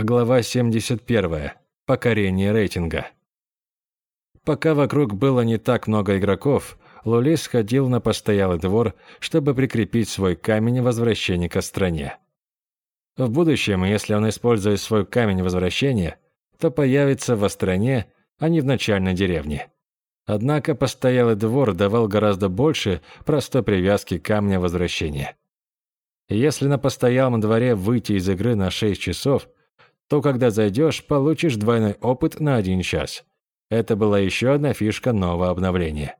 Глава 71. Покорение рейтинга. Пока вокруг было не так много игроков, Лули сходил на постоялый двор, чтобы прикрепить свой камень возвращения к стране. В будущем, если он использует свой камень возвращения, то появится в стране, а не в начальной деревне. Однако постоялый двор давал гораздо больше простой привязки камня возвращения. Если на постоялом дворе выйти из игры на 6 часов, то когда зайдешь, получишь двойной опыт на один час. Это была еще одна фишка нового обновления.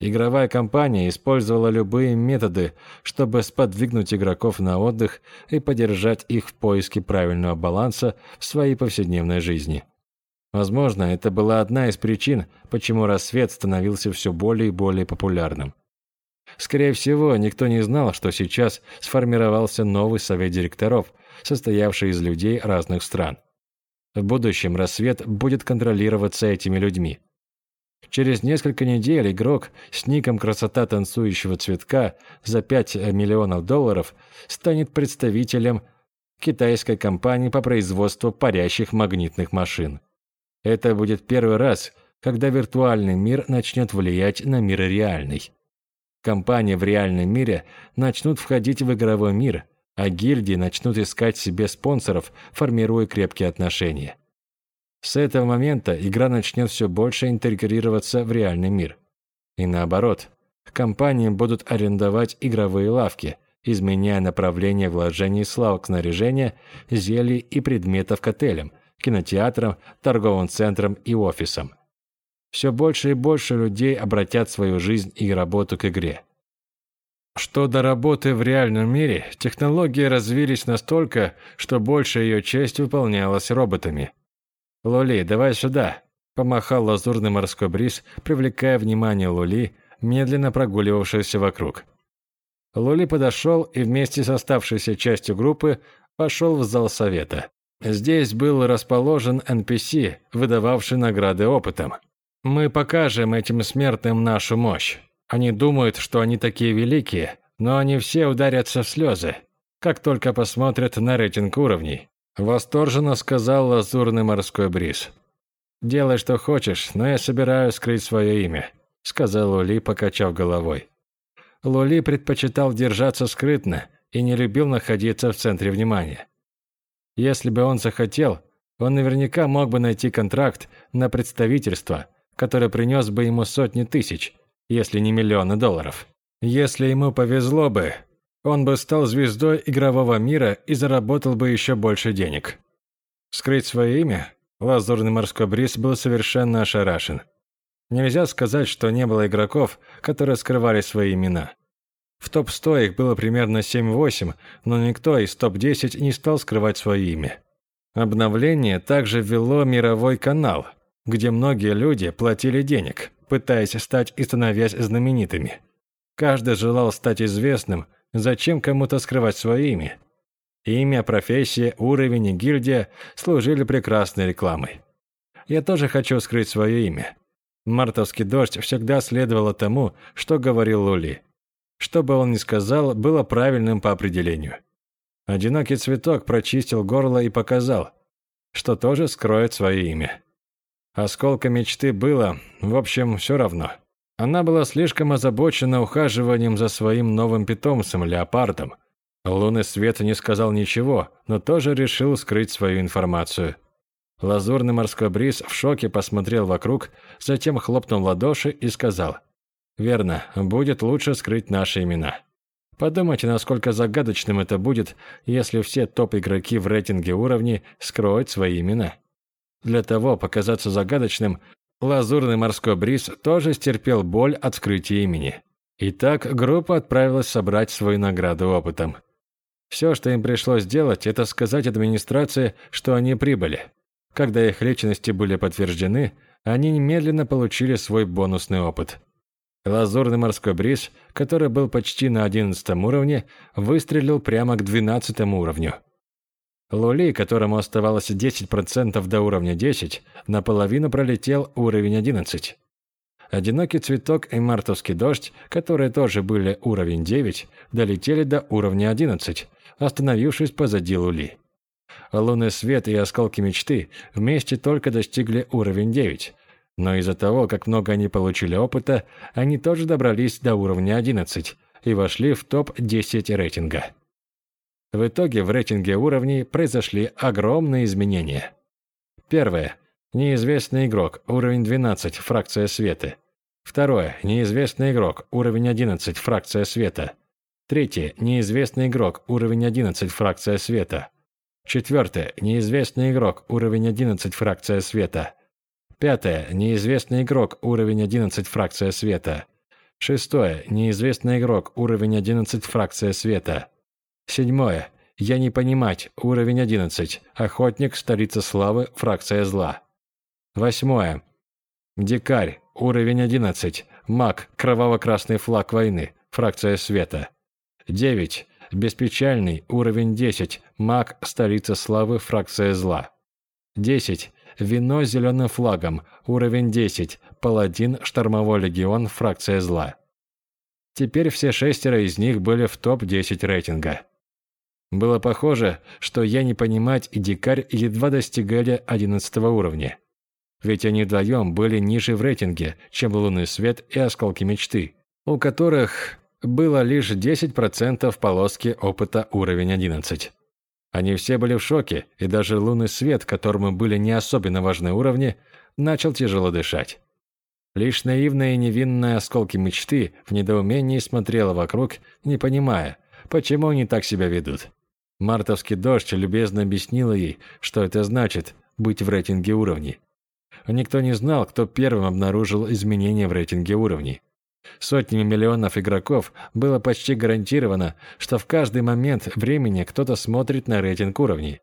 Игровая компания использовала любые методы, чтобы сподвигнуть игроков на отдых и поддержать их в поиске правильного баланса в своей повседневной жизни. Возможно, это была одна из причин, почему рассвет становился все более и более популярным. Скорее всего, никто не знал, что сейчас сформировался новый совет директоров, состоявший из людей разных стран. В будущем рассвет будет контролироваться этими людьми. Через несколько недель игрок с ником «Красота танцующего цветка» за 5 миллионов долларов станет представителем китайской компании по производству парящих магнитных машин. Это будет первый раз, когда виртуальный мир начнет влиять на мир реальный. Компании в реальном мире начнут входить в игровой мир, а гильдии начнут искать себе спонсоров, формируя крепкие отношения. С этого момента игра начнет все больше интегрироваться в реальный мир. И наоборот, компании будут арендовать игровые лавки, изменяя направление вложений славок снаряжения, зелий и предметов к отелям, кинотеатрам, торговым центрам и офисам. Все больше и больше людей обратят свою жизнь и работу к игре. Что до работы в реальном мире, технологии развились настолько, что большая ее часть выполнялась роботами. «Лули, давай сюда!» – помахал лазурный морской бриз, привлекая внимание Лули, медленно прогуливавшегося вокруг. Лули подошел и вместе с оставшейся частью группы пошел в зал совета. Здесь был расположен NPC, выдававший награды опытом. Мы покажем этим смертным нашу мощь. Они думают, что они такие великие, но они все ударятся в слезы, как только посмотрят на рейтинг уровней. Восторженно сказал лазурный морской бриз. «Делай, что хочешь, но я собираюсь скрыть свое имя», сказал Лули, покачав головой. Лули предпочитал держаться скрытно и не любил находиться в центре внимания. Если бы он захотел, он наверняка мог бы найти контракт на представительство, который принес бы ему сотни тысяч, если не миллионы долларов. Если ему повезло бы, он бы стал звездой игрового мира и заработал бы еще больше денег. Скрыть свое имя? Лазурный морской бриз был совершенно ошарашен. Нельзя сказать, что не было игроков, которые скрывали свои имена. В топ-100 их было примерно 7-8, но никто из топ-10 не стал скрывать свое имя. Обновление также ввело мировой канал, где многие люди платили денег, пытаясь стать и становясь знаменитыми. Каждый желал стать известным, зачем кому-то скрывать свое имя. Имя, профессия, уровень и гильдия служили прекрасной рекламой. Я тоже хочу скрыть свое имя. Мартовский дождь всегда следовало тому, что говорил Лули. Что бы он ни сказал, было правильным по определению. Одинокий цветок прочистил горло и показал, что тоже скроет свое имя. Осколка мечты было, в общем, все равно. Она была слишком озабочена ухаживанием за своим новым питомцем, леопардом. Лунный свет не сказал ничего, но тоже решил скрыть свою информацию. Лазурный морской бриз в шоке посмотрел вокруг, затем хлопнул ладоши и сказал – Верно, будет лучше скрыть наши имена. Подумайте, насколько загадочным это будет, если все топ-игроки в рейтинге уровней скроют свои имена. Для того, показаться загадочным, лазурный морской бриз тоже стерпел боль от скрытия имени. Итак, группа отправилась собрать свою награду опытом. Все, что им пришлось сделать, это сказать администрации, что они прибыли. Когда их личности были подтверждены, они немедленно получили свой бонусный опыт. Лазурный морской бриз, который был почти на одиннадцатом уровне, выстрелил прямо к двенадцатому уровню. Лули, которому оставалось 10% до уровня 10, наполовину пролетел уровень 11. Одинокий цветок и мартовский дождь, которые тоже были уровень 9, долетели до уровня 11, остановившись позади Лули. Лунный свет и осколки мечты вместе только достигли уровень 9. Но из-за того, как много они получили опыта, они тоже добрались до уровня 11 и вошли в топ-10 рейтинга. В итоге в рейтинге уровней произошли огромные изменения. Первое. Неизвестный игрок, уровень 12, фракция света. Второе. Неизвестный игрок, уровень 11, фракция света. Третье. Неизвестный игрок, уровень 11, фракция света. Четвертое. Неизвестный игрок, уровень 11, фракция света. Пятое. Неизвестный игрок, уровень 11, фракция света. Шестое. Неизвестный игрок, уровень 11, фракция света. Седьмое. Я не понимать, уровень 11, охотник, столица славы, фракция зла. Восьмое. Дикарь, уровень 11, маг, кроваво-красный флаг войны, фракция света. 9. Беспечальный, уровень 10, маг, столица славы, фракция зла. 10. Вино зеленым флагом, уровень 10, паладин, штормовой легион, фракция зла. Теперь все шестеро из них были в топ-10 рейтинга. Было похоже, что я не понимать и дикарь едва достигали 11 уровня. Ведь они вдвоем были ниже в рейтинге, чем лунный свет и осколки мечты, у которых было лишь 10% полоски опыта уровень 11. Они все были в шоке, и даже лунный свет, которому были не особенно важны уровни, начал тяжело дышать. Лишь наивная и невинная осколки мечты в недоумении смотрела вокруг, не понимая, почему они так себя ведут. Мартовский дождь любезно объяснила ей, что это значит быть в рейтинге уровней. Никто не знал, кто первым обнаружил изменения в рейтинге уровней. Сотнями миллионов игроков было почти гарантировано, что в каждый момент времени кто-то смотрит на рейтинг уровней.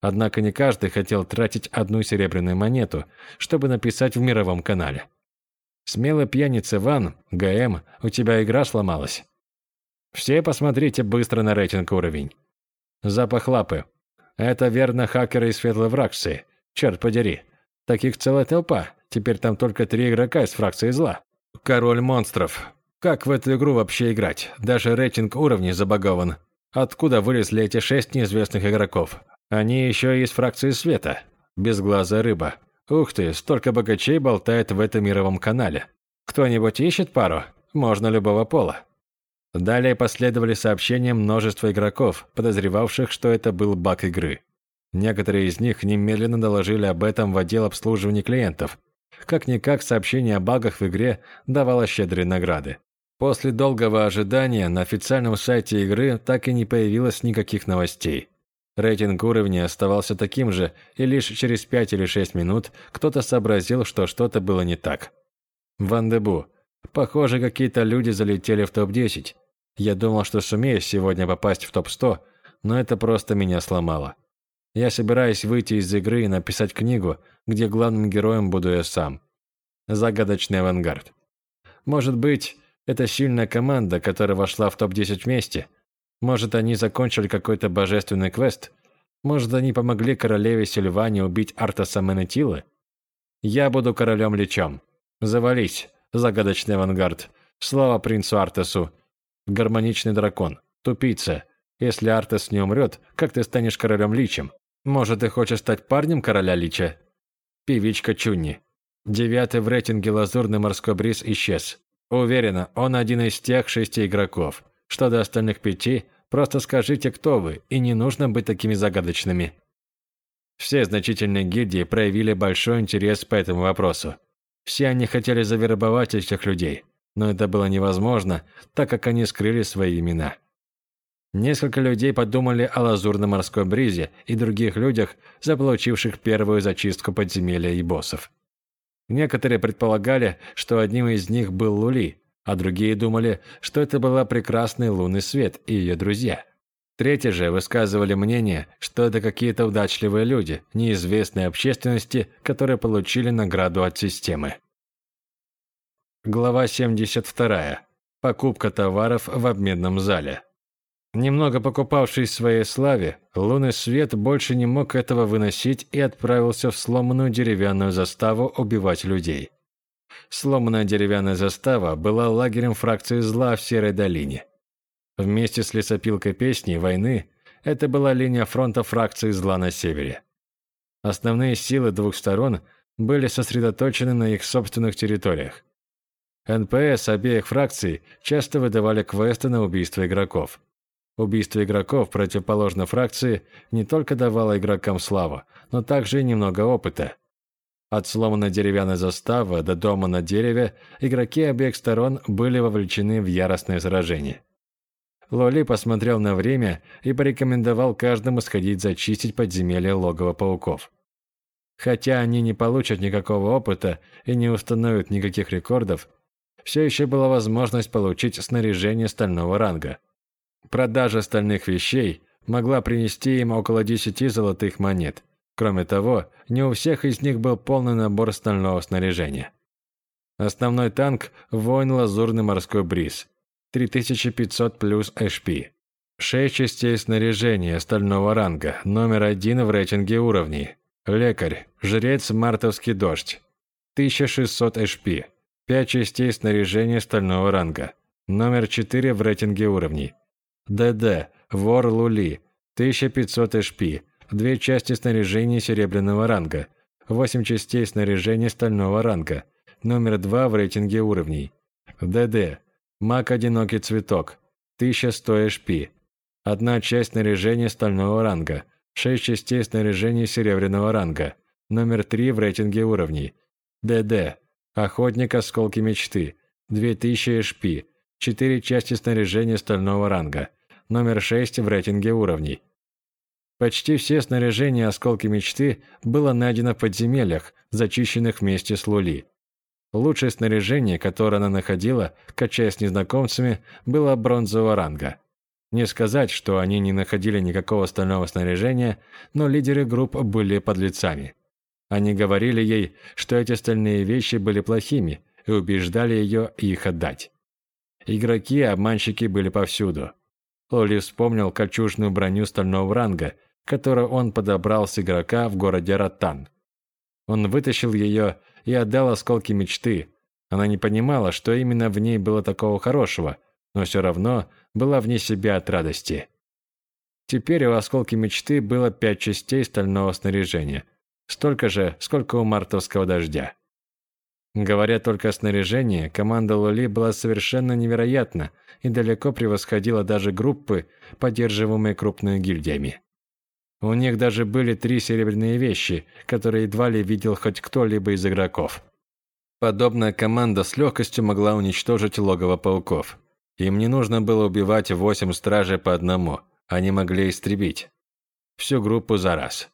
Однако не каждый хотел тратить одну серебряную монету, чтобы написать в мировом канале. «Смелый пьяница Ван, ГМ, у тебя игра сломалась». Все посмотрите быстро на рейтинг уровень. Запах лапы. Это верно хакеры из светлой фракции. Черт подери. Таких целая толпа. Теперь там только три игрока из фракции зла. Король монстров. Как в эту игру вообще играть? Даже рейтинг уровней забагован. Откуда вылезли эти шесть неизвестных игроков? Они еще и из фракции света. Безглазая рыба. Ух ты, столько богачей болтает в этом мировом канале. Кто-нибудь ищет пару? Можно любого пола. Далее последовали сообщения множества игроков, подозревавших, что это был баг игры. Некоторые из них немедленно доложили об этом в отдел обслуживания клиентов, как-никак сообщение о багах в игре давало щедрые награды. После долгого ожидания на официальном сайте игры так и не появилось никаких новостей. Рейтинг уровня оставался таким же, и лишь через 5 или 6 минут кто-то сообразил, что что-то было не так. Вандебу. Похоже, какие-то люди залетели в топ-10. Я думал, что сумею сегодня попасть в топ-100, но это просто меня сломало. Я собираюсь выйти из игры и написать книгу, где главным героем буду я сам. Загадочный авангард. Может быть, это сильная команда, которая вошла в топ-10 вместе. Может, они закончили какой-то божественный квест. Может, они помогли королеве Сильване убить Артаса Менетилы. Я буду королем-лечом. Завались, загадочный авангард. Слава принцу Артасу. Гармоничный дракон. Тупица. Если Артас не умрет, как ты станешь королем-личем? Может, ты хочешь стать парнем короля Лича? Певичка Чунни. Девятый в рейтинге лазурный морской бриз исчез. Уверена, он один из тех шести игроков. Что до остальных пяти, просто скажите, кто вы, и не нужно быть такими загадочными. Все значительные гильдии проявили большой интерес по этому вопросу. Все они хотели завербовать этих людей, но это было невозможно, так как они скрыли свои имена. Несколько людей подумали о лазурном морской бризе и других людях, заполучивших первую зачистку подземелья и боссов. Некоторые предполагали, что одним из них был Лули, а другие думали, что это была прекрасный лунный свет и ее друзья. Третьи же высказывали мнение, что это какие-то удачливые люди, неизвестной общественности, которые получили награду от системы. Глава 72. Покупка товаров в обменном зале. Немного покупавшись в своей славе, лунный свет больше не мог этого выносить и отправился в сломанную деревянную заставу убивать людей. Сломанная деревянная застава была лагерем фракции зла в Серой долине. Вместе с лесопилкой песни войны Это была линия фронта фракции зла на севере. Основные силы двух сторон были сосредоточены на их собственных территориях. НПС обеих фракций часто выдавали квесты на убийство игроков. Убийство игроков противоположной фракции не только давало игрокам славу, но также и немного опыта. От сломанной деревянной заставы до дома на дереве игроки обеих сторон были вовлечены в яростное сражение. Лоли посмотрел на время и порекомендовал каждому сходить зачистить подземелье логова пауков. Хотя они не получат никакого опыта и не установят никаких рекордов, все еще была возможность получить снаряжение стального ранга. Продажа стальных вещей могла принести им около 10 золотых монет. Кроме того, не у всех из них был полный набор стального снаряжения. Основной танк – воин лазурный морской бриз. 3500 плюс HP. 6 частей снаряжения стального ранга, номер один в рейтинге уровней. Лекарь, жрец мартовский дождь. 1600 HP. 5 частей снаряжения стального ранга. Номер 4 в рейтинге уровней. ДД, вор Лули, 1500 HP. Две части снаряжения серебряного ранга. 8 частей снаряжения стального ранга. Номер 2 в рейтинге уровней. ДД, маг Одинокий Цветок, 1100 HP. Одна часть снаряжения стального ранга. 6 частей снаряжения серебряного ранга. Номер 3 в рейтинге уровней. ДД, Охотник осколки мечты. 2000 HP. Четыре части снаряжения стального ранга. Номер 6 в рейтинге уровней. Почти все снаряжение осколки мечты было найдено в подземельях, зачищенных вместе с Лули. Лучшее снаряжение, которое она находила, качаясь с незнакомцами, было бронзового ранга. Не сказать, что они не находили никакого стального снаряжения, но лидеры групп были подлецами. Они говорили ей, что эти остальные вещи были плохими, и убеждали ее их отдать. Игроки и обманщики были повсюду. Лоли вспомнил кольчужную броню стального ранга, которую он подобрал с игрока в городе Ротан. Он вытащил ее и отдал осколки мечты. Она не понимала, что именно в ней было такого хорошего, но все равно была вне себя от радости. Теперь у осколки мечты было пять частей стального снаряжения – Столько же, сколько у мартовского дождя. Говоря только о снаряжении, команда Лули была совершенно невероятна и далеко превосходила даже группы, поддерживаемые крупными гильдиями. У них даже были три серебряные вещи, которые едва ли видел хоть кто-либо из игроков. Подобная команда с легкостью могла уничтожить логово пауков. Им не нужно было убивать восемь стражей по одному, они могли истребить всю группу за раз.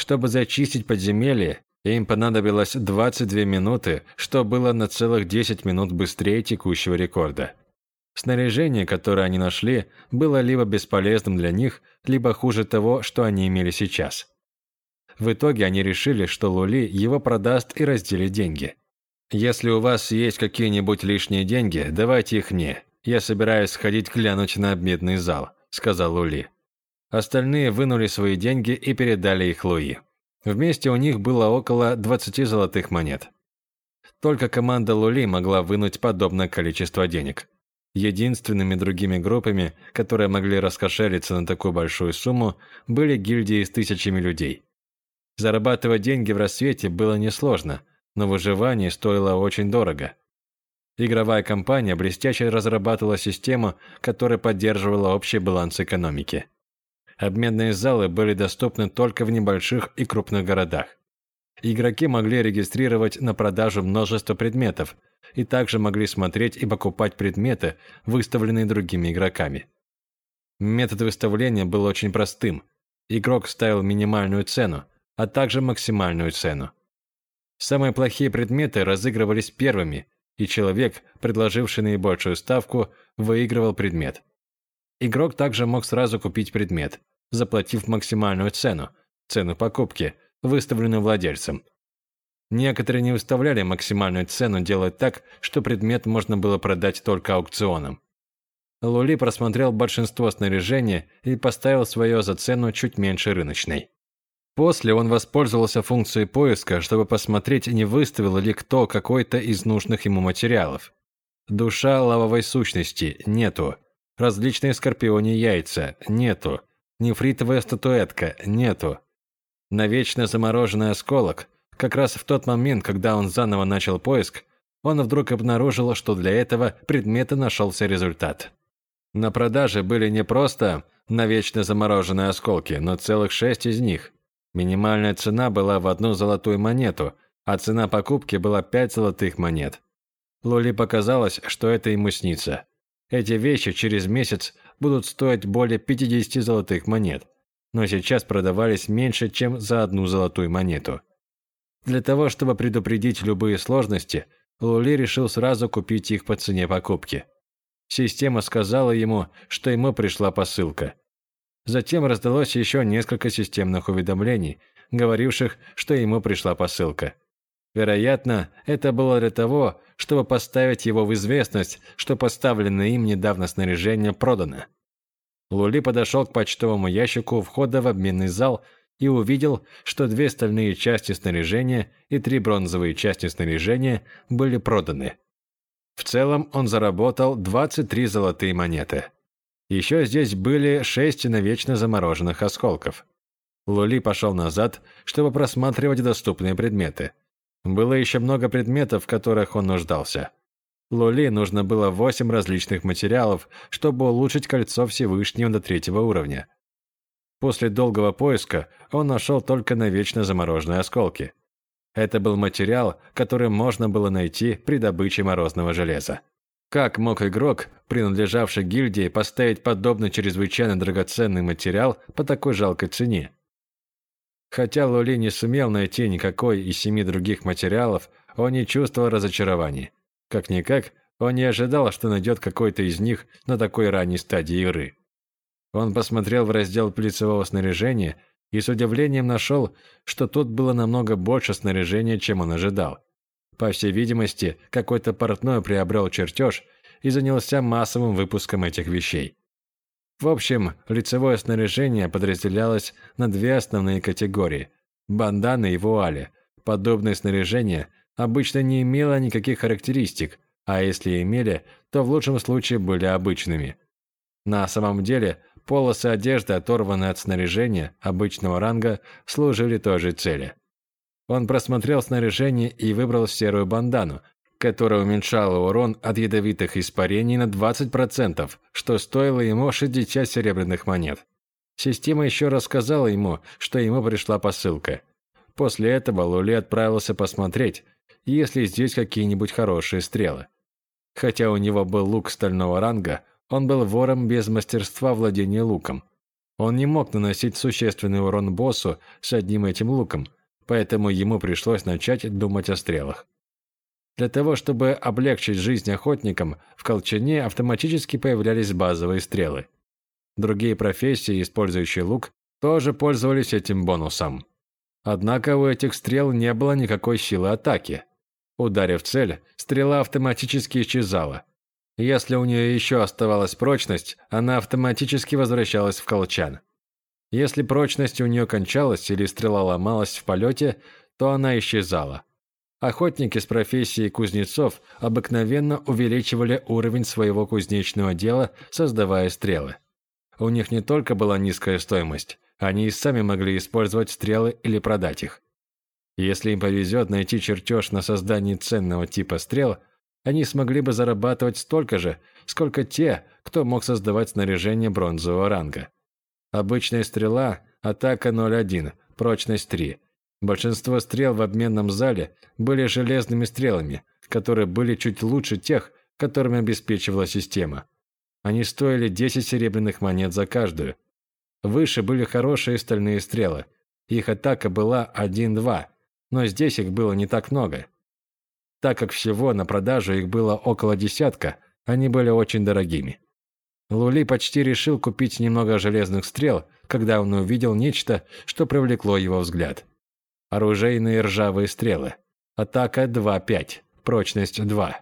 Чтобы зачистить подземелье, им понадобилось 22 минуты, что было на целых 10 минут быстрее текущего рекорда. Снаряжение, которое они нашли, было либо бесполезным для них, либо хуже того, что они имели сейчас. В итоге они решили, что Лули его продаст и разделит деньги. «Если у вас есть какие-нибудь лишние деньги, давайте их мне. Я собираюсь сходить глянуть на обмедный зал», – сказал Лули. Остальные вынули свои деньги и передали их Луи. Вместе у них было около 20 золотых монет. Только команда Лули могла вынуть подобное количество денег. Единственными другими группами, которые могли раскошелиться на такую большую сумму, были гильдии с тысячами людей. Зарабатывать деньги в рассвете было несложно, но выживание стоило очень дорого. Игровая компания блестяще разрабатывала систему, которая поддерживала общий баланс экономики. Обменные залы были доступны только в небольших и крупных городах. Игроки могли регистрировать на продажу множество предметов и также могли смотреть и покупать предметы, выставленные другими игроками. Метод выставления был очень простым. Игрок ставил минимальную цену, а также максимальную цену. Самые плохие предметы разыгрывались первыми, и человек, предложивший наибольшую ставку, выигрывал предмет. Игрок также мог сразу купить предмет, заплатив максимальную цену, цену покупки, выставленную владельцем. Некоторые не выставляли максимальную цену, делая так, что предмет можно было продать только аукционом. Лули просмотрел большинство снаряжения и поставил свое за цену чуть меньше рыночной. После он воспользовался функцией поиска, чтобы посмотреть, не выставил ли кто какой-то из нужных ему материалов. Душа лавовой сущности – нету. Различные скорпиони яйца – нету. Нефритовая статуэтка. Нету. Навечно замороженный осколок. Как раз в тот момент, когда он заново начал поиск, он вдруг обнаружил, что для этого предмета нашелся результат. На продаже были не просто навечно замороженные осколки, но целых шесть из них. Минимальная цена была в одну золотую монету, а цена покупки была пять золотых монет. Лоли показалось, что это ему снится. Эти вещи через месяц будут стоить более 50 золотых монет, но сейчас продавались меньше, чем за одну золотую монету. Для того, чтобы предупредить любые сложности, Лули решил сразу купить их по цене покупки. Система сказала ему, что ему пришла посылка. Затем раздалось еще несколько системных уведомлений, говоривших, что ему пришла посылка. Вероятно, это было для того, чтобы поставить его в известность, что поставленное им недавно снаряжение продано. Лули подошел к почтовому ящику у входа в обменный зал и увидел, что две стальные части снаряжения и три бронзовые части снаряжения были проданы. В целом он заработал 23 золотые монеты. Еще здесь были шесть навечно замороженных осколков. Лули пошел назад, чтобы просматривать доступные предметы. Было еще много предметов, в которых он нуждался. Лули нужно было восемь различных материалов, чтобы улучшить кольцо Всевышнего до третьего уровня. После долгого поиска он нашел только навечно замороженные осколки. Это был материал, который можно было найти при добыче морозного железа. Как мог игрок, принадлежавший гильдии, поставить подобно чрезвычайно драгоценный материал по такой жалкой цене? Хотя Лули не сумел найти никакой из семи других материалов, он не чувствовал разочарования. Как-никак, он не ожидал, что найдет какой-то из них на такой ранней стадии игры. Он посмотрел в раздел лицевого снаряжения и с удивлением нашел, что тут было намного больше снаряжения, чем он ожидал. По всей видимости, какой-то портной приобрел чертеж и занялся массовым выпуском этих вещей. В общем, лицевое снаряжение подразделялось на две основные категории – банданы и вуали. Подобное снаряжение обычно не имело никаких характеристик, а если имели, то в лучшем случае были обычными. На самом деле, полосы одежды, оторванные от снаряжения обычного ранга, служили той же цели. Он просмотрел снаряжение и выбрал серую бандану, которая уменьшала урон от ядовитых испарений на 20%, что стоило ему 60 серебряных монет. Система еще рассказала ему, что ему пришла посылка. После этого Лули отправился посмотреть, есть ли здесь какие-нибудь хорошие стрелы. Хотя у него был лук стального ранга, он был вором без мастерства владения луком. Он не мог наносить существенный урон боссу с одним этим луком, поэтому ему пришлось начать думать о стрелах. Для того, чтобы облегчить жизнь охотникам, в колчане автоматически появлялись базовые стрелы. Другие профессии, использующие лук, тоже пользовались этим бонусом. Однако у этих стрел не было никакой силы атаки. Ударив цель, стрела автоматически исчезала. Если у нее еще оставалась прочность, она автоматически возвращалась в колчан. Если прочность у нее кончалась или стрела ломалась в полете, то она исчезала. Охотники с профессией кузнецов обыкновенно увеличивали уровень своего кузнечного дела, создавая стрелы. У них не только была низкая стоимость, они и сами могли использовать стрелы или продать их. Если им повезет найти чертеж на создание ценного типа стрел, они смогли бы зарабатывать столько же, сколько те, кто мог создавать снаряжение бронзового ранга. Обычная стрела – атака 0.1, прочность 3 – Большинство стрел в обменном зале были железными стрелами, которые были чуть лучше тех, которыми обеспечивала система. Они стоили 10 серебряных монет за каждую. Выше были хорошие стальные стрелы. Их атака была 1-2, но здесь их было не так много. Так как всего на продажу их было около десятка, они были очень дорогими. Лули почти решил купить немного железных стрел, когда он увидел нечто, что привлекло его взгляд. Оружейные ржавые стрелы. Атака 2-5. Прочность 2.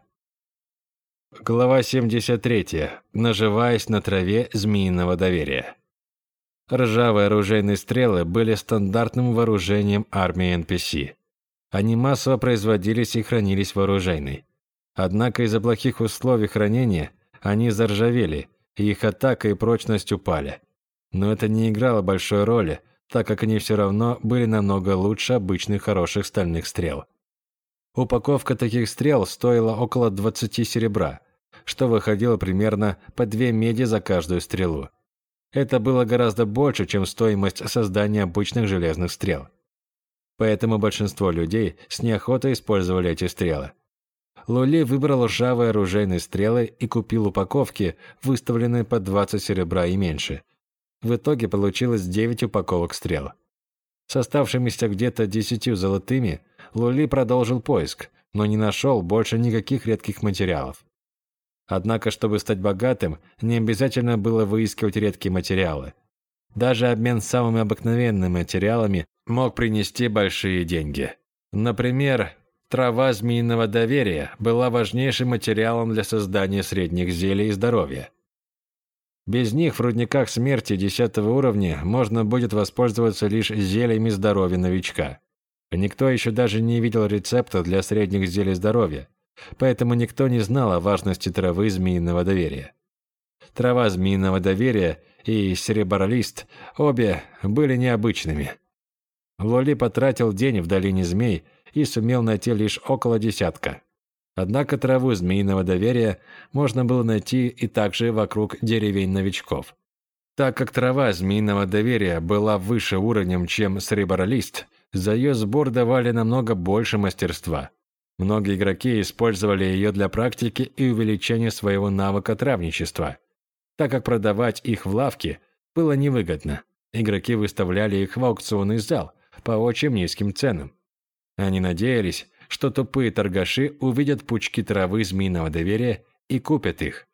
Глава 73. Наживаясь на траве змеиного доверия. Ржавые оружейные стрелы были стандартным вооружением армии NPC. Они массово производились и хранились в. Однако из-за плохих условий хранения они заржавели, и их атака и прочность упали. Но это не играло большой роли, так как они все равно были намного лучше обычных хороших стальных стрел. Упаковка таких стрел стоила около 20 серебра, что выходило примерно по 2 меди за каждую стрелу. Это было гораздо больше, чем стоимость создания обычных железных стрел. Поэтому большинство людей с неохотой использовали эти стрелы. Лули выбрал ржавые оружейные стрелы и купил упаковки, выставленные по 20 серебра и меньше. В итоге получилось 9 упаковок стрел. С оставшимися где-то 10 золотыми Лули продолжил поиск, но не нашел больше никаких редких материалов. Однако, чтобы стать богатым, не обязательно было выискивать редкие материалы. Даже обмен самыми обыкновенными материалами мог принести большие деньги. Например, трава змеиного доверия была важнейшим материалом для создания средних зелий и здоровья. Без них в рудниках смерти 10 уровня можно будет воспользоваться лишь зельями здоровья новичка. Никто еще даже не видел рецепта для средних зелий здоровья, поэтому никто не знал о важности травы змеиного доверия. Трава змеиного доверия и серебролист обе были необычными. Лоли потратил день в долине змей и сумел найти лишь около десятка. Однако траву змеиного доверия можно было найти и также вокруг деревень новичков. Так как трава змеиного доверия была выше уровнем, чем сребролист, за ее сбор давали намного больше мастерства. Многие игроки использовали ее для практики и увеличения своего навыка травничества, так как продавать их в лавке было невыгодно. Игроки выставляли их в аукционный зал по очень низким ценам. Они надеялись, что тупые торгаши увидят пучки травы змеиного доверия и купят их.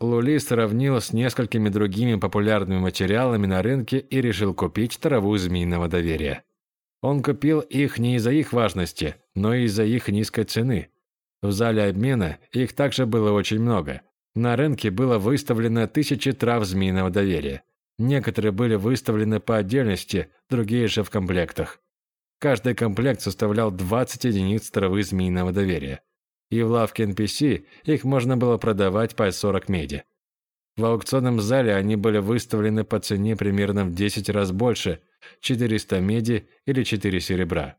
Лули сравнил с несколькими другими популярными материалами на рынке и решил купить траву змеиного доверия. Он купил их не из-за их важности, но из-за их низкой цены. В зале обмена их также было очень много. На рынке было выставлено тысячи трав змеиного доверия. Некоторые были выставлены по отдельности, другие же в комплектах. Каждый комплект составлял 20 единиц травы змеиного доверия. И в лавке NPC их можно было продавать по 40 меди. В аукционном зале они были выставлены по цене примерно в 10 раз больше – 400 меди или 4 серебра.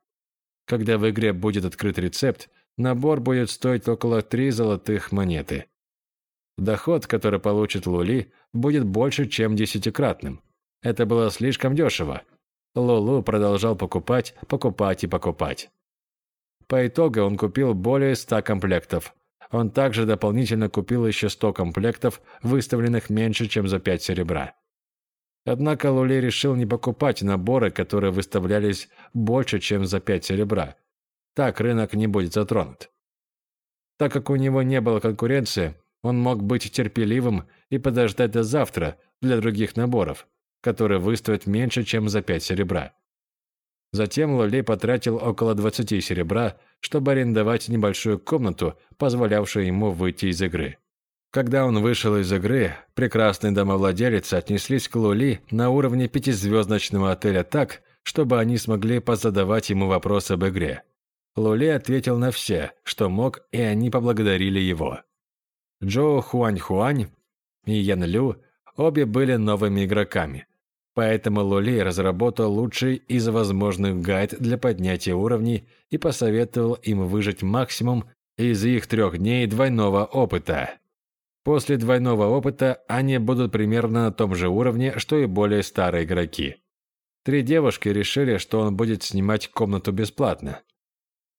Когда в игре будет открыт рецепт, набор будет стоить около 3 золотых монеты. Доход, который получит Лули, будет больше, чем десятикратным. Это было слишком дешево. Лулу продолжал покупать, покупать и покупать. По итогу он купил более 100 комплектов. Он также дополнительно купил еще 100 комплектов, выставленных меньше, чем за 5 серебра. Однако Лули решил не покупать наборы, которые выставлялись больше, чем за 5 серебра. Так рынок не будет затронут. Так как у него не было конкуренции, он мог быть терпеливым и подождать до завтра для других наборов, которые выстоят меньше, чем за 5 серебра. Затем Лули потратил около 20 серебра, чтобы арендовать небольшую комнату, позволявшую ему выйти из игры. Когда он вышел из игры, прекрасные домовладельцы отнеслись к Лули на уровне пятизвездочного отеля так, чтобы они смогли позадавать ему вопросы об игре. Лули ответил на все, что мог, и они поблагодарили его. Джоу Хуань-Хуань и Ян Лю обе были новыми игроками. Поэтому Лули разработал лучший из возможных гайд для поднятия уровней и посоветовал им выжать максимум из их трех дней двойного опыта. После двойного опыта они будут примерно на том же уровне, что и более старые игроки. Три девушки решили, что он будет снимать комнату бесплатно.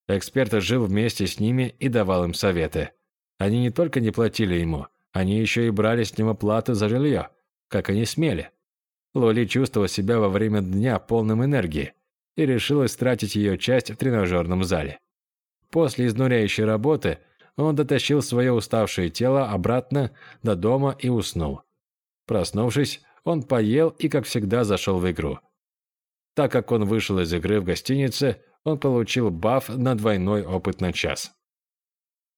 Эксперт жил вместе с ними и давал им советы. Они не только не платили ему, они еще и брали с него плату за жилье, как они смели. Лоли чувствовала себя во время дня полным энергии и решила истратить ее часть в тренажерном зале. После изнуряющей работы он дотащил свое уставшее тело обратно до дома и уснул. Проснувшись, он поел и, как всегда, зашел в игру. Так как он вышел из игры в гостинице, он получил баф на двойной опыт на час.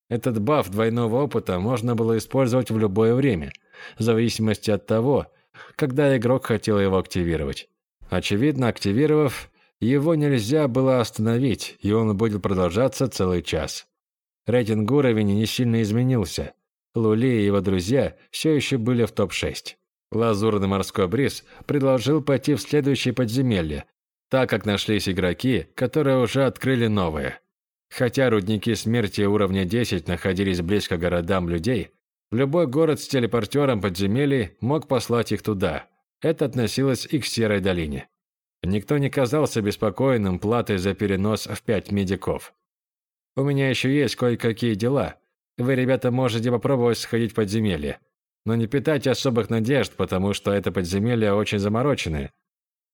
Этот баф двойного опыта можно было использовать в любое время, в зависимости от того, когда игрок хотел его активировать. Очевидно, активировав, его нельзя было остановить, и он будет продолжаться целый час. Рейтинг уровня не сильно изменился. Лули и его друзья все еще были в топ-6. Лазурный морской бриз предложил пойти в следующее подземелье, так как нашлись игроки, которые уже открыли новые. Хотя рудники смерти уровня 10 находились близко к городам людей, любой город с телепортером подземелий мог послать их туда. Это относилось и к Серой долине. Никто не казался беспокойным платой за перенос в пять медиков. «У меня еще есть кое-какие дела. Вы, ребята, можете попробовать сходить в подземелье. Но не питайте особых надежд, потому что это подземелье очень замороченное.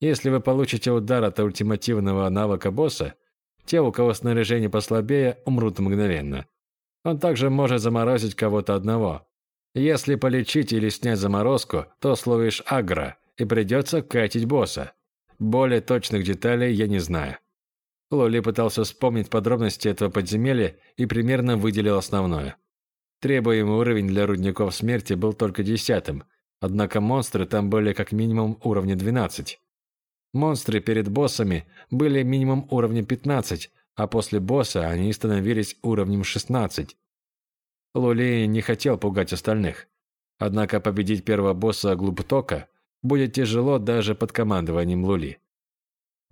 Если вы получите удар от ультимативного навыка босса, те, у кого снаряжение послабее, умрут мгновенно. Он также может заморозить кого-то одного. Если полечить или снять заморозку, то словишь агро, и придется катить босса. Более точных деталей я не знаю. Лоли пытался вспомнить подробности этого подземелья и примерно выделил основное. Требуемый уровень для рудников смерти был только десятым, однако монстры там были как минимум уровня 12. Монстры перед боссами были минимум уровня 15, а после босса они становились уровнем 16. Лули не хотел пугать остальных. Однако победить первого босса Глубтока будет тяжело даже под командованием Лули.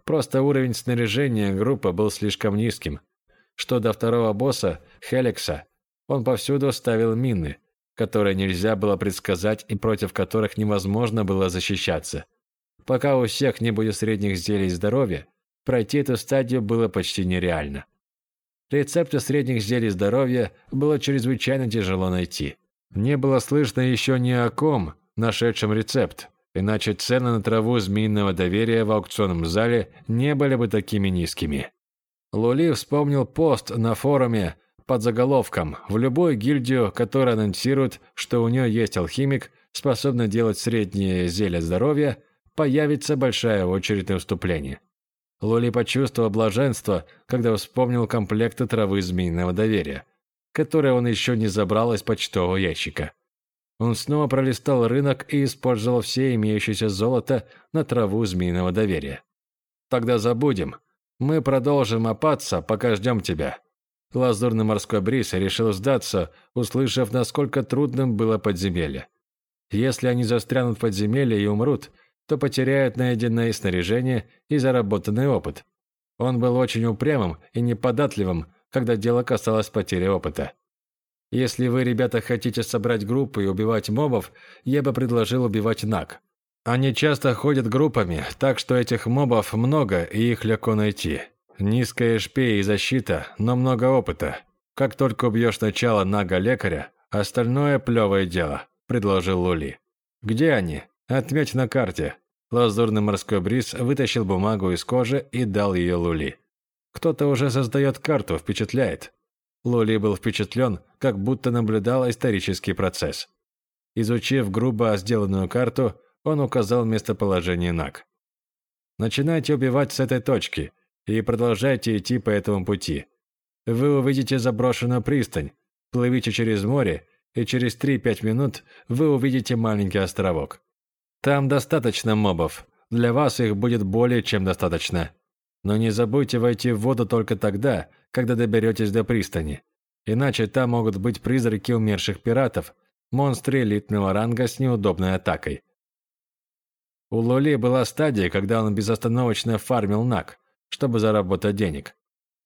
Просто уровень снаряжения группы был слишком низким. Что до второго босса, Хеликса, он повсюду ставил мины, которые нельзя было предсказать и против которых невозможно было защищаться. Пока у всех не будет средних зелий здоровья, пройти эту стадию было почти нереально. Рецепты средних зелий здоровья было чрезвычайно тяжело найти. Не было слышно еще ни о ком, нашедшем рецепт, иначе цены на траву змеиного доверия в аукционном зале не были бы такими низкими. Лули вспомнил пост на форуме под заголовком «В любую гильдию, которая анонсирует, что у нее есть алхимик, способный делать среднее зелье здоровья, появится большая очередь на вступление. Лоли почувствовал блаженство, когда вспомнил комплекты травы змеиного доверия, которые он еще не забрал из почтового ящика. Он снова пролистал рынок и использовал все имеющееся золото на траву змеиного доверия. «Тогда забудем. Мы продолжим опаться, пока ждем тебя». Лазурный морской бриз решил сдаться, услышав, насколько трудным было подземелье. Если они застрянут в подземелье и умрут, то потеряют найденное снаряжение и заработанный опыт. Он был очень упрямым и неподатливым, когда дело касалось потери опыта. Если вы, ребята, хотите собрать группы и убивать мобов, я бы предложил убивать наг. Они часто ходят группами, так что этих мобов много и их легко найти. Низкая ШП и защита, но много опыта. Как только убьешь сначала нага-лекаря, остальное плевое дело», – предложил Лули. «Где они?» «Отметь на карте». Лазурный морской бриз вытащил бумагу из кожи и дал ее Лули. «Кто-то уже создает карту, впечатляет». Лули был впечатлен, как будто наблюдал исторический процесс. Изучив грубо сделанную карту, он указал местоположение Наг. «Начинайте убивать с этой точки и продолжайте идти по этому пути. Вы увидите заброшенную пристань, плывите через море, и через 3-5 минут вы увидите маленький островок. Там достаточно мобов. Для вас их будет более чем достаточно. Но не забудьте войти в воду только тогда, когда доберетесь до пристани. Иначе там могут быть призраки умерших пиратов, монстры элитного ранга с неудобной атакой. У Лоли была стадия, когда он безостановочно фармил наг, чтобы заработать денег.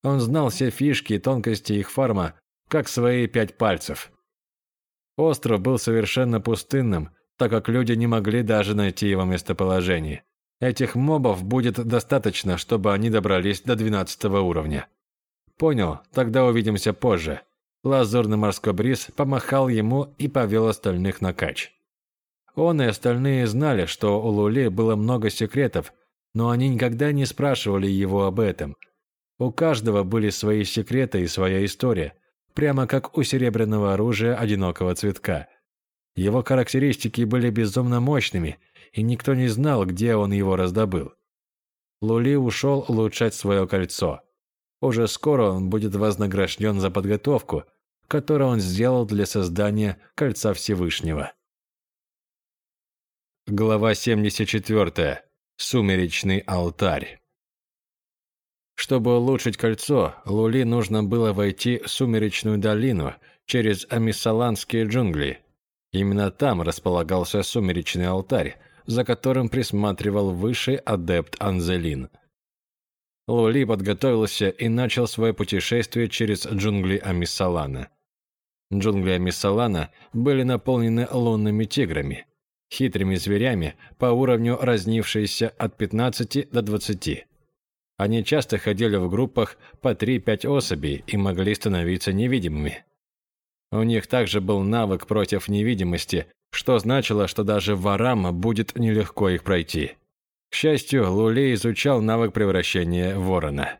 Он знал все фишки и тонкости их фарма, как свои пять пальцев. Остров был совершенно пустынным, так как люди не могли даже найти его местоположение. Этих мобов будет достаточно, чтобы они добрались до 12 уровня. Понял, тогда увидимся позже. Лазурный морской бриз помахал ему и повел остальных на кач. Он и остальные знали, что у Лули было много секретов, но они никогда не спрашивали его об этом. У каждого были свои секреты и своя история, прямо как у серебряного оружия одинокого цветка – его характеристики были безумно мощными, и никто не знал, где он его раздобыл. Лули ушел улучшать свое кольцо. Уже скоро он будет вознагражден за подготовку, которую он сделал для создания Кольца Всевышнего. Глава 74. Сумеречный алтарь. Чтобы улучшить кольцо, Лули нужно было войти в Сумеречную долину через Амиссаланские джунгли Именно там располагался сумеречный алтарь, за которым присматривал высший адепт Анзелин. Лули подготовился и начал свое путешествие через джунгли Амиссалана. Джунгли Амиссалана были наполнены лунными тиграми, хитрыми зверями, по уровню разнившиеся от 15 до 20. Они часто ходили в группах по 3-5 особей и могли становиться невидимыми. У них также был навык против невидимости, что значило, что даже ворам будет нелегко их пройти. К счастью, Лулей изучал навык превращения ворона.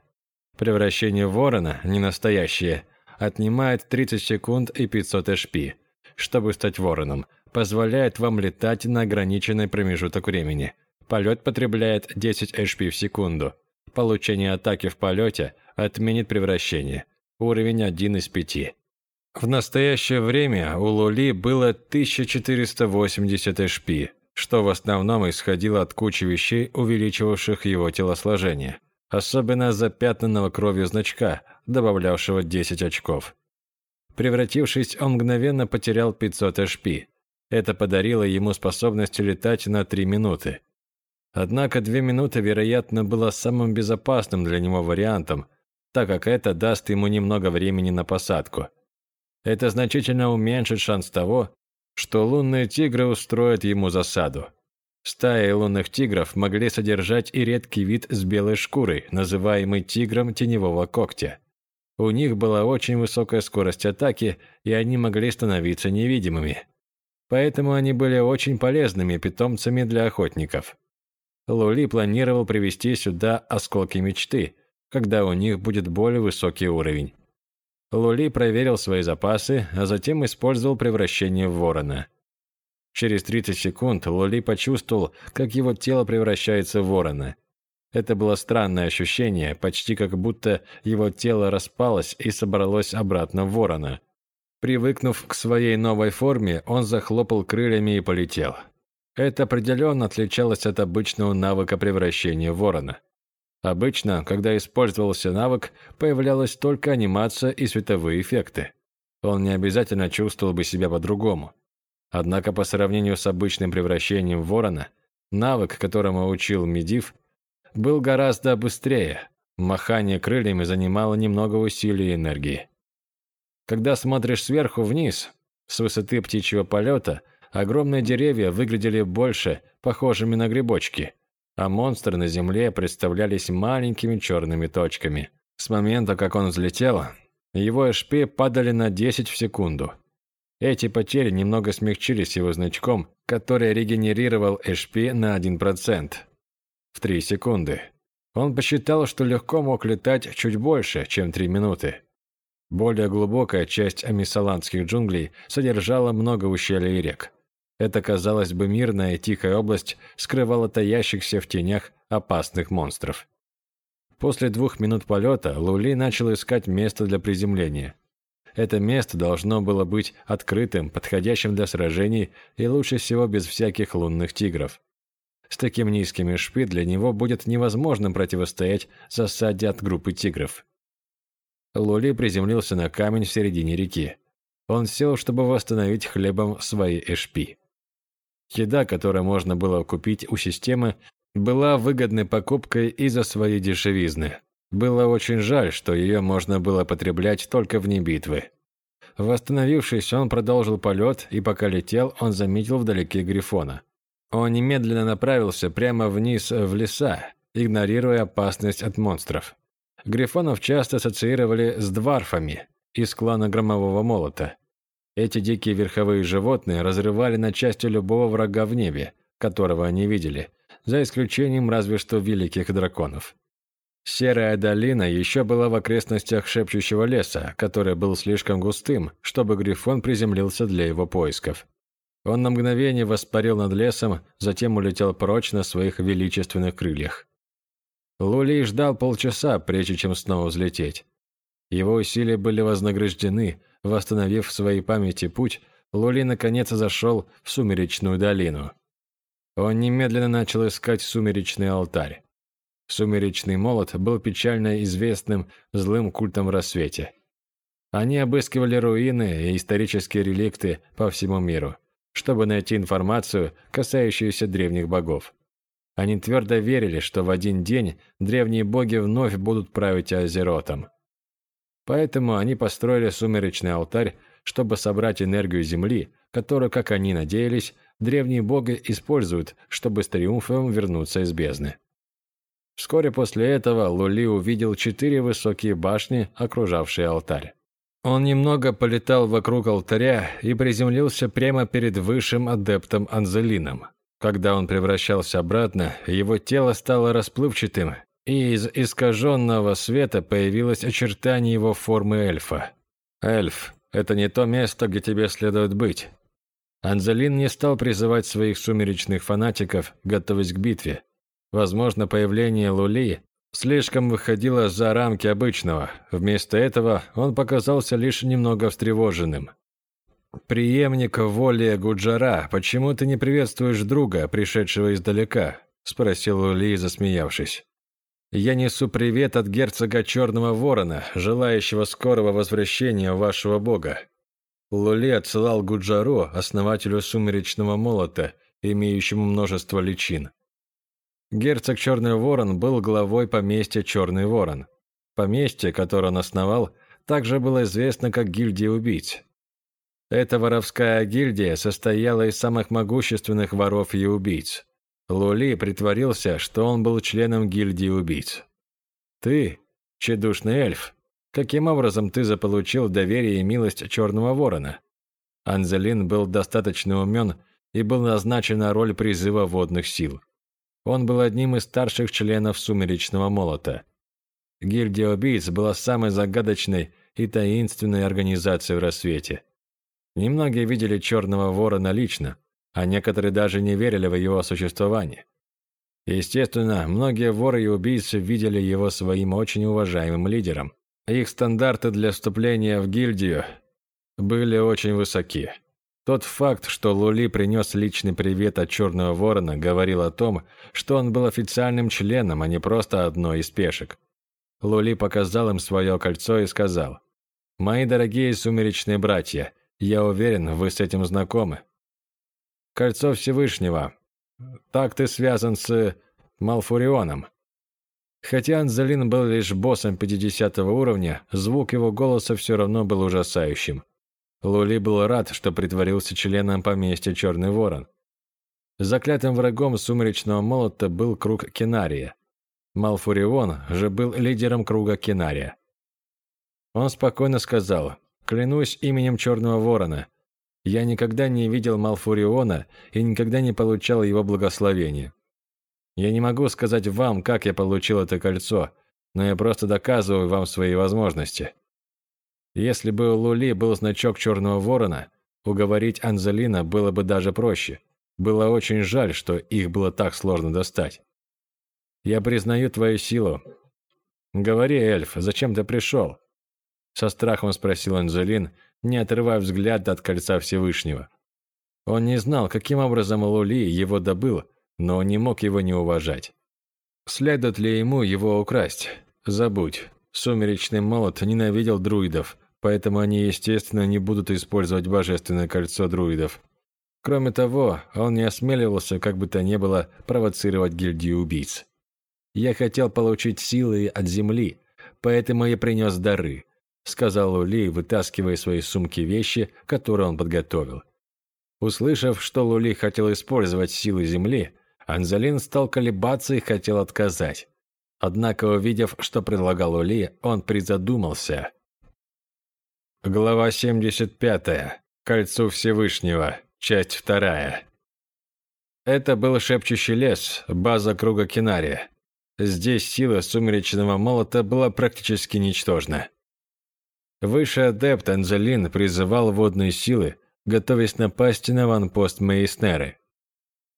Превращение ворона, не настоящее, отнимает 30 секунд и 500 HP. Чтобы стать вороном, позволяет вам летать на ограниченный промежуток времени. Полет потребляет 10 HP в секунду. Получение атаки в полете отменит превращение. Уровень 1 из 5. В настоящее время у Лули было 1480 HP, что в основном исходило от кучи вещей, увеличивавших его телосложение, особенно запятнанного кровью значка, добавлявшего 10 очков. Превратившись, он мгновенно потерял 500 HP. Это подарило ему способность летать на 3 минуты. Однако 2 минуты, вероятно, было самым безопасным для него вариантом, так как это даст ему немного времени на посадку – это значительно уменьшит шанс того, что лунные тигры устроят ему засаду. Стаи лунных тигров могли содержать и редкий вид с белой шкурой, называемый тигром теневого когтя. У них была очень высокая скорость атаки, и они могли становиться невидимыми. Поэтому они были очень полезными питомцами для охотников. Лули планировал привести сюда осколки мечты, когда у них будет более высокий уровень. Лули проверил свои запасы, а затем использовал превращение в ворона. Через 30 секунд Лули почувствовал, как его тело превращается в ворона. Это было странное ощущение, почти как будто его тело распалось и собралось обратно в ворона. Привыкнув к своей новой форме, он захлопал крыльями и полетел. Это определенно отличалось от обычного навыка превращения в ворона. Обычно, когда использовался навык, появлялась только анимация и световые эффекты. Он не обязательно чувствовал бы себя по-другому. Однако по сравнению с обычным превращением ворона, навык, которому учил Медив, был гораздо быстрее. Махание крыльями занимало немного усилий и энергии. Когда смотришь сверху вниз, с высоты птичьего полета, огромные деревья выглядели больше похожими на грибочки – а монстры на земле представлялись маленькими черными точками. С момента, как он взлетел, его HP падали на 10 в секунду. Эти потери немного смягчились его значком, который регенерировал HP на 1% в 3 секунды. Он посчитал, что легко мог летать чуть больше, чем 3 минуты. Более глубокая часть амисаландских джунглей содержала много ущелий и рек. Эта, казалось бы, мирная и тихая область скрывала таящихся в тенях опасных монстров. После двух минут полета Лули начал искать место для приземления. Это место должно было быть открытым, подходящим для сражений и лучше всего без всяких лунных тигров. С таким низким шпи для него будет невозможно противостоять засаде от группы тигров. Лули приземлился на камень в середине реки. Он сел, чтобы восстановить хлебом свои эшпи. Еда, которую можно было купить у системы, была выгодной покупкой из-за своей дешевизны. Было очень жаль, что ее можно было потреблять только вне битвы. Восстановившись, он продолжил полет, и пока летел, он заметил вдалеке Грифона. Он немедленно направился прямо вниз в леса, игнорируя опасность от монстров. Грифонов часто ассоциировали с дварфами из клана Громового Молота. Эти дикие верховые животные разрывали на части любого врага в небе, которого они видели, за исключением разве что великих драконов. Серая долина еще была в окрестностях шепчущего леса, который был слишком густым, чтобы Грифон приземлился для его поисков. Он на мгновение воспарил над лесом, затем улетел прочь на своих величественных крыльях. Лули ждал полчаса, прежде чем снова взлететь. Его усилия были вознаграждены, Восстановив в своей памяти путь, Лули наконец зашел в Сумеречную долину. Он немедленно начал искать Сумеречный алтарь. Сумеречный молот был печально известным злым культом в рассвете. Они обыскивали руины и исторические реликты по всему миру, чтобы найти информацию, касающуюся древних богов. Они твердо верили, что в один день древние боги вновь будут править Азеротом. Поэтому они построили сумеречный алтарь, чтобы собрать энергию Земли, которую, как они надеялись, древние боги используют, чтобы с триумфом вернуться из бездны. Вскоре после этого Лули увидел четыре высокие башни, окружавшие алтарь. Он немного полетал вокруг алтаря и приземлился прямо перед высшим адептом Анзелином. Когда он превращался обратно, его тело стало расплывчатым, и из искаженного света появилось очертание его формы эльфа. «Эльф, это не то место, где тебе следует быть». Анзелин не стал призывать своих сумеречных фанатиков, готовясь к битве. Возможно, появление Лули слишком выходило за рамки обычного. Вместо этого он показался лишь немного встревоженным. «Приемник воли Гуджара, почему ты не приветствуешь друга, пришедшего издалека?» – спросил Лули, засмеявшись. «Я несу привет от герцога Черного Ворона, желающего скорого возвращения вашего бога». Лули отсылал Гуджару, основателю Сумеречного Молота, имеющему множество личин. Герцог Черный Ворон был главой поместья Черный Ворон. Поместье, которое он основал, также было известно как гильдия убийц. Эта воровская гильдия состояла из самых могущественных воров и убийц. Лули притворился, что он был членом гильдии убийц. «Ты, тщедушный эльф, каким образом ты заполучил доверие и милость Черного Ворона?» Анзелин был достаточно умен и был назначен на роль призыва водных сил. Он был одним из старших членов Сумеречного Молота. Гильдия убийц была самой загадочной и таинственной организацией в рассвете. Немногие видели Черного Ворона лично, а некоторые даже не верили в его существование. Естественно, многие воры и убийцы видели его своим очень уважаемым лидером. Их стандарты для вступления в гильдию были очень высоки. Тот факт, что Лули принес личный привет от Черного Ворона, говорил о том, что он был официальным членом, а не просто одной из пешек. Лули показал им свое кольцо и сказал, «Мои дорогие сумеречные братья, я уверен, вы с этим знакомы. Кольцо Всевышнего. Так ты связан с Малфурионом». Хотя Анзелин был лишь боссом 50 уровня, звук его голоса все равно был ужасающим. Лули был рад, что притворился членом поместья Черный Ворон. Заклятым врагом сумеречного молота был круг Кинария. Малфурион же был лидером круга Кинария. Он спокойно сказал, «Клянусь именем Черного Ворона, я никогда не видел Малфуриона и никогда не получал его благословения. Я не могу сказать вам, как я получил это кольцо, но я просто доказываю вам свои возможности». Если бы у Лули был значок черного ворона, уговорить Анзелина было бы даже проще. Было очень жаль, что их было так сложно достать. «Я признаю твою силу». «Говори, эльф, зачем ты пришел?» Со страхом спросил Анзелин, не отрывая взгляд от кольца Всевышнего. Он не знал, каким образом Лули его добыл, но не мог его не уважать. Следует ли ему его украсть? Забудь. Сумеречный молот ненавидел друидов, поэтому они, естественно, не будут использовать божественное кольцо друидов. Кроме того, он не осмеливался, как бы то ни было, провоцировать гильдию убийц. «Я хотел получить силы от земли, поэтому я принес дары», сказал Лули, вытаскивая из своей сумки вещи, которые он подготовил. Услышав, что Лули хотел использовать силы земли, Анзалин стал колебаться и хотел отказать. Однако, увидев, что предлагал Лули, он призадумался – Глава 75. Кольцо Всевышнего. Часть 2. Это был шепчущий лес, база круга Кинария. Здесь сила сумеречного молота была практически ничтожна. Высший адепт Анзелин призывал водные силы, готовясь напасть на ванпост Мейснеры.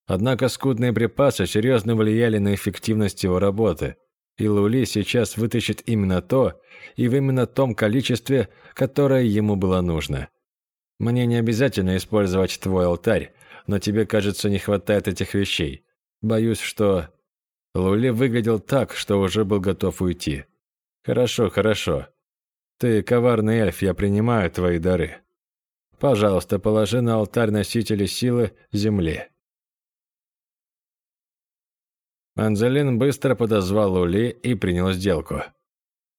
Однако скудные припасы серьезно влияли на эффективность его работы – и Лули сейчас вытащит именно то и в именно том количестве, которое ему было нужно. Мне не обязательно использовать твой алтарь, но тебе, кажется, не хватает этих вещей. Боюсь, что...» Лули выглядел так, что уже был готов уйти. «Хорошо, хорошо. Ты коварный эльф, я принимаю твои дары». Пожалуйста, положи на алтарь носители силы земли». Анзелин быстро подозвал Лули и принял сделку.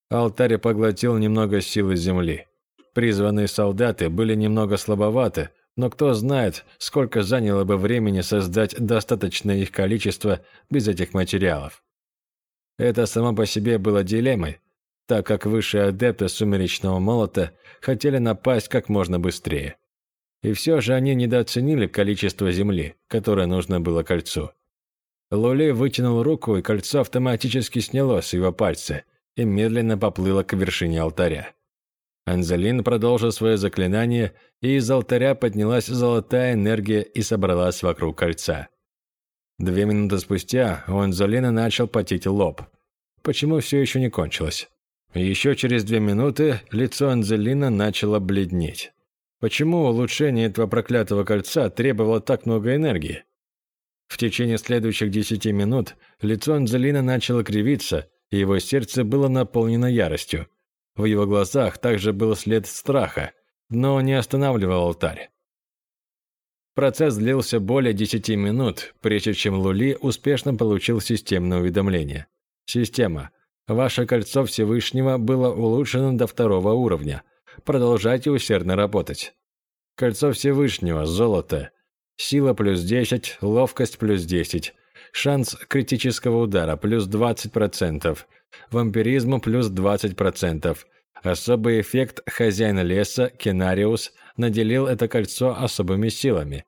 Алтарь поглотил немного силы земли. Призванные солдаты были немного слабоваты, но кто знает, сколько заняло бы времени создать достаточное их количество без этих материалов. Это само по себе было дилеммой, так как высшие адепты Сумеречного Молота хотели напасть как можно быстрее. И все же они недооценили количество земли, которое нужно было кольцу. Лули вытянул руку, и кольцо автоматически снялось с его пальца и медленно поплыло к вершине алтаря. Анзелин продолжил свое заклинание, и из алтаря поднялась золотая энергия и собралась вокруг кольца. Две минуты спустя у Анзелина начал потеть лоб. Почему все еще не кончилось? Еще через две минуты лицо Анзелина начало бледнеть. Почему улучшение этого проклятого кольца требовало так много энергии? В течение следующих десяти минут лицо Анзелина начало кривиться, и его сердце было наполнено яростью. В его глазах также был след страха, но не останавливал алтарь. Процесс длился более 10 минут, прежде чем Лули успешно получил системное уведомление. Система. Ваше кольцо Всевышнего было улучшено до второго уровня. Продолжайте усердно работать. Кольцо Всевышнего, золото. Сила плюс 10, ловкость плюс 10. Шанс критического удара плюс 20%. Вампиризму плюс 20%. Особый эффект хозяин леса, Кенариус, наделил это кольцо особыми силами.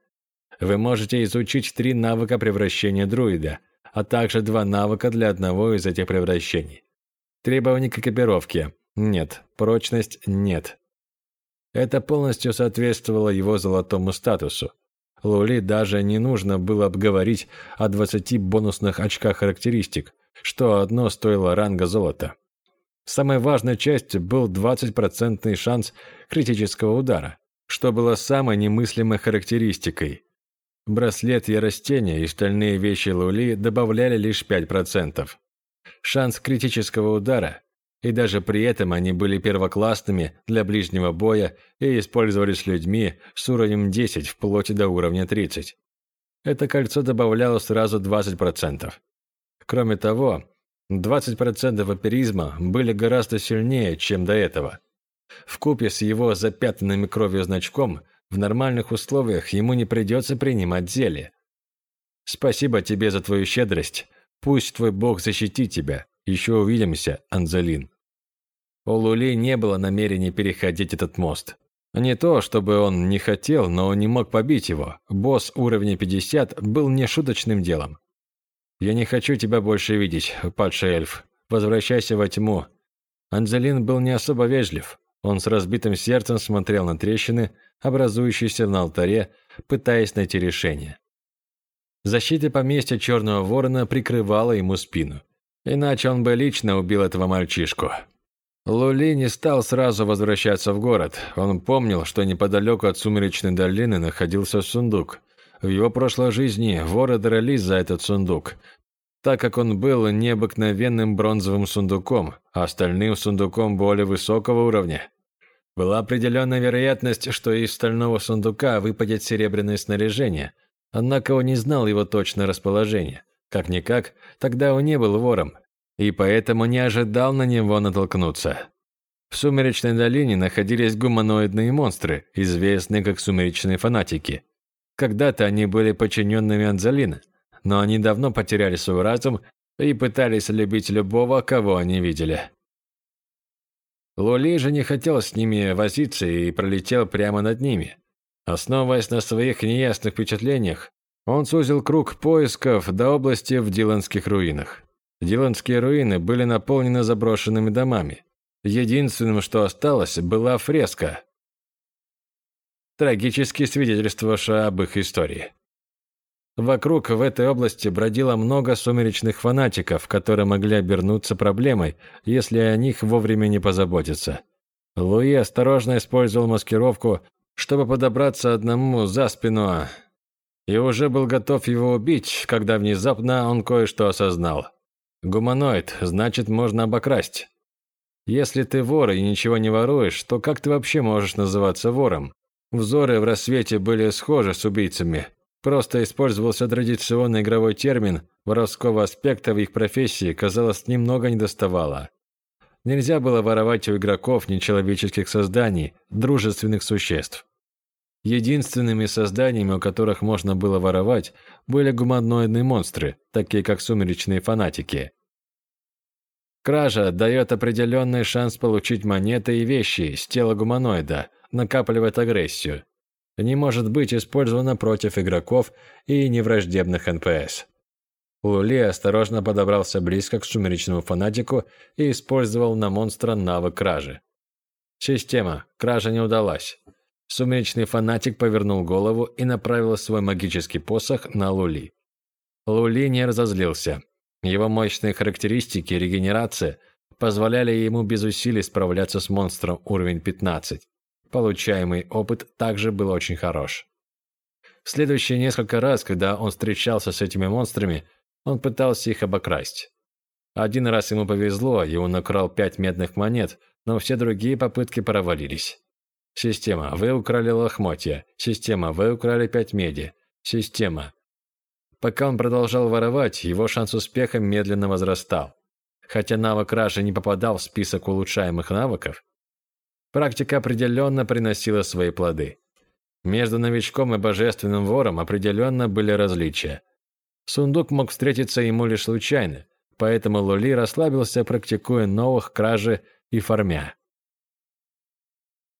Вы можете изучить три навыка превращения друида, а также два навыка для одного из этих превращений. Требования к экипировке – нет. Прочность – нет. Это полностью соответствовало его золотому статусу. Лули даже не нужно было обговорить о 20 бонусных очках характеристик, что одно стоило ранга золота. Самой важной частью был 20% шанс критического удара, что было самой немыслимой характеристикой. Браслет и растения и стальные вещи Лули добавляли лишь 5%. Шанс критического удара и даже при этом они были первоклассными для ближнего боя и использовались людьми с уровнем 10 вплоть до уровня 30. Это кольцо добавляло сразу 20%. Кроме того, 20% вампиризма были гораздо сильнее, чем до этого. В купе с его запятнанным кровью значком в нормальных условиях ему не придется принимать зелье. Спасибо тебе за твою щедрость. Пусть твой бог защитит тебя. Еще увидимся, Анзелин. У Лули не было намерения переходить этот мост. Не то, чтобы он не хотел, но не мог побить его. Босс уровня 50 был не шуточным делом. «Я не хочу тебя больше видеть, падший эльф. Возвращайся во тьму». Анзелин был не особо вежлив. Он с разбитым сердцем смотрел на трещины, образующиеся на алтаре, пытаясь найти решение. Защита поместья Черного Ворона прикрывала ему спину. Иначе он бы лично убил этого мальчишку. Лули не стал сразу возвращаться в город. Он помнил, что неподалеку от Сумеречной долины находился сундук. В его прошлой жизни воры дрались за этот сундук, так как он был необыкновенным бронзовым сундуком, а остальным сундуком более высокого уровня. Была определенная вероятность, что из стального сундука выпадет серебряное снаряжение, однако он не знал его точное расположение. Как-никак, тогда он не был вором, и поэтому не ожидал на него натолкнуться. В Сумеречной долине находились гуманоидные монстры, известные как сумеречные фанатики. Когда-то они были подчиненными Анзалина, но они давно потеряли свой разум и пытались любить любого, кого они видели. Лули же не хотел с ними возиться и пролетел прямо над ними. Основываясь на своих неясных впечатлениях, он сузил круг поисков до области в Диланских руинах. Диланские руины были наполнены заброшенными домами. Единственным, что осталось, была фреска, трагически свидетельствовавшая об их истории. Вокруг в этой области бродило много сумеречных фанатиков, которые могли обернуться проблемой, если о них вовремя не позаботиться. Луи осторожно использовал маскировку, чтобы подобраться одному за спину, и уже был готов его убить, когда внезапно он кое-что осознал. Гуманоид, значит, можно обокрасть. Если ты вор и ничего не воруешь, то как ты вообще можешь называться вором? Взоры в рассвете были схожи с убийцами. Просто использовался традиционный игровой термин, воровского аспекта в их профессии, казалось, немного недоставало. Нельзя было воровать у игроков нечеловеческих созданий, дружественных существ. Единственными созданиями, у которых можно было воровать, были гуманоидные монстры, такие как сумеречные фанатики. Кража дает определенный шанс получить монеты и вещи с тела гуманоида, накапливает агрессию. Не может быть использована против игроков и невраждебных НПС. Лули осторожно подобрался близко к сумеречному фанатику и использовал на монстра навык кражи. Система. Кража не удалась. Сумеречный фанатик повернул голову и направил свой магический посох на Лули. Лули не разозлился. Его мощные характеристики и регенерация позволяли ему без усилий справляться с монстром уровень 15. Получаемый опыт также был очень хорош. В следующие несколько раз, когда он встречался с этими монстрами, он пытался их обокрасть. Один раз ему повезло, и он украл пять медных монет, но все другие попытки провалились. Система, вы украли лохмотья. Система, вы украли пять меди. Система, Пока он продолжал воровать, его шанс успеха медленно возрастал. Хотя навык кражи не попадал в список улучшаемых навыков, практика определенно приносила свои плоды. Между новичком и божественным вором определенно были различия. Сундук мог встретиться ему лишь случайно, поэтому Лули расслабился, практикуя новых кражи и формя.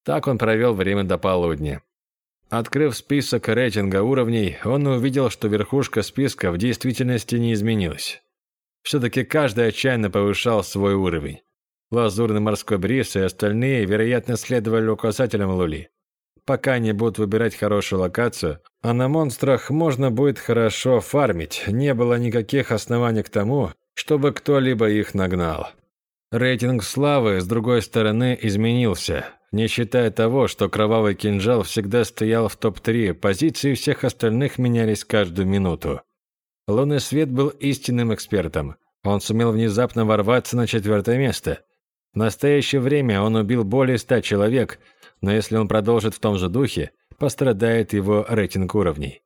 Так он провел время до полудня. Открыв список рейтинга уровней, он увидел, что верхушка списка в действительности не изменилась. Все-таки каждый отчаянно повышал свой уровень. Лазурный морской бриз и остальные, вероятно, следовали указателям Лули. Пока они будут выбирать хорошую локацию, а на монстрах можно будет хорошо фармить, не было никаких оснований к тому, чтобы кто-либо их нагнал. Рейтинг славы, с другой стороны, изменился. Не считая того, что кровавый кинжал всегда стоял в топ-3, позиции всех остальных менялись каждую минуту. Лунный свет был истинным экспертом. Он сумел внезапно ворваться на четвертое место. В настоящее время он убил более ста человек, но если он продолжит в том же духе, пострадает его рейтинг уровней.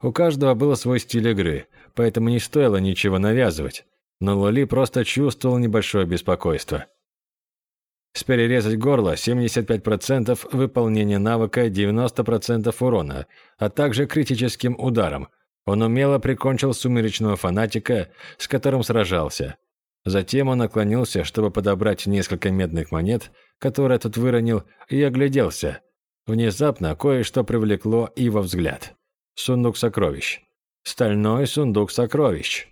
У каждого был свой стиль игры, поэтому не стоило ничего навязывать, но Лоли просто чувствовал небольшое беспокойство. С перерезать горло 75% выполнения навыка 90% урона, а также критическим ударом. Он умело прикончил сумеречного фанатика, с которым сражался. Затем он наклонился, чтобы подобрать несколько медных монет, которые тот выронил, и огляделся. Внезапно кое-что привлекло его взгляд. Сундук сокровищ. Стальной сундук сокровищ.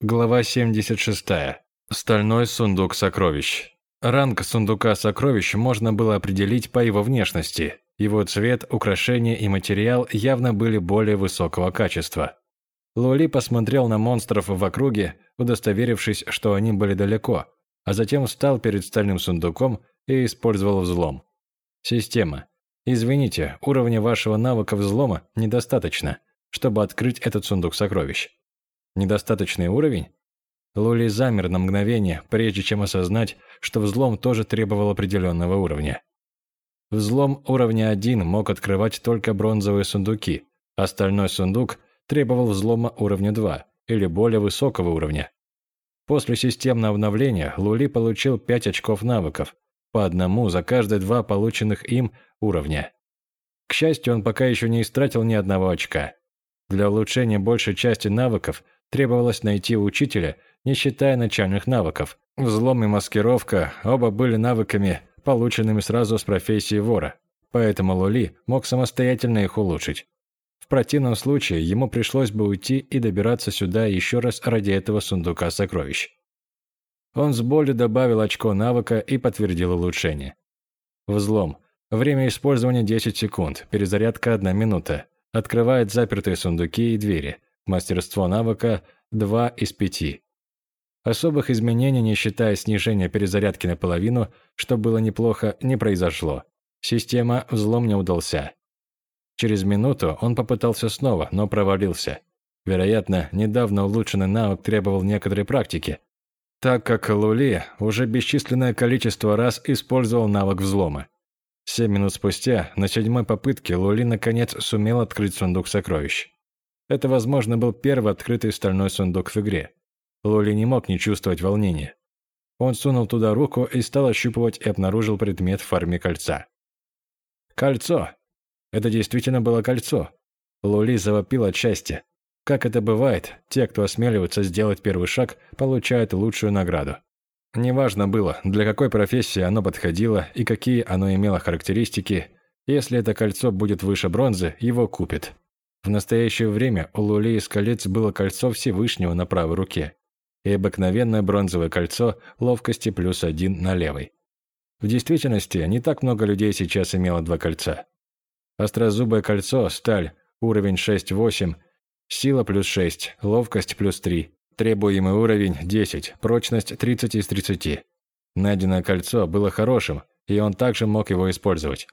Глава 76. Стальной сундук сокровищ. Ранг сундука сокровищ можно было определить по его внешности. Его цвет, украшения и материал явно были более высокого качества. Лули посмотрел на монстров в округе, удостоверившись, что они были далеко, а затем встал перед стальным сундуком и использовал взлом. Система. Извините, уровня вашего навыка взлома недостаточно, чтобы открыть этот сундук сокровищ. Недостаточный уровень? Лули замер на мгновение, прежде чем осознать, что взлом тоже требовал определенного уровня. Взлом уровня 1 мог открывать только бронзовые сундуки, остальной сундук требовал взлома уровня 2 или более высокого уровня. После системного обновления Лули получил 5 очков навыков, по одному за каждые два полученных им уровня. К счастью, он пока еще не истратил ни одного очка. Для улучшения большей части навыков требовалось найти учителя не считая начальных навыков. Взлом и маскировка оба были навыками, полученными сразу с профессии вора, поэтому Лули мог самостоятельно их улучшить. В противном случае ему пришлось бы уйти и добираться сюда еще раз ради этого сундука сокровищ. Он с болью добавил очко навыка и подтвердил улучшение. Взлом. Время использования 10 секунд, перезарядка 1 минута. Открывает запертые сундуки и двери. Мастерство навыка 2 из 5. Особых изменений, не считая снижения перезарядки наполовину, что было неплохо, не произошло. Система взлом не удался. Через минуту он попытался снова, но провалился. Вероятно, недавно улучшенный навык требовал некоторой практики, так как Лули уже бесчисленное количество раз использовал навык взлома. Семь минут спустя, на седьмой попытке, Лули наконец сумел открыть сундук сокровищ. Это, возможно, был первый открытый стальной сундук в игре. Лули не мог не чувствовать волнения. Он сунул туда руку и стал ощупывать и обнаружил предмет в форме кольца. Кольцо! Это действительно было кольцо. Лули завопил от счастья. Как это бывает, те, кто осмеливается сделать первый шаг, получают лучшую награду. Неважно было, для какой профессии оно подходило и какие оно имело характеристики, если это кольцо будет выше бронзы, его купят. В настоящее время у Лули из колец было кольцо Всевышнего на правой руке и обыкновенное бронзовое кольцо ловкости плюс один на левой. В действительности, не так много людей сейчас имело два кольца. Острозубое кольцо, сталь, уровень 6-8, сила плюс 6, ловкость плюс 3, Требуемый уровень – 10, прочность – 30 из 30. Найденное кольцо было хорошим, и он также мог его использовать.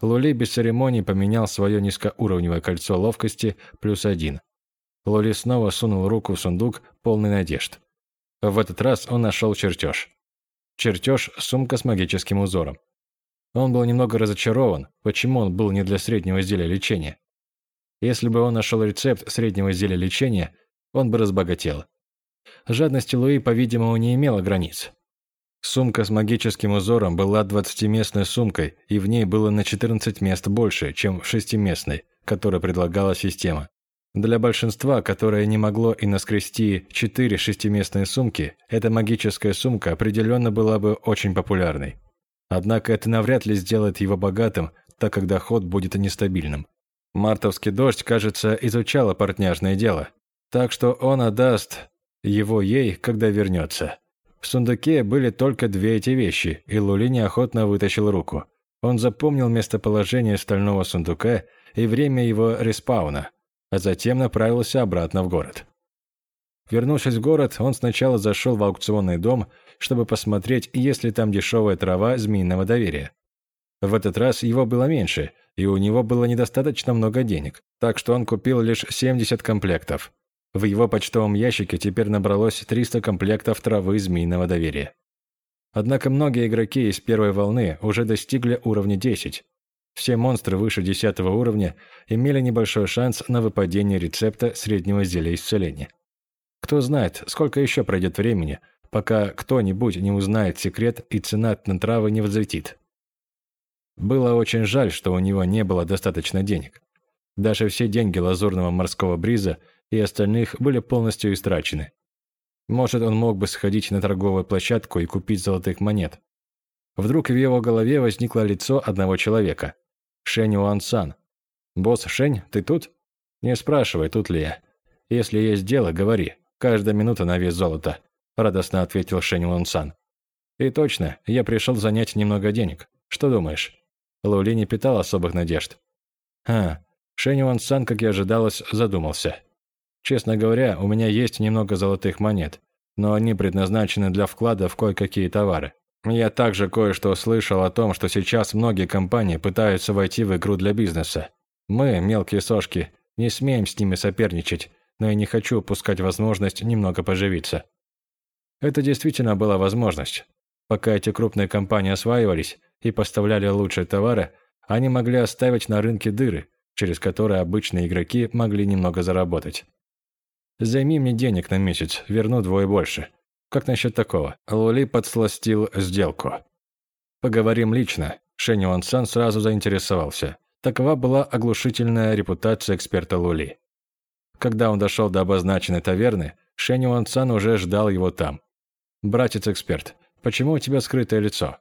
Лули без церемоний поменял свое низкоуровневое кольцо ловкости плюс один. Лули снова сунул руку в сундук, полный надежд. В этот раз он нашел чертеж. Чертеж – сумка с магическим узором. Он был немного разочарован, почему он был не для среднего изделия лечения. Если бы он нашел рецепт среднего изделия лечения, он бы разбогател. Жадность Луи, по-видимому, не имела границ. Сумка с магическим узором была 20-местной сумкой, и в ней было на 14 мест больше, чем в шестиместной, которую предлагала система. Для большинства, которое не могло и наскрести 4 шестиместные сумки, эта магическая сумка определенно была бы очень популярной. Однако это навряд ли сделает его богатым, так как доход будет нестабильным. Мартовский дождь, кажется, изучала портняжное дело, так что он отдаст его ей, когда вернется. В сундуке были только две эти вещи, и Лули неохотно вытащил руку. Он запомнил местоположение стального сундука и время его респауна, а затем направился обратно в город. Вернувшись в город, он сначала зашел в аукционный дом, чтобы посмотреть, есть ли там дешевая трава змеиного доверия. В этот раз его было меньше, и у него было недостаточно много денег, так что он купил лишь 70 комплектов. В его почтовом ящике теперь набралось 300 комплектов травы змеиного доверия. Однако многие игроки из первой волны уже достигли уровня 10. Все монстры выше 10 уровня имели небольшой шанс на выпадение рецепта среднего зелья исцеления. Кто знает, сколько еще пройдет времени, пока кто-нибудь не узнает секрет и цена на травы не взлетит. Было очень жаль, что у него не было достаточно денег. Даже все деньги лазурного морского бриза – и остальных были полностью истрачены. Может, он мог бы сходить на торговую площадку и купить золотых монет. Вдруг в его голове возникло лицо одного человека. Шэнь Уансан. «Босс Шень, ты тут?» «Не спрашивай, тут ли я. Если есть дело, говори. Каждая минута на вес золота», – радостно ответил Шэнь Уансан. «И точно, я пришел занять немного денег. Что думаешь?» Лули не питал особых надежд. «А, Шэнь Уансан, как и ожидалось, задумался. Честно говоря, у меня есть немного золотых монет, но они предназначены для вклада в кое-какие товары. Я также кое-что слышал о том, что сейчас многие компании пытаются войти в игру для бизнеса. Мы, мелкие сошки, не смеем с ними соперничать, но я не хочу упускать возможность немного поживиться. Это действительно была возможность. Пока эти крупные компании осваивались и поставляли лучшие товары, они могли оставить на рынке дыры, через которые обычные игроки могли немного заработать. Займи мне денег на месяц, верну двое больше. Как насчет такого? Лули подсластил сделку. Поговорим лично. Ван Сан сразу заинтересовался. Такова была оглушительная репутация эксперта Лули. Когда он дошел до обозначенной таверны, Ван Сан уже ждал его там. «Братец-эксперт, почему у тебя скрытое лицо?»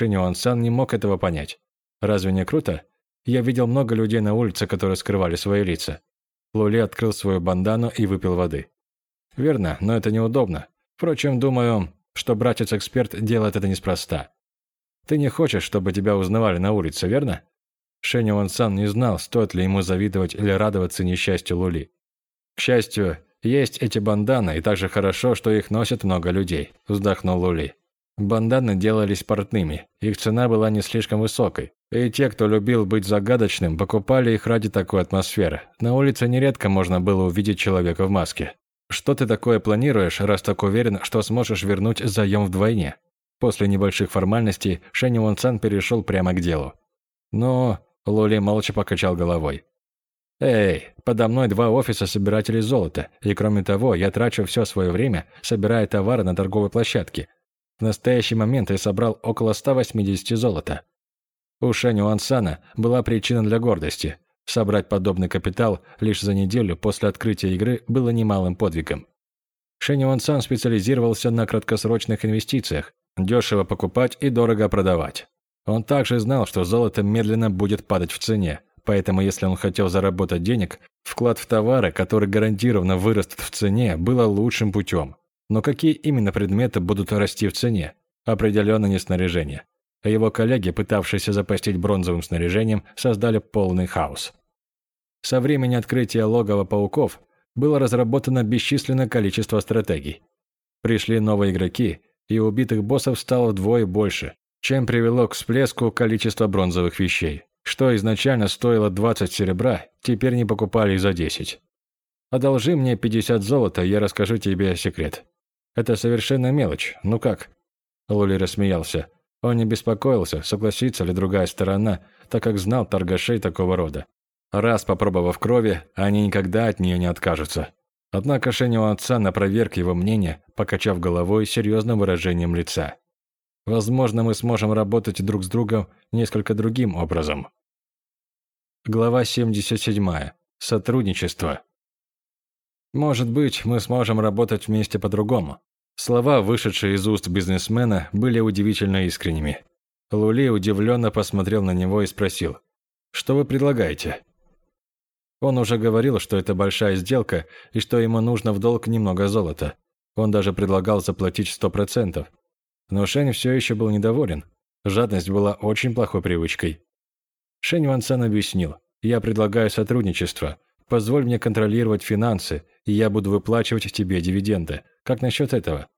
Ван Сан не мог этого понять. «Разве не круто? Я видел много людей на улице, которые скрывали свои лица. Лули открыл свою бандану и выпил воды. «Верно, но это неудобно. Впрочем, думаю, что братец-эксперт делает это неспроста. Ты не хочешь, чтобы тебя узнавали на улице, верно?» Шэнь Ван Сан не знал, стоит ли ему завидовать или радоваться несчастью Лули. «К счастью, есть эти банданы, и также хорошо, что их носят много людей», – вздохнул Лули. Банданы делались портными, их цена была не слишком высокой, и те, кто любил быть загадочным, покупали их ради такой атмосферы. На улице нередко можно было увидеть человека в маске. Что ты такое планируешь, раз так уверен, что сможешь вернуть заем вдвойне? После небольших формальностей Шэнь Вон Цан перешел прямо к делу. Но Лули молча покачал головой. «Эй, подо мной два офиса собирателей золота, и кроме того, я трачу все свое время, собирая товары на торговой площадке. В настоящий момент я собрал около 180 золота. У Шэнь Уансана была причина для гордости. Собрать подобный капитал лишь за неделю после открытия игры было немалым подвигом. Шэнь Уансан специализировался на краткосрочных инвестициях, дешево покупать и дорого продавать. Он также знал, что золото медленно будет падать в цене, поэтому если он хотел заработать денег, вклад в товары, который гарантированно вырастет в цене, было лучшим путем. Но какие именно предметы будут расти в цене? Определенно не снаряжение. А его коллеги, пытавшиеся запастить бронзовым снаряжением, создали полный хаос. Со времени открытия логова пауков было разработано бесчисленное количество стратегий. Пришли новые игроки, и убитых боссов стало вдвое больше, чем привело к всплеску количества бронзовых вещей. Что изначально стоило 20 серебра, теперь не покупали за 10. Одолжи мне 50 золота, я расскажу тебе секрет. Это совершенно мелочь. Ну как? Лули рассмеялся. Он не беспокоился, согласится ли другая сторона, так как знал торгашей такого рода. Раз попробовав крови, они никогда от нее не откажутся. Однако Шеню отца напроверг его мнение, покачав головой серьезным выражением лица. Возможно, мы сможем работать друг с другом несколько другим образом. Глава 77. Сотрудничество. Может быть, мы сможем работать вместе по-другому. Слова, вышедшие из уст бизнесмена, были удивительно искренними. Лули удивленно посмотрел на него и спросил, «Что вы предлагаете?» Он уже говорил, что это большая сделка и что ему нужно в долг немного золота. Он даже предлагал заплатить сто процентов. Но Шень все еще был недоволен. Жадность была очень плохой привычкой. Шень Ван Цен объяснил. «Я предлагаю сотрудничество. Позволь мне контролировать финансы, и я буду выплачивать тебе дивиденды. Как насчет этого?»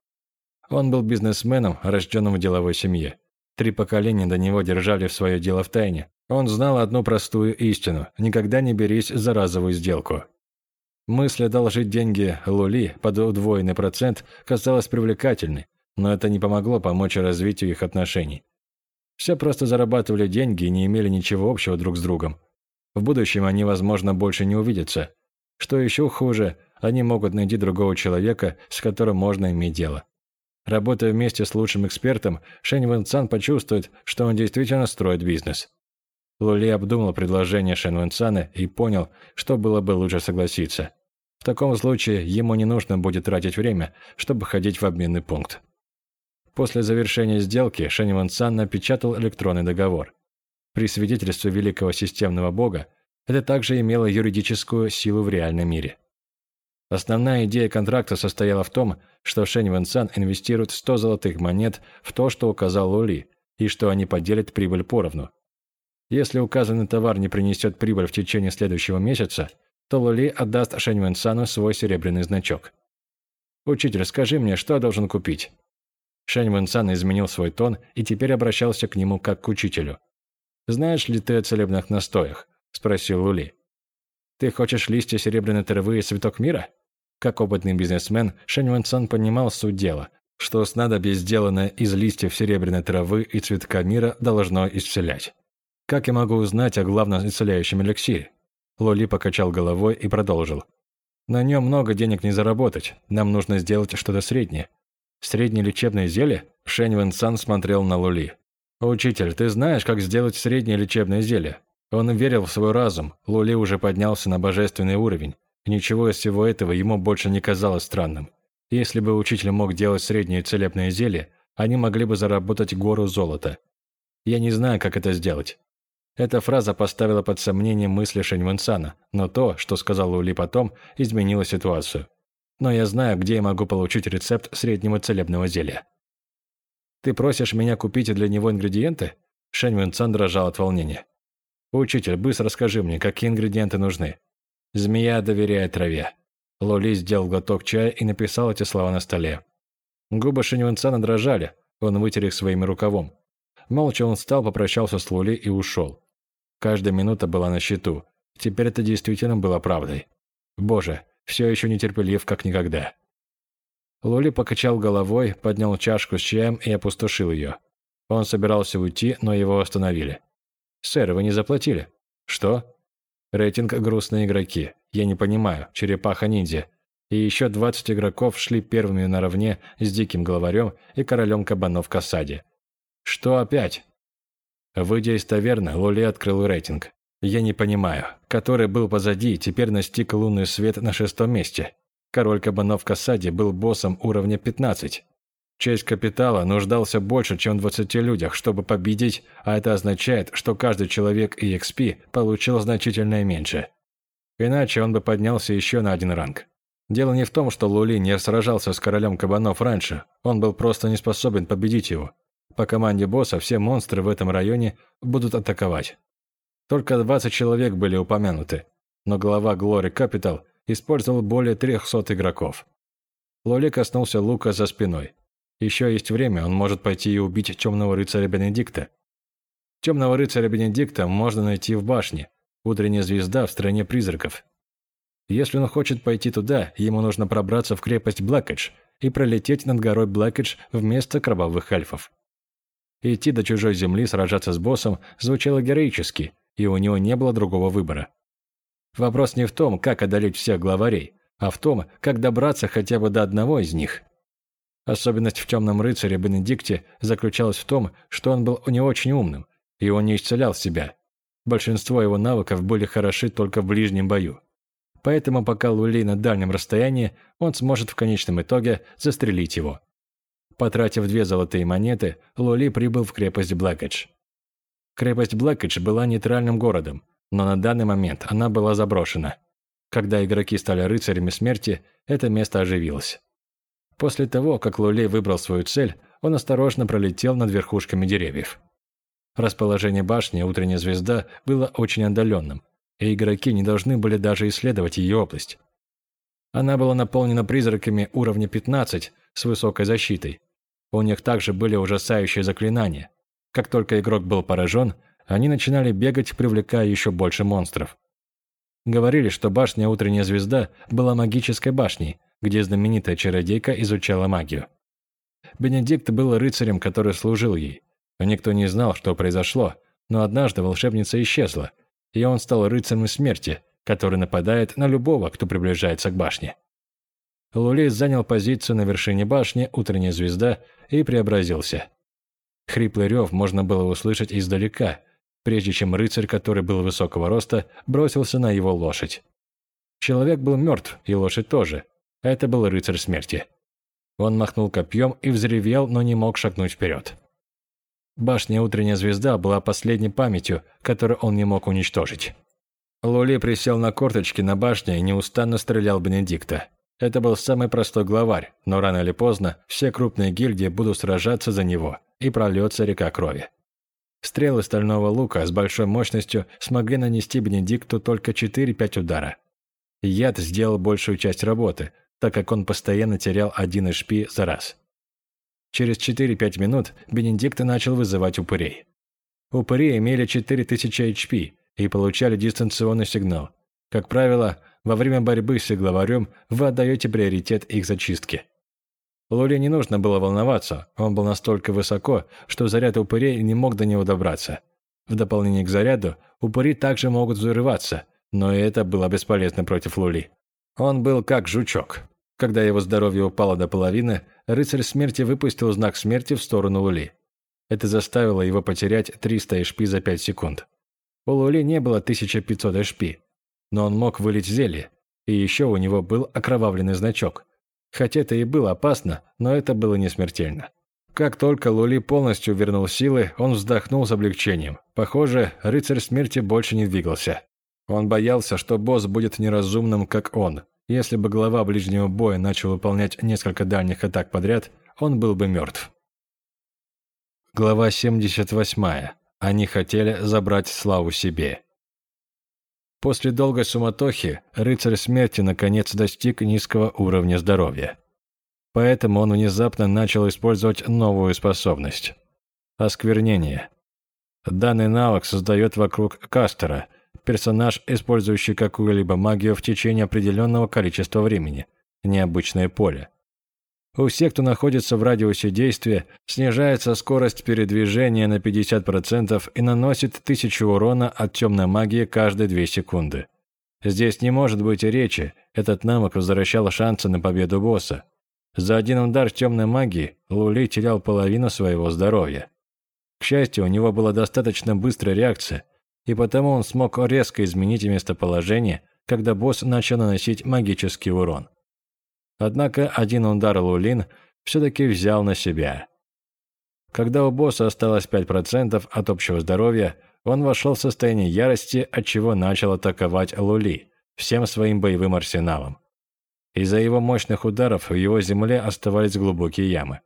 Он был бизнесменом, рожденным в деловой семье. Три поколения до него держали свое дело в тайне. Он знал одну простую истину – никогда не берись за разовую сделку. Мысль одолжить деньги Лули под удвоенный процент казалась привлекательной, но это не помогло помочь развитию их отношений. Все просто зарабатывали деньги и не имели ничего общего друг с другом. В будущем они, возможно, больше не увидятся. Что еще хуже, они могут найти другого человека, с которым можно иметь дело. Работая вместе с лучшим экспертом, Шэнь Вэн Цан почувствует, что он действительно строит бизнес. Лули обдумал предложение Шэнь Вэн Цана и понял, что было бы лучше согласиться. В таком случае ему не нужно будет тратить время, чтобы ходить в обменный пункт. После завершения сделки Шэнь Цан напечатал электронный договор. При свидетельстве великого системного бога это также имело юридическую силу в реальном мире. Основная идея контракта состояла в том, что Шэнь Вэнсан инвестирует 100 золотых монет в то, что указал Лули, и что они поделят прибыль поровну. Если указанный товар не принесет прибыль в течение следующего месяца, то Лули отдаст Шэнь Вэнсану свой серебряный значок. «Учитель, скажи мне, что я должен купить?» Шань Вэнсан изменил свой тон и теперь обращался к нему как к учителю. «Знаешь ли ты о целебных настоях?» – спросил Лули. «Ты хочешь листья серебряной травы и цветок мира?» Как опытный бизнесмен, Шань Вэнсан понимал суть дела, что снадобье, сделанное из листьев серебряной травы и цветка мира, должно исцелять. «Как я могу узнать о главном исцеляющем эликсире?» Лули покачал головой и продолжил. «На нем много денег не заработать, нам нужно сделать что-то среднее. Среднее лечебное зелье? Шэнь Вэн Сан смотрел на Лули. «Учитель, ты знаешь, как сделать среднее лечебное зелье?» Он верил в свой разум, Лули уже поднялся на божественный уровень. Ничего из всего этого ему больше не казалось странным. Если бы учитель мог делать среднее целебное зелье, они могли бы заработать гору золота. Я не знаю, как это сделать. Эта фраза поставила под сомнение мысли Шэнь Вэнсана, но то, что сказал Лули потом, изменило ситуацию но я знаю, где я могу получить рецепт среднего целебного зелья. Ты просишь меня купить для него ингредиенты? Шэнь Вэнцан дрожал от волнения. Учитель, быстро скажи мне, какие ингредиенты нужны. Змея доверяет траве. Лоли сделал глоток чая и написал эти слова на столе. Губы Шэнь Вэнцана дрожали, он вытер их своим рукавом. Молча он встал, попрощался с Лули и ушел. Каждая минута была на счету. Теперь это действительно было правдой. Боже, все еще нетерпелив, как никогда. Лули покачал головой, поднял чашку с чаем и опустошил ее. Он собирался уйти, но его остановили. «Сэр, вы не заплатили». «Что?» «Рейтинг грустные игроки. Я не понимаю. Черепаха-ниндзя. И еще 20 игроков шли первыми наравне с Диким Главарем и Королем Кабанов Касади. Что опять?» Выйдя из таверны, Лули открыл рейтинг. Я не понимаю, который был позади, теперь настиг лунный свет на шестом месте. Король кабанов Касади был боссом уровня 15. Честь капитала нуждался больше, чем в 20 людях, чтобы победить, а это означает, что каждый человек EXP получил значительно меньше. Иначе он бы поднялся еще на один ранг. Дело не в том, что Лули не сражался с королем кабанов раньше, он был просто не способен победить его. По команде босса все монстры в этом районе будут атаковать. Только 20 человек были упомянуты, но глава Glory Capital использовал более 300 игроков. Лоли коснулся лука за спиной. Еще есть время, он может пойти и убить темного рыцаря Бенедикта. Темного рыцаря Бенедикта можно найти в башне, утренняя звезда в стране призраков. Если он хочет пойти туда, ему нужно пробраться в крепость Блэкэдж и пролететь над горой Блэкэдж вместо кровавых эльфов. Идти до чужой земли сражаться с боссом звучало героически, и у него не было другого выбора. Вопрос не в том, как одолеть всех главарей, а в том, как добраться хотя бы до одного из них. Особенность в темном рыцаре Бенедикте заключалась в том, что он был не очень умным, и он не исцелял себя. Большинство его навыков были хороши только в ближнем бою. Поэтому пока Лули на дальнем расстоянии, он сможет в конечном итоге застрелить его. Потратив две золотые монеты, Лули прибыл в крепость Блэкэдж. Крепость Блэкэдж была нейтральным городом, но на данный момент она была заброшена. Когда игроки стали рыцарями смерти, это место оживилось. После того, как Лули выбрал свою цель, он осторожно пролетел над верхушками деревьев. Расположение башни «Утренняя звезда» было очень отдаленным, и игроки не должны были даже исследовать ее область. Она была наполнена призраками уровня 15 с высокой защитой, у них также были ужасающие заклинания. Как только игрок был поражен, они начинали бегать, привлекая еще больше монстров. Говорили, что башня «Утренняя звезда» была магической башней, где знаменитая чародейка изучала магию. Бенедикт был рыцарем, который служил ей. Никто не знал, что произошло, но однажды волшебница исчезла, и он стал рыцарем смерти, который нападает на любого, кто приближается к башне. Лулей занял позицию на вершине башни «Утренняя звезда» и преобразился. Хриплый рев можно было услышать издалека, прежде чем рыцарь, который был высокого роста, бросился на его лошадь. Человек был мертв, и лошадь тоже. Это был рыцарь смерти. Он махнул копьем и взревел, но не мог шагнуть вперед. Башня «Утренняя звезда» была последней памятью, которую он не мог уничтожить. Лули присел на корточки на башне и неустанно стрелял Бенедикта. Это был самый простой главарь, но рано или поздно все крупные гильдии будут сражаться за него, и прольется река крови. Стрелы стального лука с большой мощностью смогли нанести Бенедикту только 4-5 удара. Яд сделал большую часть работы, так как он постоянно терял один HP за раз. Через 4-5 минут Бенедикт начал вызывать упырей. Упыри имели 4000 HP и получали дистанционный сигнал. Как правило, во время борьбы с главарем вы отдаете приоритет их зачистке. Лоле не нужно было волноваться, он был настолько высоко, что заряд упырей не мог до него добраться. В дополнение к заряду, упыри также могут взрываться, но и это было бесполезно против Лули. Он был как жучок. Когда его здоровье упало до половины, рыцарь смерти выпустил знак смерти в сторону Лули. Это заставило его потерять 300 HP за 5 секунд. У Лули не было 1500 HP, но он мог вылить зелье, и еще у него был окровавленный значок. Хотя это и было опасно, но это было не смертельно. Как только Лули полностью вернул силы, он вздохнул с облегчением. Похоже, рыцарь смерти больше не двигался. Он боялся, что босс будет неразумным, как он. Если бы глава ближнего боя начал выполнять несколько дальних атак подряд, он был бы мертв. Глава 78. Они хотели забрать славу себе. После долгой суматохи рыцарь смерти наконец достиг низкого уровня здоровья. Поэтому он внезапно начал использовать новую способность – осквернение. Данный навык создает вокруг кастера, персонаж, использующий какую-либо магию в течение определенного количества времени, необычное поле. У всех, кто находится в радиусе действия, снижается скорость передвижения на 50% и наносит 1000 урона от темной магии каждые 2 секунды. Здесь не может быть и речи, этот навык возвращал шансы на победу босса. За один удар темной магии Лули терял половину своего здоровья. К счастью, у него была достаточно быстрая реакция, и потому он смог резко изменить местоположение, когда босс начал наносить магический урон. Однако один удар Лулин все-таки взял на себя. Когда у босса осталось 5% от общего здоровья, он вошел в состояние ярости, от чего начал атаковать Лули всем своим боевым арсеналом. Из-за его мощных ударов в его земле оставались глубокие ямы.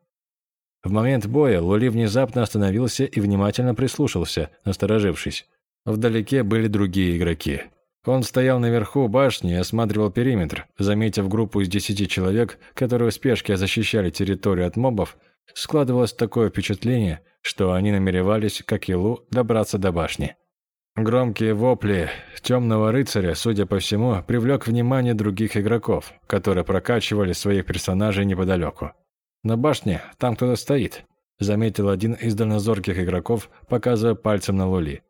В момент боя Лули внезапно остановился и внимательно прислушался, насторожившись. Вдалеке были другие игроки. Он стоял наверху башни и осматривал периметр. Заметив группу из десяти человек, которые в спешке защищали территорию от мобов, складывалось такое впечатление, что они намеревались, как и Лу, добраться до башни. Громкие вопли темного рыцаря, судя по всему, привлек внимание других игроков, которые прокачивали своих персонажей неподалеку. «На башне там кто-то стоит», – заметил один из дальнозорких игроков, показывая пальцем на Лули.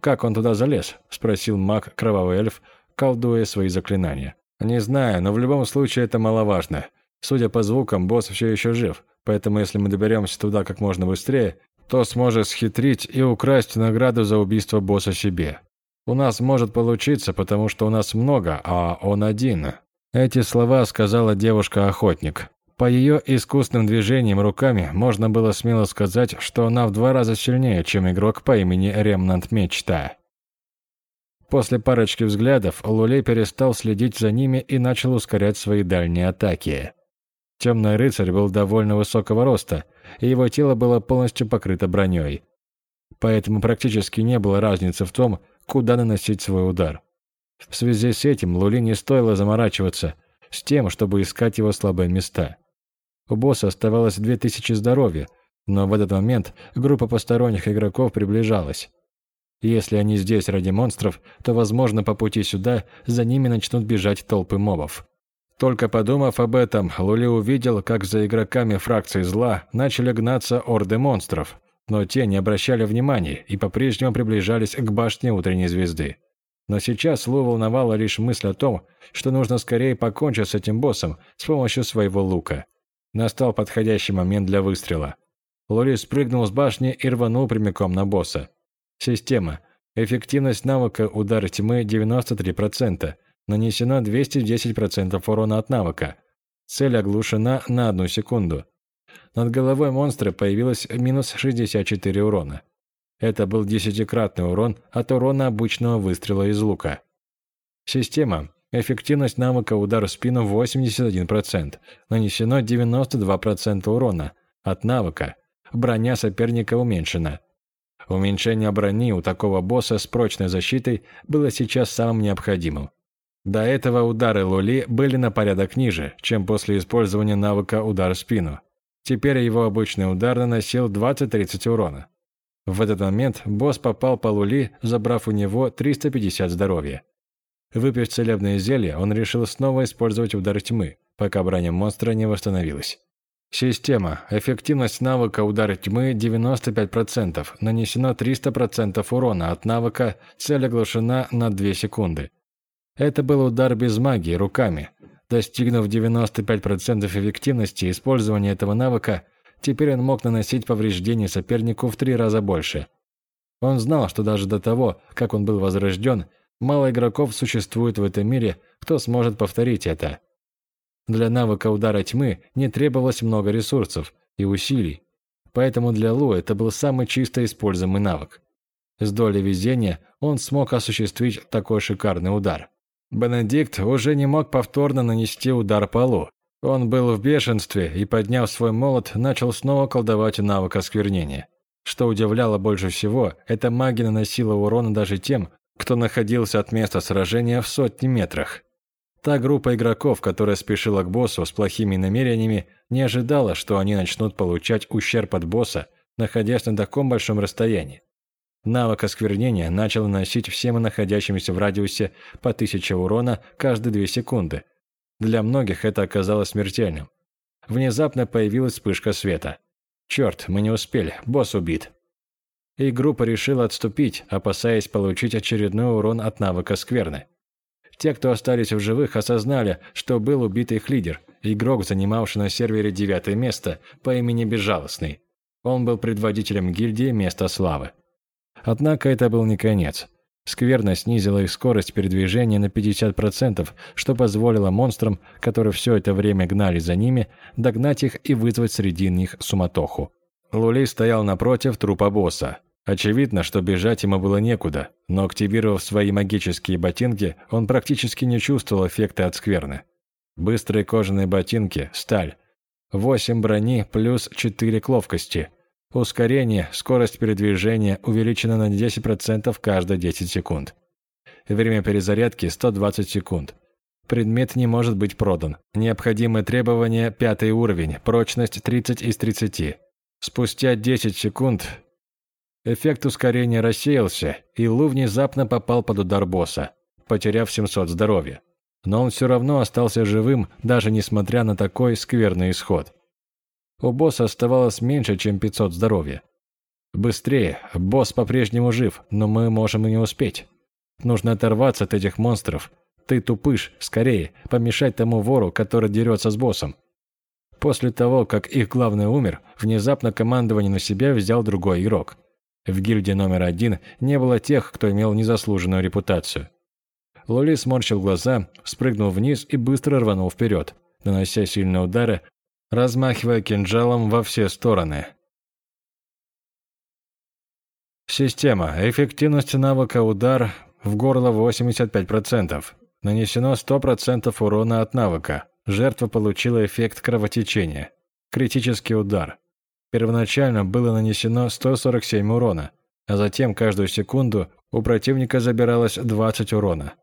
«Как он туда залез?» – спросил маг Кровавый Эльф, колдуя свои заклинания. «Не знаю, но в любом случае это маловажно. Судя по звукам, босс все еще жив, поэтому если мы доберемся туда как можно быстрее, то сможет схитрить и украсть награду за убийство босса себе. У нас может получиться, потому что у нас много, а он один». Эти слова сказала девушка-охотник. По ее искусным движениям руками можно было смело сказать, что она в два раза сильнее, чем игрок по имени Ремнант Мечта. После парочки взглядов Лулей перестал следить за ними и начал ускорять свои дальние атаки. Темный рыцарь был довольно высокого роста, и его тело было полностью покрыто броней. Поэтому практически не было разницы в том, куда наносить свой удар. В связи с этим Лули не стоило заморачиваться с тем, чтобы искать его слабые места. У босса оставалось 2000 здоровья, но в этот момент группа посторонних игроков приближалась. Если они здесь ради монстров, то, возможно, по пути сюда за ними начнут бежать толпы мобов. Только подумав об этом, Лули увидел, как за игроками фракции зла начали гнаться орды монстров, но те не обращали внимания и по-прежнему приближались к башне утренней звезды. Но сейчас Лу волновала лишь мысль о том, что нужно скорее покончить с этим боссом с помощью своего лука. Настал подходящий момент для выстрела. Лори спрыгнул с башни и рванул прямиком на босса. Система. Эффективность навыка «Удар тьмы» 93%. Нанесено 210% урона от навыка. Цель оглушена на одну секунду. Над головой монстра появилось минус 64 урона. Это был десятикратный урон от урона обычного выстрела из лука. Система. Эффективность навыка удар в спину 81%. Нанесено 92% урона. От навыка. Броня соперника уменьшена. Уменьшение брони у такого босса с прочной защитой было сейчас самым необходимым. До этого удары Лули были на порядок ниже, чем после использования навыка удар в спину. Теперь его обычный удар наносил 20-30 урона. В этот момент босс попал по Лули, забрав у него 350 здоровья. Выпив целебное зелье, он решил снова использовать удар тьмы, пока броня монстра не восстановилась. Система. Эффективность навыка удар тьмы 95%. Нанесено 300% урона от навыка, цель оглашена на 2 секунды. Это был удар без магии, руками. Достигнув 95% эффективности использования этого навыка, теперь он мог наносить повреждения сопернику в три раза больше. Он знал, что даже до того, как он был возрожден, Мало игроков существует в этом мире, кто сможет повторить это. Для навыка удара тьмы не требовалось много ресурсов и усилий, поэтому для Лу это был самый чисто используемый навык. С долей везения он смог осуществить такой шикарный удар. Бенедикт уже не мог повторно нанести удар по Лу. Он был в бешенстве и, подняв свой молот, начал снова колдовать навык осквернения. Что удивляло больше всего, эта магия наносила урон даже тем, кто находился от места сражения в сотни метрах. Та группа игроков, которая спешила к боссу с плохими намерениями, не ожидала, что они начнут получать ущерб от босса, находясь на таком большом расстоянии. Навык осквернения начал наносить всем находящимся в радиусе по 1000 урона каждые 2 секунды. Для многих это оказалось смертельным. внезапно появилась вспышка света. Черт, мы не успели, босс убит. И группа решила отступить, опасаясь получить очередной урон от навыка скверны. Те, кто остались в живых, осознали, что был убит их лидер, игрок, занимавший на сервере девятое место по имени Безжалостный. Он был предводителем гильдии Места Славы. Однако это был не конец. Скверно снизила их скорость передвижения на 50%, что позволило монстрам, которые все это время гнали за ними, догнать их и вызвать среди них суматоху. Лули стоял напротив трупа босса. Очевидно, что бежать ему было некуда, но активировав свои магические ботинки, он практически не чувствовал эффекта от скверны. Быстрые кожаные ботинки, сталь. 8 брони плюс 4 к ловкости. Ускорение, скорость передвижения увеличена на 10% каждые 10 секунд. Время перезарядки 120 секунд. Предмет не может быть продан. Необходимые требования – пятый уровень, прочность 30 из 30. Спустя 10 секунд эффект ускорения рассеялся, и Лу внезапно попал под удар босса, потеряв 700 здоровья. Но он все равно остался живым, даже несмотря на такой скверный исход. У босса оставалось меньше, чем 500 здоровья. Быстрее, босс по-прежнему жив, но мы можем и не успеть. Нужно оторваться от этих монстров. Ты тупыш, скорее, помешать тому вору, который дерется с боссом. После того, как их главный умер, внезапно командование на себя взял другой игрок. В гильдии номер один не было тех, кто имел незаслуженную репутацию. Лоли сморщил глаза, спрыгнул вниз и быстро рванул вперед, нанося сильные удары размахивая кинжалом во все стороны. Система. Эффективность навыка удар в горло 85%. Нанесено 100% урона от навыка. Жертва получила эффект кровотечения. Критический удар. Первоначально было нанесено 147 урона, а затем каждую секунду у противника забиралось 20 урона.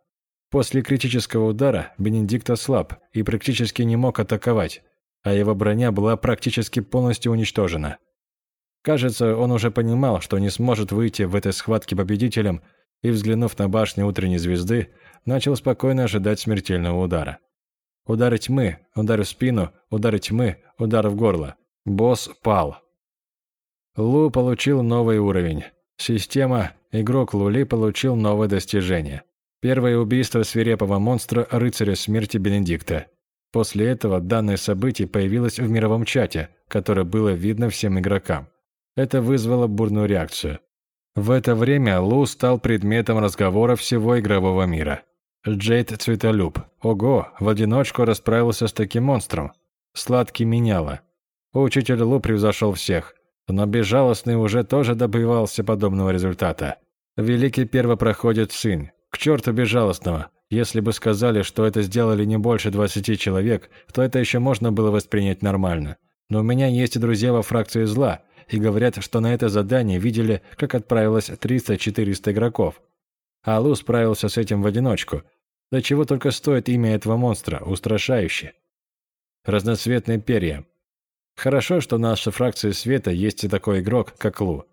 После критического удара Бенедикт ослаб и практически не мог атаковать, а его броня была практически полностью уничтожена. Кажется, он уже понимал, что не сможет выйти в этой схватке победителем, и, взглянув на башню утренней звезды, начал спокойно ожидать смертельного удара. Удар тьмы, удар в спину, удар тьмы, удар в горло. Босс пал. Лу получил новый уровень. Система «Игрок Лули» получил новое достижение. Первое убийство свирепого монстра рыцаря смерти Бенедикта. После этого данное событие появилось в мировом чате, которое было видно всем игрокам. Это вызвало бурную реакцию. В это время Лу стал предметом разговора всего игрового мира. Джейд Цветолюб. Ого, в одиночку расправился с таким монстром. Сладкий меняло. Учитель Лу превзошел всех. Но безжалостный уже тоже добивался подобного результата. Великий первопроходец сын. К черту безжалостного. Если бы сказали, что это сделали не больше 20 человек, то это еще можно было воспринять нормально. Но у меня есть друзья во фракции зла, и говорят, что на это задание видели, как отправилось 300-400 игроков. А Лу справился с этим в одиночку. Да чего только стоит имя этого монстра, устрашающе. Разноцветные перья. Хорошо, что в нашей фракции света есть и такой игрок, как Лу.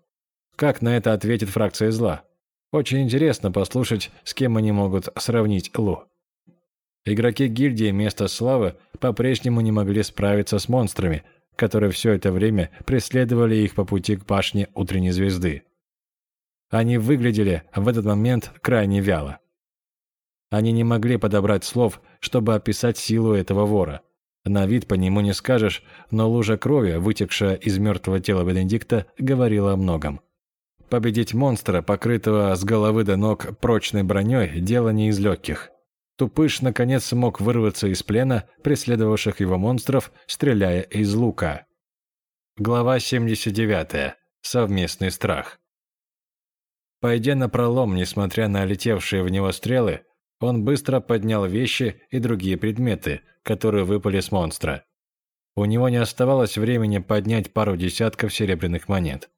Как на это ответит фракция зла? Очень интересно послушать, с кем они могут сравнить Лу. Игроки гильдии Места Славы по-прежнему не могли справиться с монстрами, которые все это время преследовали их по пути к башне Утренней Звезды. Они выглядели в этот момент крайне вяло. Они не могли подобрать слов, чтобы описать силу этого вора. На вид по нему не скажешь, но лужа крови, вытекшая из мертвого тела Бенедикта, говорила о многом. Победить монстра, покрытого с головы до ног прочной броней, дело не из легких. Тупыш наконец смог вырваться из плена преследовавших его монстров, стреляя из лука. Глава 79. Совместный страх. Пойдя на пролом, несмотря на летевшие в него стрелы, он быстро поднял вещи и другие предметы, которые выпали с монстра. У него не оставалось времени поднять пару десятков серебряных монет.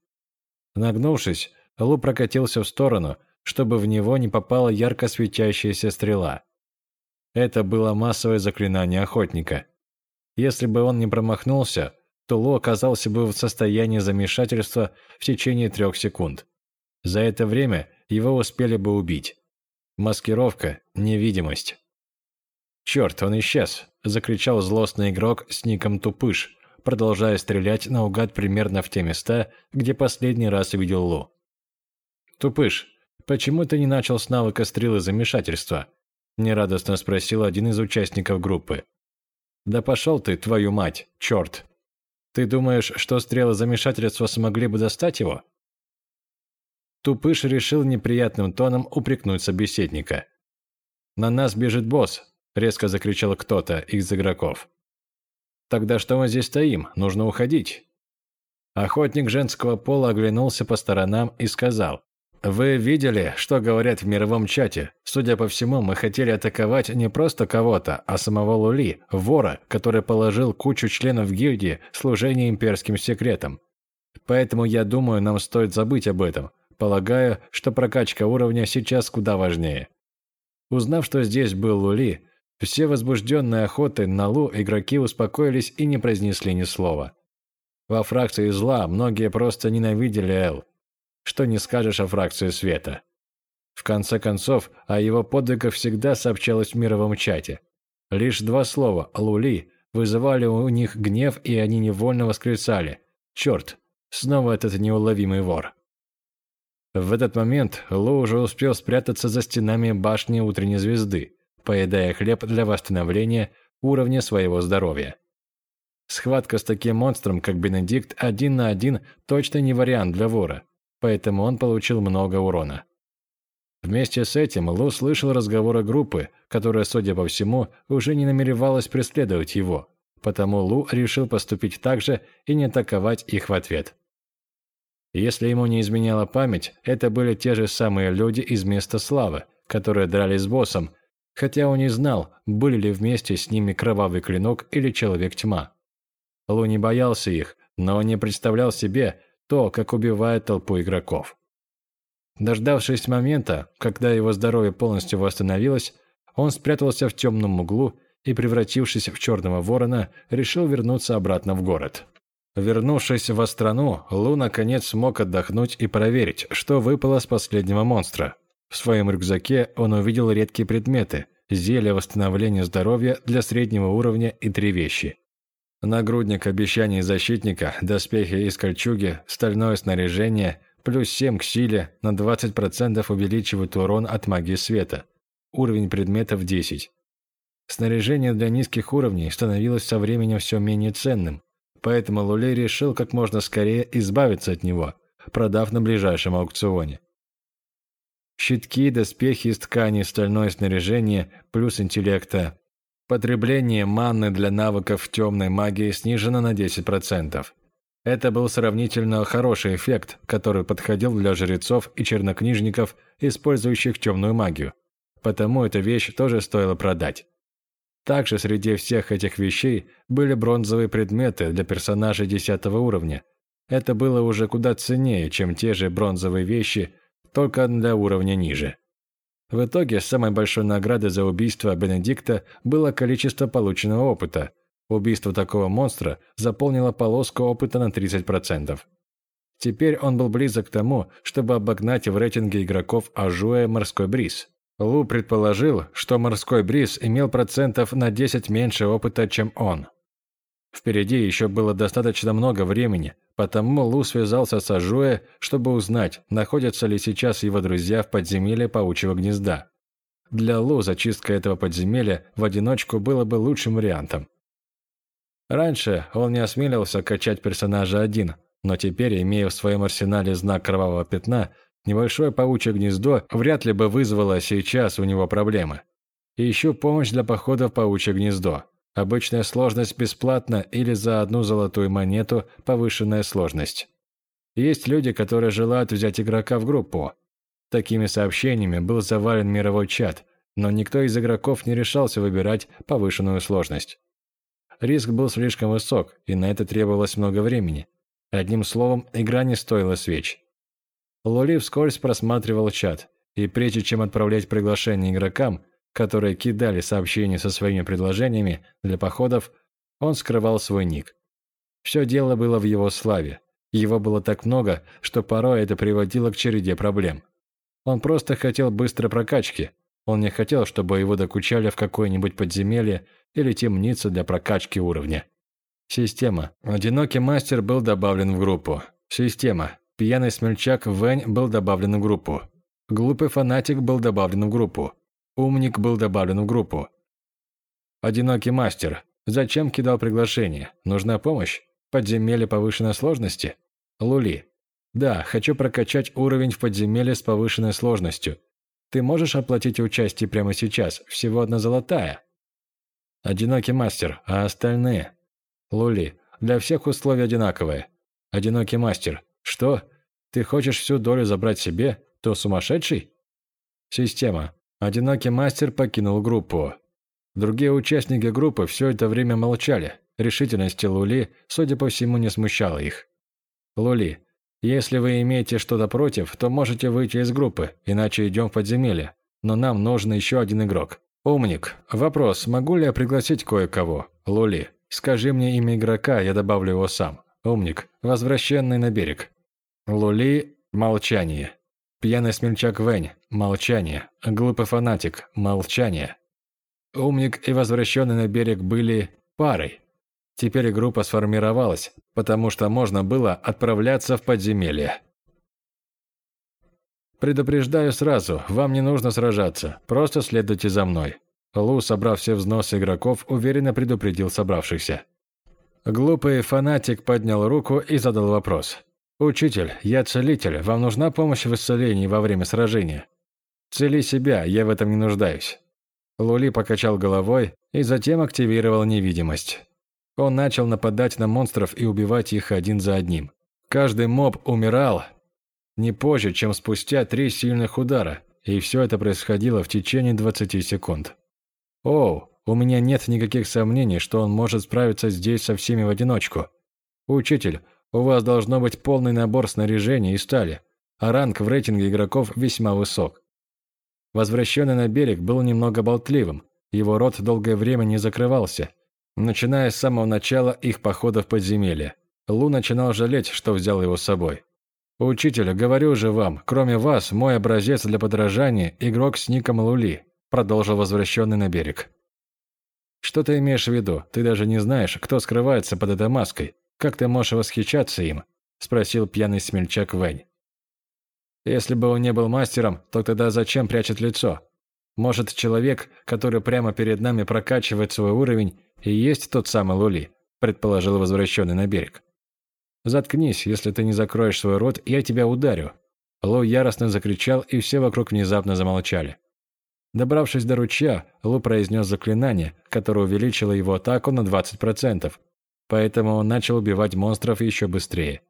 Нагнувшись, Лу прокатился в сторону, чтобы в него не попала ярко светящаяся стрела. Это было массовое заклинание охотника. Если бы он не промахнулся, то Лу оказался бы в состоянии замешательства в течение трех секунд. За это время его успели бы убить. Маскировка, невидимость. Черт, он исчез. – закричал злостный игрок с ником Тупыш, продолжая стрелять наугад примерно в те места, где последний раз видел Лу. «Тупыш, почему ты не начал с навыка стрелы замешательства?» – нерадостно спросил один из участников группы. «Да пошел ты, твою мать, черт! Ты думаешь, что стрелы замешательства смогли бы достать его?» Тупыш решил неприятным тоном упрекнуть собеседника. «На нас бежит босс!» – резко закричал кто-то из игроков. «Тогда что мы здесь стоим? Нужно уходить!» Охотник женского пола оглянулся по сторонам и сказал, «Вы видели, что говорят в мировом чате? Судя по всему, мы хотели атаковать не просто кого-то, а самого Лули, вора, который положил кучу членов гильдии служения имперским секретам. Поэтому я думаю, нам стоит забыть об этом. Полагаю, что прокачка уровня сейчас куда важнее». Узнав, что здесь был Лули, все возбужденные охотой на Лу игроки успокоились и не произнесли ни слова. Во фракции зла многие просто ненавидели Эл, что не скажешь о фракции света. В конце концов, о его подвигах всегда сообщалось в мировом чате. Лишь два слова «Лули» вызывали у них гнев, и они невольно восклицали «Черт, снова этот неуловимый вор». В этот момент Лу уже успел спрятаться за стенами башни утренней звезды, поедая хлеб для восстановления уровня своего здоровья. Схватка с таким монстром, как Бенедикт, один на один точно не вариант для вора поэтому он получил много урона. Вместе с этим Лу слышал разговоры группы, которая, судя по всему, уже не намеревалась преследовать его, потому Лу решил поступить так же и не атаковать их в ответ. Если ему не изменяла память, это были те же самые люди из места славы, которые дрались с боссом, хотя он не знал, были ли вместе с ними Кровавый Клинок или Человек-Тьма. Лу не боялся их, но не представлял себе, то, как убивает толпу игроков. Дождавшись момента, когда его здоровье полностью восстановилось, он спрятался в темном углу и, превратившись в черного ворона, решил вернуться обратно в город. Вернувшись в страну, Лу наконец смог отдохнуть и проверить, что выпало с последнего монстра. В своем рюкзаке он увидел редкие предметы, зелье восстановления здоровья для среднего уровня и три вещи. Нагрудник обещаний защитника, доспехи из кольчуги, стальное снаряжение, плюс 7 к силе, на 20% увеличивают урон от магии света. Уровень предметов 10. Снаряжение для низких уровней становилось со временем все менее ценным, поэтому Лулей решил как можно скорее избавиться от него, продав на ближайшем аукционе. Щитки, доспехи из ткани, стальное снаряжение, плюс интеллекта, Потребление маны для навыков темной магии снижено на 10%. Это был сравнительно хороший эффект, который подходил для жрецов и чернокнижников, использующих темную магию. Потому эта вещь тоже стоило продать. Также среди всех этих вещей были бронзовые предметы для персонажей 10 уровня. Это было уже куда ценнее, чем те же бронзовые вещи, только для уровня ниже. В итоге самой большой наградой за убийство Бенедикта было количество полученного опыта. Убийство такого монстра заполнило полоску опыта на 30%. Теперь он был близок к тому, чтобы обогнать в рейтинге игроков Ажуэ Морской Бриз. Лу предположил, что Морской Бриз имел процентов на 10 меньше опыта, чем он. Впереди еще было достаточно много времени, потому Лу связался с Ажуэ, чтобы узнать, находятся ли сейчас его друзья в подземелье паучьего гнезда. Для Лу зачистка этого подземелья в одиночку было бы лучшим вариантом. Раньше он не осмелился качать персонажа один, но теперь, имея в своем арсенале знак кровавого пятна, небольшое паучье гнездо вряд ли бы вызвало сейчас у него проблемы. И ищу помощь для похода в паучье гнездо. Обычная сложность бесплатно или за одну золотую монету повышенная сложность. Есть люди, которые желают взять игрока в группу. Такими сообщениями был завален мировой чат, но никто из игроков не решался выбирать повышенную сложность. Риск был слишком высок, и на это требовалось много времени. Одним словом, игра не стоила свеч. Лоли вскользь просматривал чат, и прежде чем отправлять приглашение игрокам, которые кидали сообщения со своими предложениями для походов, он скрывал свой ник. Все дело было в его славе. Его было так много, что порой это приводило к череде проблем. Он просто хотел быстрой прокачки, Он не хотел, чтобы его докучали в какое-нибудь подземелье или темницу для прокачки уровня. Система. Одинокий мастер был добавлен в группу. Система. Пьяный смельчак Вэнь был добавлен в группу. Глупый фанатик был добавлен в группу. Умник был добавлен в группу. Одинокий мастер. Зачем кидал приглашение? Нужна помощь? Подземелье повышенной сложности? Лули. Да, хочу прокачать уровень в подземелье с повышенной сложностью. Ты можешь оплатить участие прямо сейчас? Всего одна золотая. Одинокий мастер, а остальные? Лули. Для всех условия одинаковые. Одинокий мастер. Что? Ты хочешь всю долю забрать себе? То сумасшедший? Система. Одинокий мастер покинул группу. Другие участники группы все это время молчали. Решительность Лули, судя по всему, не смущала их. Лули. Если вы имеете что-то против, то можете выйти из группы, иначе идем в подземелье. Но нам нужен еще один игрок. Умник. Вопрос, могу ли я пригласить кое-кого? Лули. Скажи мне имя игрока, я добавлю его сам. Умник. Возвращенный на берег. Лули. Молчание. Пьяный смельчак Вэнь. Молчание. Глупый фанатик. Молчание. Умник и возвращенный на берег были парой. Теперь группа сформировалась, потому что можно было отправляться в подземелье. Предупреждаю сразу, вам не нужно сражаться, просто следуйте за мной. Лу, собрав все взносы игроков, уверенно предупредил собравшихся. Глупый фанатик поднял руку и задал вопрос. «Учитель, я целитель, вам нужна помощь в исцелении во время сражения?» «Цели себя, я в этом не нуждаюсь». Лули покачал головой и затем активировал невидимость. Он начал нападать на монстров и убивать их один за одним. Каждый моб умирал не позже, чем спустя три сильных удара, и все это происходило в течение 20 секунд. Оу, у меня нет никаких сомнений, что он может справиться здесь со всеми в одиночку. Учитель, у вас должно быть полный набор снаряжения и стали, а ранг в рейтинге игроков весьма высок. Возвращенный на берег был немного болтливым, его рот долгое время не закрывался – Начиная с самого начала их похода в подземелье, Лу начинал жалеть, что взял его с собой. «Учитель, говорю же вам, кроме вас, мой образец для подражания – игрок с ником Лули», – продолжил возвращенный на берег. «Что ты имеешь в виду? Ты даже не знаешь, кто скрывается под этой маской. Как ты можешь восхищаться им?» – спросил пьяный смельчак Вэнь. «Если бы он не был мастером, то тогда зачем прячет лицо? Может, человек, который прямо перед нами прокачивает свой уровень, и есть тот самый Лули, предположил возвращенный на берег. Заткнись, если ты не закроешь свой рот, я тебя ударю. Лу яростно закричал, и все вокруг внезапно замолчали. Добравшись до ручья, Лу произнес заклинание, которое увеличило его атаку на 20%, поэтому он начал убивать монстров еще быстрее.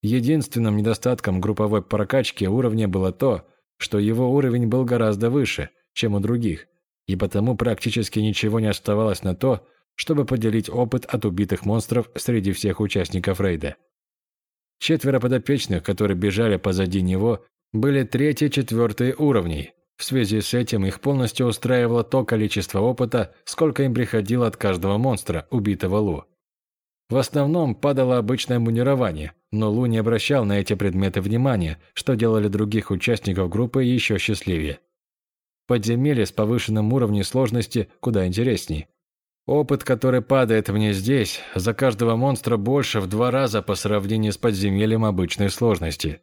Единственным недостатком групповой прокачки уровня было то, что его уровень был гораздо выше, чем у других, и потому практически ничего не оставалось на то, чтобы поделить опыт от убитых монстров среди всех участников рейда. Четверо подопечных, которые бежали позади него, были третий, четвертый уровней. В связи с этим их полностью устраивало то количество опыта, сколько им приходило от каждого монстра, убитого Лу. В основном падало обычное мунирование, но Лу не обращал на эти предметы внимания, что делали других участников группы еще счастливее. Подземелье с повышенным уровнем сложности куда интересней. Опыт, который падает мне здесь, за каждого монстра больше в два раза по сравнению с подземельем обычной сложности.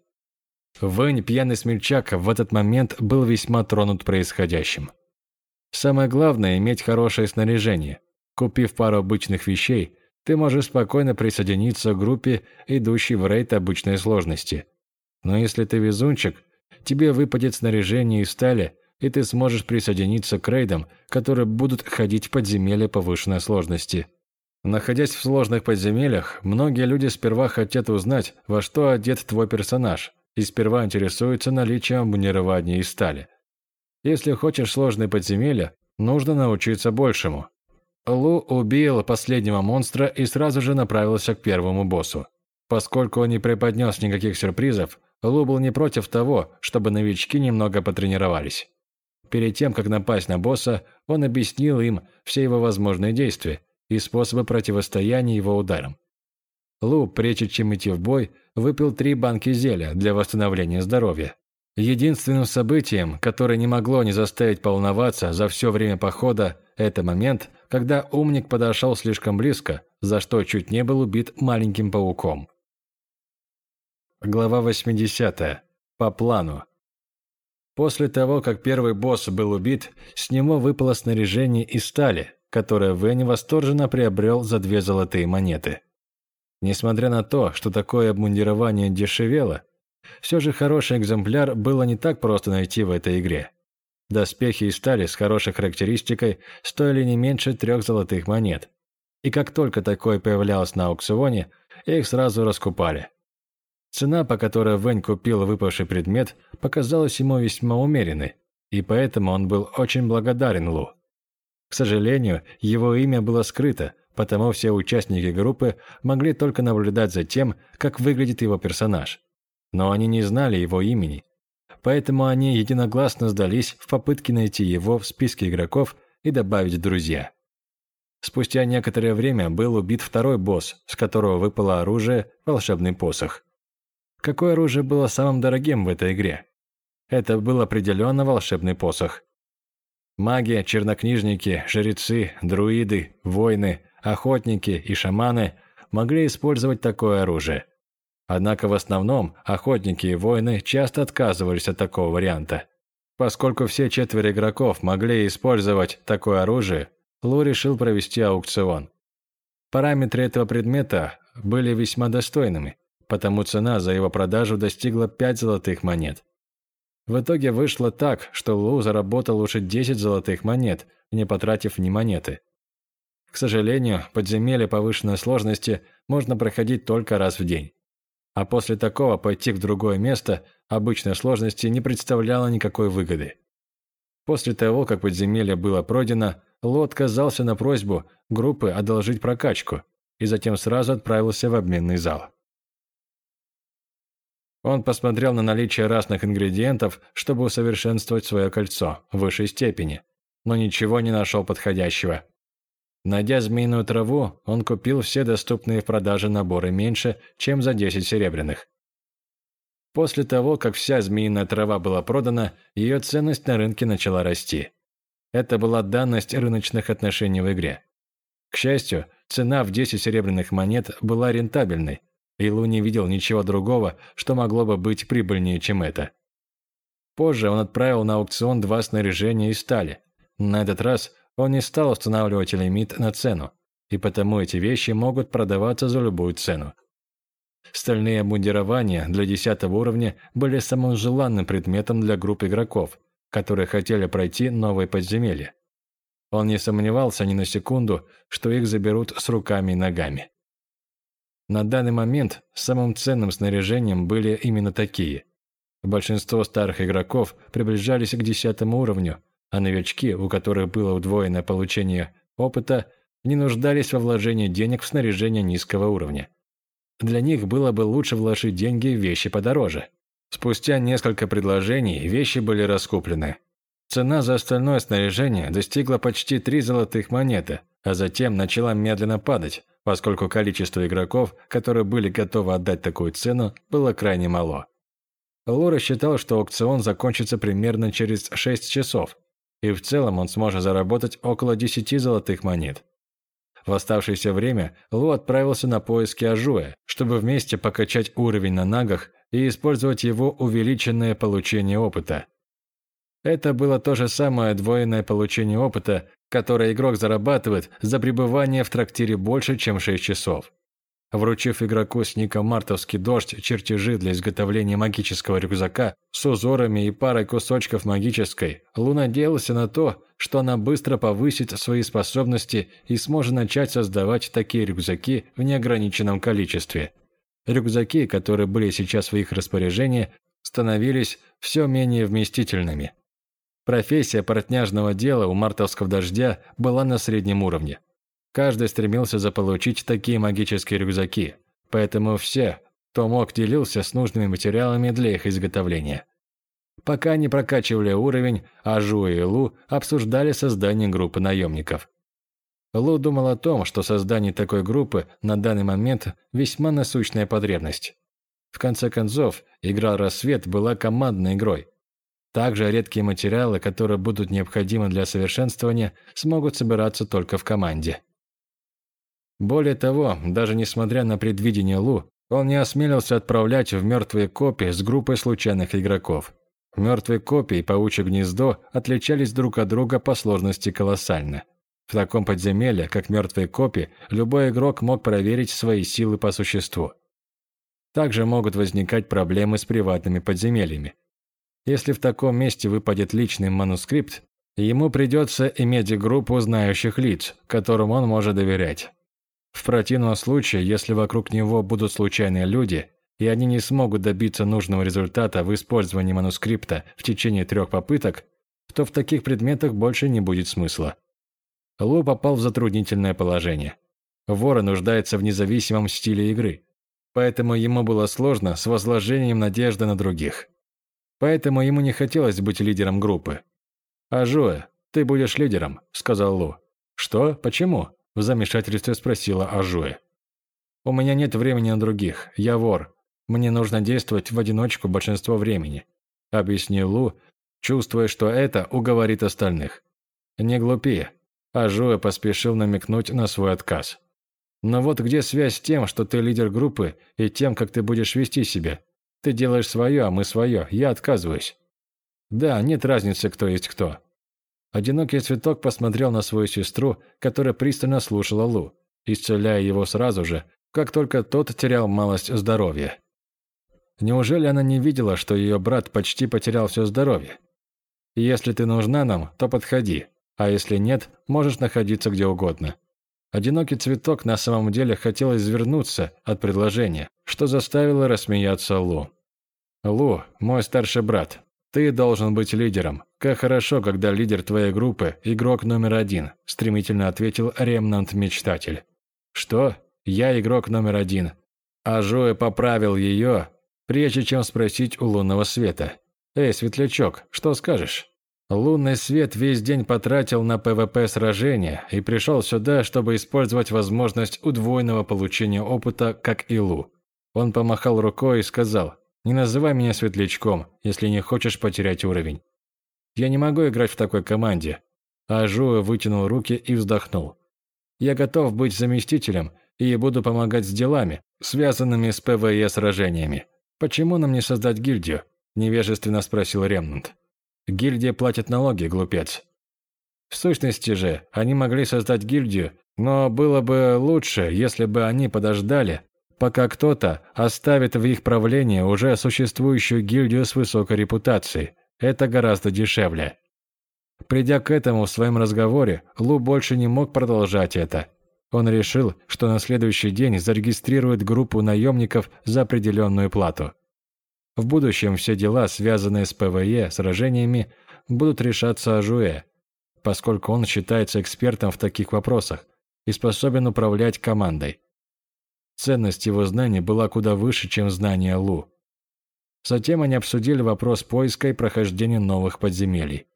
Вэнь, пьяный смельчак, в этот момент был весьма тронут происходящим. Самое главное – иметь хорошее снаряжение. Купив пару обычных вещей, ты можешь спокойно присоединиться к группе, идущей в рейд обычной сложности. Но если ты везунчик, тебе выпадет снаряжение из стали, и ты сможешь присоединиться к рейдам, которые будут ходить в подземелья повышенной сложности. Находясь в сложных подземельях, многие люди сперва хотят узнать, во что одет твой персонаж, и сперва интересуются наличием бронирования из стали. Если хочешь сложные подземелья, нужно научиться большему. Лу убил последнего монстра и сразу же направился к первому боссу. Поскольку он не преподнес никаких сюрпризов, Лу был не против того, чтобы новички немного потренировались. Перед тем, как напасть на босса, он объяснил им все его возможные действия и способы противостояния его ударам. Лу, прежде чем идти в бой, выпил три банки зелья для восстановления здоровья. Единственным событием, которое не могло не заставить поволноваться за все время похода, это момент, когда умник подошел слишком близко, за что чуть не был убит маленьким пауком. Глава 80. По плану. После того, как первый босс был убит, с него выпало снаряжение из стали, которое Вэнни восторженно приобрел за две золотые монеты. Несмотря на то, что такое обмундирование дешевело, все же хороший экземпляр было не так просто найти в этой игре. Доспехи из стали с хорошей характеристикой стоили не меньше трех золотых монет. И как только такое появлялось на аукционе, их сразу раскупали. Цена, по которой Вэнь купил выпавший предмет, показалась ему весьма умеренной, и поэтому он был очень благодарен Лу. К сожалению, его имя было скрыто, потому все участники группы могли только наблюдать за тем, как выглядит его персонаж но они не знали его имени. Поэтому они единогласно сдались в попытке найти его в списке игроков и добавить друзья. Спустя некоторое время был убит второй босс, с которого выпало оружие «Волшебный посох». Какое оружие было самым дорогим в этой игре? Это был определенно волшебный посох. Маги, чернокнижники, жрецы, друиды, воины, охотники и шаманы могли использовать такое оружие. Однако в основном охотники и воины часто отказывались от такого варианта. Поскольку все четверо игроков могли использовать такое оружие, Лу решил провести аукцион. Параметры этого предмета были весьма достойными, потому цена за его продажу достигла 5 золотых монет. В итоге вышло так, что Лу заработал уже 10 золотых монет, не потратив ни монеты. К сожалению, подземелье повышенной сложности можно проходить только раз в день. А после такого пойти в другое место обычной сложности не представляло никакой выгоды. После того, как подземелье было пройдено, Ло отказался на просьбу группы одолжить прокачку и затем сразу отправился в обменный зал. Он посмотрел на наличие разных ингредиентов, чтобы усовершенствовать свое кольцо в высшей степени, но ничего не нашел подходящего. Найдя змеиную траву, он купил все доступные в продаже наборы меньше, чем за 10 серебряных. После того, как вся змеиная трава была продана, ее ценность на рынке начала расти. Это была данность рыночных отношений в игре. К счастью, цена в 10 серебряных монет была рентабельной, и Лу не видел ничего другого, что могло бы быть прибыльнее, чем это. Позже он отправил на аукцион два снаряжения из стали. На этот раз он не стал устанавливать лимит на цену, и потому эти вещи могут продаваться за любую цену. Стальные обмундирования для 10 уровня были самым желанным предметом для групп игроков, которые хотели пройти новые подземелья. Он не сомневался ни на секунду, что их заберут с руками и ногами. На данный момент самым ценным снаряжением были именно такие. Большинство старых игроков приближались к 10 уровню, а новички, у которых было удвоенное получение опыта, не нуждались во вложении денег в снаряжение низкого уровня. Для них было бы лучше вложить деньги в вещи подороже. Спустя несколько предложений вещи были раскуплены. Цена за остальное снаряжение достигла почти 3 золотых монеты, а затем начала медленно падать, поскольку количество игроков, которые были готовы отдать такую цену, было крайне мало. Лора считал, что аукцион закончится примерно через 6 часов, и в целом он сможет заработать около 10 золотых монет. В оставшееся время Лу отправился на поиски Ажуя, чтобы вместе покачать уровень на нагах и использовать его увеличенное получение опыта. Это было то же самое двойное получение опыта, которое игрок зарабатывает за пребывание в трактире больше, чем 6 часов. Вручив игроку с ником «Мартовский дождь» чертежи для изготовления магического рюкзака с узорами и парой кусочков магической, Лу надеялся на то, что она быстро повысит свои способности и сможет начать создавать такие рюкзаки в неограниченном количестве. Рюкзаки, которые были сейчас в их распоряжении, становились все менее вместительными. Профессия портняжного дела у мартовского дождя была на среднем уровне. Каждый стремился заполучить такие магические рюкзаки, поэтому все, кто мог, делился с нужными материалами для их изготовления. Пока не прокачивали уровень, Ажу и Лу обсуждали создание группы наемников. Лу думал о том, что создание такой группы на данный момент весьма насущная потребность. В конце концов, игра «Рассвет» была командной игрой. Также редкие материалы, которые будут необходимы для совершенствования, смогут собираться только в команде. Более того, даже несмотря на предвидение Лу, он не осмелился отправлять в мертвые копии с группой случайных игроков. Мертвые копии и паучье гнездо отличались друг от друга по сложности колоссально. В таком подземелье, как мертвые копии, любой игрок мог проверить свои силы по существу. Также могут возникать проблемы с приватными подземельями. Если в таком месте выпадет личный манускрипт, ему придется иметь группу знающих лиц, которым он может доверять. В противном случае, если вокруг него будут случайные люди, и они не смогут добиться нужного результата в использовании манускрипта в течение трех попыток, то в таких предметах больше не будет смысла. Лу попал в затруднительное положение. Вора нуждается в независимом стиле игры, поэтому ему было сложно с возложением надежды на других. Поэтому ему не хотелось быть лидером группы. «Ажуэ, ты будешь лидером», – сказал Лу. «Что? Почему?» – в замешательстве спросила Ажуэ. «У меня нет времени на других. Я вор. Мне нужно действовать в одиночку большинство времени», – объяснил Лу, чувствуя, что это уговорит остальных. «Не глупи». Ажуэ поспешил намекнуть на свой отказ. «Но вот где связь с тем, что ты лидер группы, и тем, как ты будешь вести себя? Ты делаешь свое, а мы свое. Я отказываюсь». «Да, нет разницы, кто есть кто». Одинокий цветок посмотрел на свою сестру, которая пристально слушала Лу, исцеляя его сразу же, как только тот терял малость здоровья. Неужели она не видела, что ее брат почти потерял все здоровье? «Если ты нужна нам, то подходи, а если нет, можешь находиться где угодно». Одинокий цветок на самом деле хотел извернуться от предложения, что заставило рассмеяться Лу. «Лу, мой старший брат, ты должен быть лидером. Как хорошо, когда лидер твоей группы – игрок номер один», – стремительно ответил Ремнант-мечтатель. «Что? Я игрок номер один». А Жоэ поправил ее, прежде чем спросить у лунного света. «Эй, светлячок, что скажешь?» Лунный свет весь день потратил на ПВП сражения и пришел сюда, чтобы использовать возможность удвоенного получения опыта, как и Лу. Он помахал рукой и сказал, «Не называй меня светлячком, если не хочешь потерять уровень. Я не могу играть в такой команде». Ажуэ вытянул руки и вздохнул. «Я готов быть заместителем и буду помогать с делами, связанными с ПВЕ сражениями. Почему нам не создать гильдию?» – невежественно спросил Ремнант. Гильдия платит налоги, глупец. В сущности же, они могли создать гильдию, но было бы лучше, если бы они подождали, пока кто-то оставит в их правлении уже существующую гильдию с высокой репутацией. Это гораздо дешевле. Придя к этому в своем разговоре, Лу больше не мог продолжать это. Он решил, что на следующий день зарегистрирует группу наемников за определенную плату. В будущем все дела, связанные с ПВЕ, сражениями, будут решаться Ажуэ, поскольку он считается экспертом в таких вопросах и способен управлять командой. Ценность его знаний была куда выше, чем знания Лу. Затем они обсудили вопрос поиска и прохождения новых подземелий.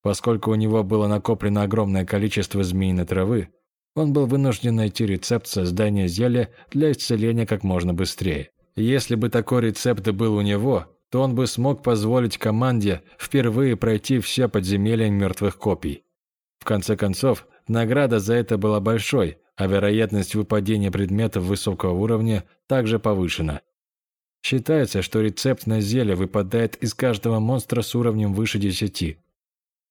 Поскольку у него было накоплено огромное количество змеиной травы, он был вынужден найти рецепт создания зелья для исцеления как можно быстрее. Если бы такой рецепт был у него, то он бы смог позволить команде впервые пройти все подземелья мертвых копий. В конце концов, награда за это была большой, а вероятность выпадения предметов высокого уровня также повышена. Считается, что рецепт на зелье выпадает из каждого монстра с уровнем выше 10.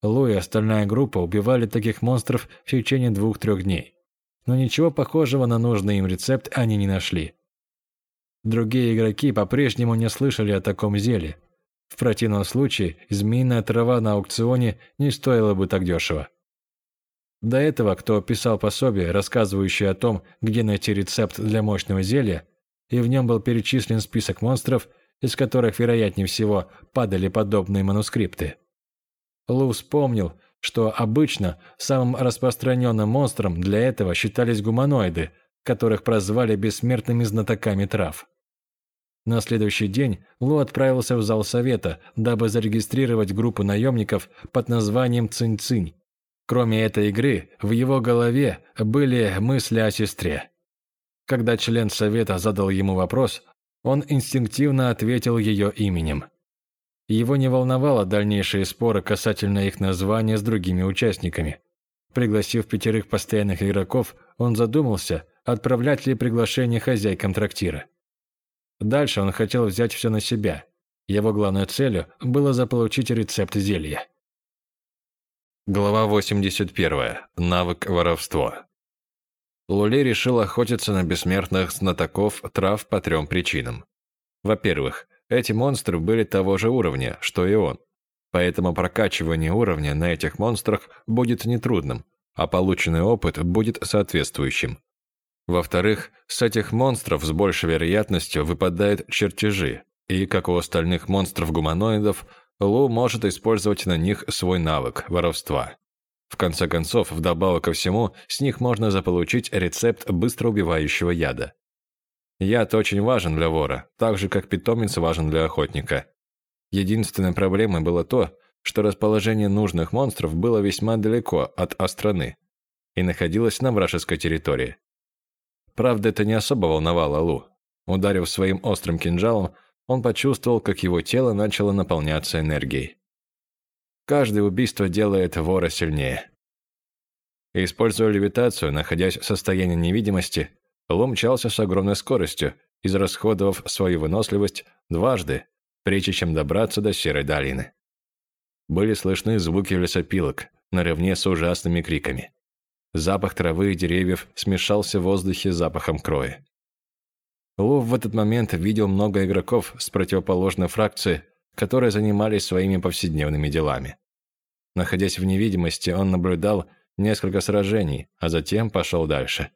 Лу и остальная группа убивали таких монстров в течение двух-трех дней. Но ничего похожего на нужный им рецепт они не нашли. Другие игроки по-прежнему не слышали о таком зеле. В противном случае змеиная трава на аукционе не стоила бы так дешево. До этого, кто писал пособие, рассказывающее о том, где найти рецепт для мощного зелья, и в нем был перечислен список монстров, из которых, вероятнее всего, падали подобные манускрипты. Лу вспомнил, что обычно самым распространенным монстром для этого считались гуманоиды, которых прозвали бессмертными знатоками трав. На следующий день Лу отправился в зал совета, дабы зарегистрировать группу наемников под названием Цинь-Цинь. Кроме этой игры, в его голове были мысли о сестре. Когда член совета задал ему вопрос, Он инстинктивно ответил ее именем. Его не волновало дальнейшие споры касательно их названия с другими участниками. Пригласив пятерых постоянных игроков, он задумался, отправлять ли приглашение хозяйкам трактира. Дальше он хотел взять все на себя. Его главной целью было заполучить рецепт зелья. Глава 81. Навык воровство. Лули решил охотиться на бессмертных знатоков трав по трем причинам. Во-первых, эти монстры были того же уровня, что и он. Поэтому прокачивание уровня на этих монстрах будет нетрудным, а полученный опыт будет соответствующим. Во-вторых, с этих монстров с большей вероятностью выпадают чертежи, и, как у остальных монстров-гуманоидов, Лу может использовать на них свой навык – воровства. В конце концов, вдобавок ко всему, с них можно заполучить рецепт быстро яда. Яд очень важен для вора, так же, как питомец важен для охотника. Единственной проблемой было то, что расположение нужных монстров было весьма далеко от Остраны и находилось на вражеской территории. Правда, это не особо волновало Лу. Ударив своим острым кинжалом, он почувствовал, как его тело начало наполняться энергией. Каждое убийство делает вора сильнее. Используя левитацию, находясь в состоянии невидимости, Лу мчался с огромной скоростью, израсходовав свою выносливость дважды, прежде чем добраться до Серой долины. Были слышны звуки лесопилок, наравне с ужасными криками. Запах травы и деревьев смешался в воздухе с запахом крови. Лу в этот момент видел много игроков с противоположной фракции, которые занимались своими повседневными делами. Находясь в невидимости, он наблюдал несколько сражений, а затем пошел дальше.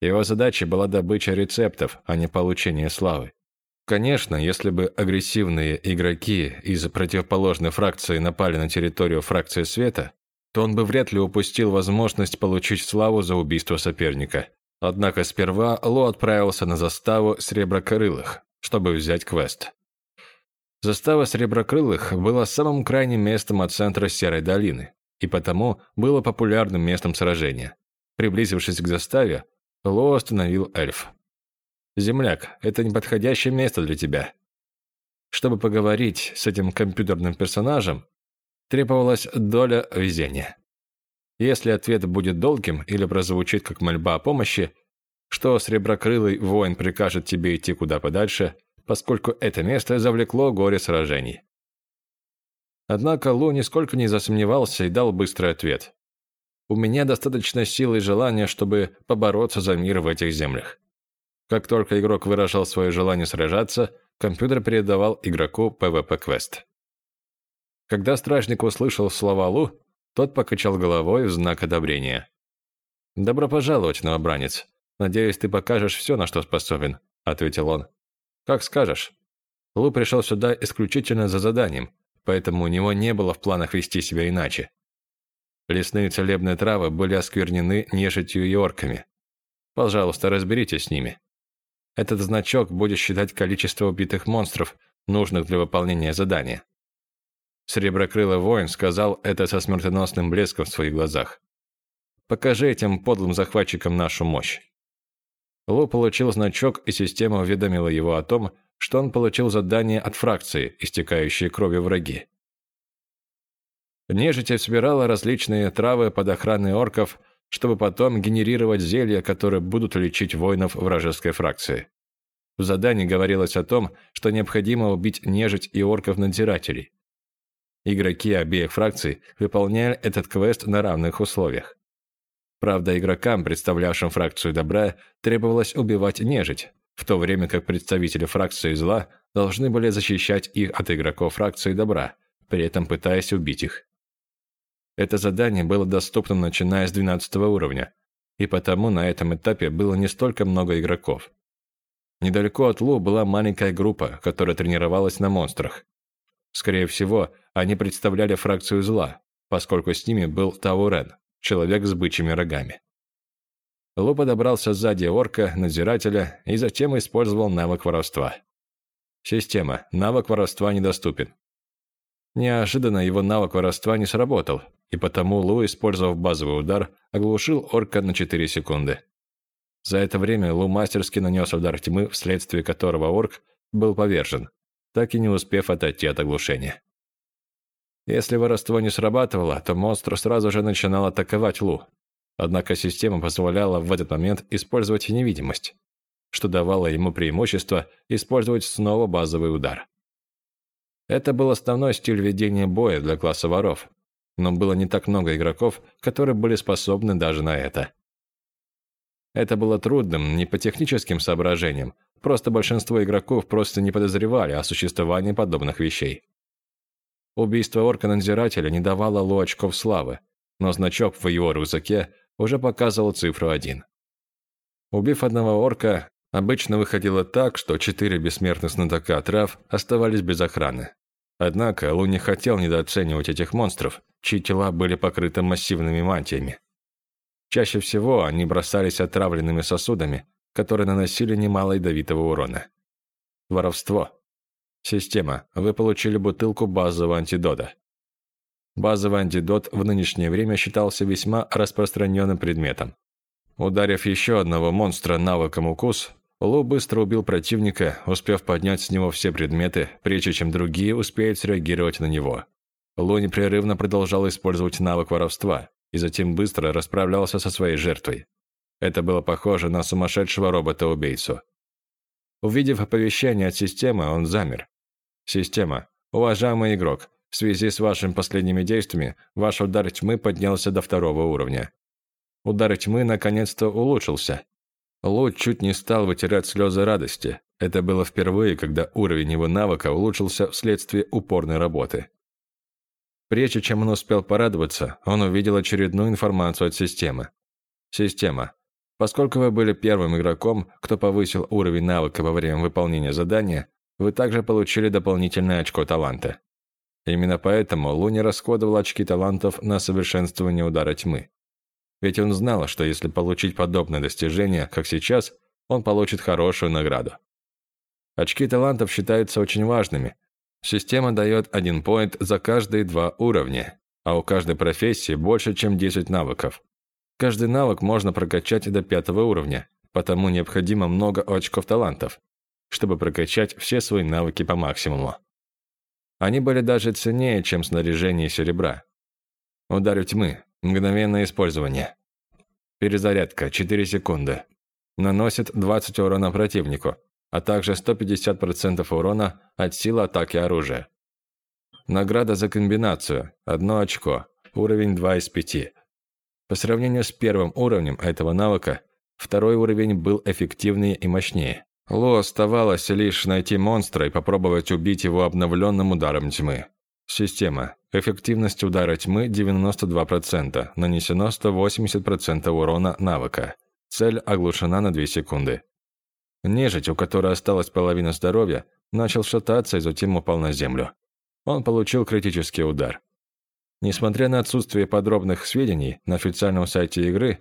Его задачей была добыча рецептов, а не получение славы. Конечно, если бы агрессивные игроки из противоположной фракции напали на территорию фракции Света, то он бы вряд ли упустил возможность получить славу за убийство соперника. Однако сперва Ло отправился на заставу Среброкрылых, чтобы взять квест. Застава Среброкрылых была самым крайним местом от центра Серой долины, и потому было популярным местом сражения. Приблизившись к заставе, Ло остановил эльф. «Земляк, это неподходящее место для тебя». Чтобы поговорить с этим компьютерным персонажем, требовалась доля везения. Если ответ будет долгим или прозвучит как мольба о помощи, что среброкрылый воин прикажет тебе идти куда подальше, поскольку это место завлекло горе сражений. Однако Лу нисколько не засомневался и дал быстрый ответ. «У меня достаточно силы и желания, чтобы побороться за мир в этих землях. Как только игрок выражал свое желание сражаться, компьютер передавал игроку PvP-квест. Когда стражник услышал слова Лу, тот покачал головой в знак одобрения. «Добро пожаловать, новобранец. Надеюсь, ты покажешь все, на что способен», — ответил он. «Как скажешь». Лу пришел сюда исключительно за заданием, поэтому у него не было в планах вести себя иначе. Лесные целебные травы были осквернены нежитью и орками. Пожалуйста, разберитесь с ними. Этот значок будет считать количество убитых монстров, нужных для выполнения задания. Среброкрылый воин сказал это со смертоносным блеском в своих глазах. «Покажи этим подлым захватчикам нашу мощь». Лу получил значок, и система уведомила его о том, что он получил задание от фракции, истекающей кровью враги. Нежить собирала различные травы под охраной орков, чтобы потом генерировать зелья, которые будут лечить воинов вражеской фракции. В задании говорилось о том, что необходимо убить нежить и орков-надзирателей. Игроки обеих фракций выполняли этот квест на равных условиях. Правда, игрокам, представлявшим фракцию добра, требовалось убивать нежить, в то время как представители фракции зла должны были защищать их от игроков фракции добра, при этом пытаясь убить их. Это задание было доступно начиная с 12 уровня, и потому на этом этапе было не столько много игроков. Недалеко от Лу была маленькая группа, которая тренировалась на монстрах. Скорее всего, они представляли фракцию зла, поскольку с ними был Таурен, человек с бычьими рогами. Лу подобрался сзади орка, надзирателя, и затем использовал навык воровства. Система. Навык воровства недоступен. Неожиданно его навык воровства не сработал, и потому Лу, использовав базовый удар, оглушил орка на 4 секунды. За это время Лу мастерски нанес удар тьмы, вследствие которого орк был повержен, так и не успев отойти от оглушения. Если воровство не срабатывало, то монстр сразу же начинал атаковать Лу. Однако система позволяла в этот момент использовать невидимость, что давало ему преимущество использовать снова базовый удар. Это был основной стиль ведения боя для класса воров, но было не так много игроков, которые были способны даже на это. Это было трудным не по техническим соображениям, просто большинство игроков просто не подозревали о существовании подобных вещей. Убийство орка-надзирателя не давало Лу очков славы, но значок в его рюкзаке уже показывал цифру 1. Убив одного орка, обычно выходило так, что четыре бессмертных знатока трав оставались без охраны. Однако Лу не хотел недооценивать этих монстров, чьи тела были покрыты массивными мантиями. Чаще всего они бросались отравленными сосудами, которые наносили немало ядовитого урона. Воровство. Система. Вы получили бутылку базового антидота. Базовый антидот в нынешнее время считался весьма распространенным предметом. Ударив еще одного монстра навыком укус, Лу быстро убил противника, успев поднять с него все предметы, прежде чем другие успеют среагировать на него. Лу непрерывно продолжал использовать навык воровства и затем быстро расправлялся со своей жертвой. Это было похоже на сумасшедшего робота-убийцу. Увидев оповещение от системы, он замер. Система. Уважаемый игрок, в связи с вашими последними действиями, ваш удар тьмы поднялся до второго уровня. Удар тьмы наконец-то улучшился. Лу чуть не стал вытирать слезы радости. Это было впервые, когда уровень его навыка улучшился вследствие упорной работы. Прежде чем он успел порадоваться, он увидел очередную информацию от системы. Система. Поскольку вы были первым игроком, кто повысил уровень навыка во время выполнения задания, вы также получили дополнительное очко таланта. Именно поэтому Лу не расходовал очки талантов на совершенствование удара тьмы. Ведь он знал, что если получить подобное достижение, как сейчас, он получит хорошую награду. Очки талантов считаются очень важными. Система дает один поинт за каждые два уровня, а у каждой профессии больше, чем 10 навыков. Каждый навык можно прокачать до пятого уровня, потому необходимо много очков талантов чтобы прокачать все свои навыки по максимуму. Они были даже ценнее, чем снаряжение серебра. Ударю тьмы. Мгновенное использование. Перезарядка 4 секунды. Наносит 20 урона противнику, а также 150% урона от силы атаки оружия. Награда за комбинацию. Одно очко. Уровень 2 из 5. По сравнению с первым уровнем этого навыка, второй уровень был эффективнее и мощнее. Лу оставалось лишь найти монстра и попробовать убить его обновленным ударом тьмы. Система. Эффективность удара тьмы 92%, нанесено 180% урона навыка. Цель оглушена на 2 секунды. Нежить, у которой осталась половина здоровья, начал шататься и затем упал на землю. Он получил критический удар. Несмотря на отсутствие подробных сведений на официальном сайте игры,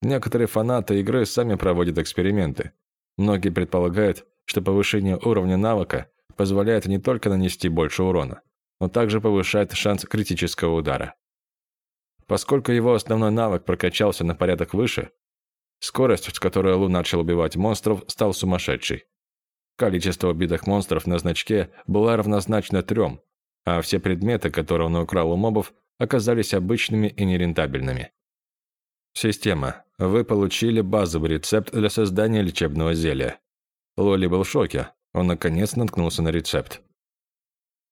некоторые фанаты игры сами проводят эксперименты, Многие предполагают, что повышение уровня навыка позволяет не только нанести больше урона, но также повышает шанс критического удара. Поскольку его основной навык прокачался на порядок выше, скорость, с которой Лу начал убивать монстров, стал сумасшедшей. Количество убитых монстров на значке было равнозначно трем, а все предметы, которые он украл у мобов, оказались обычными и нерентабельными. Система. Вы получили базовый рецепт для создания лечебного зелья. Лоли был в шоке. Он наконец наткнулся на рецепт.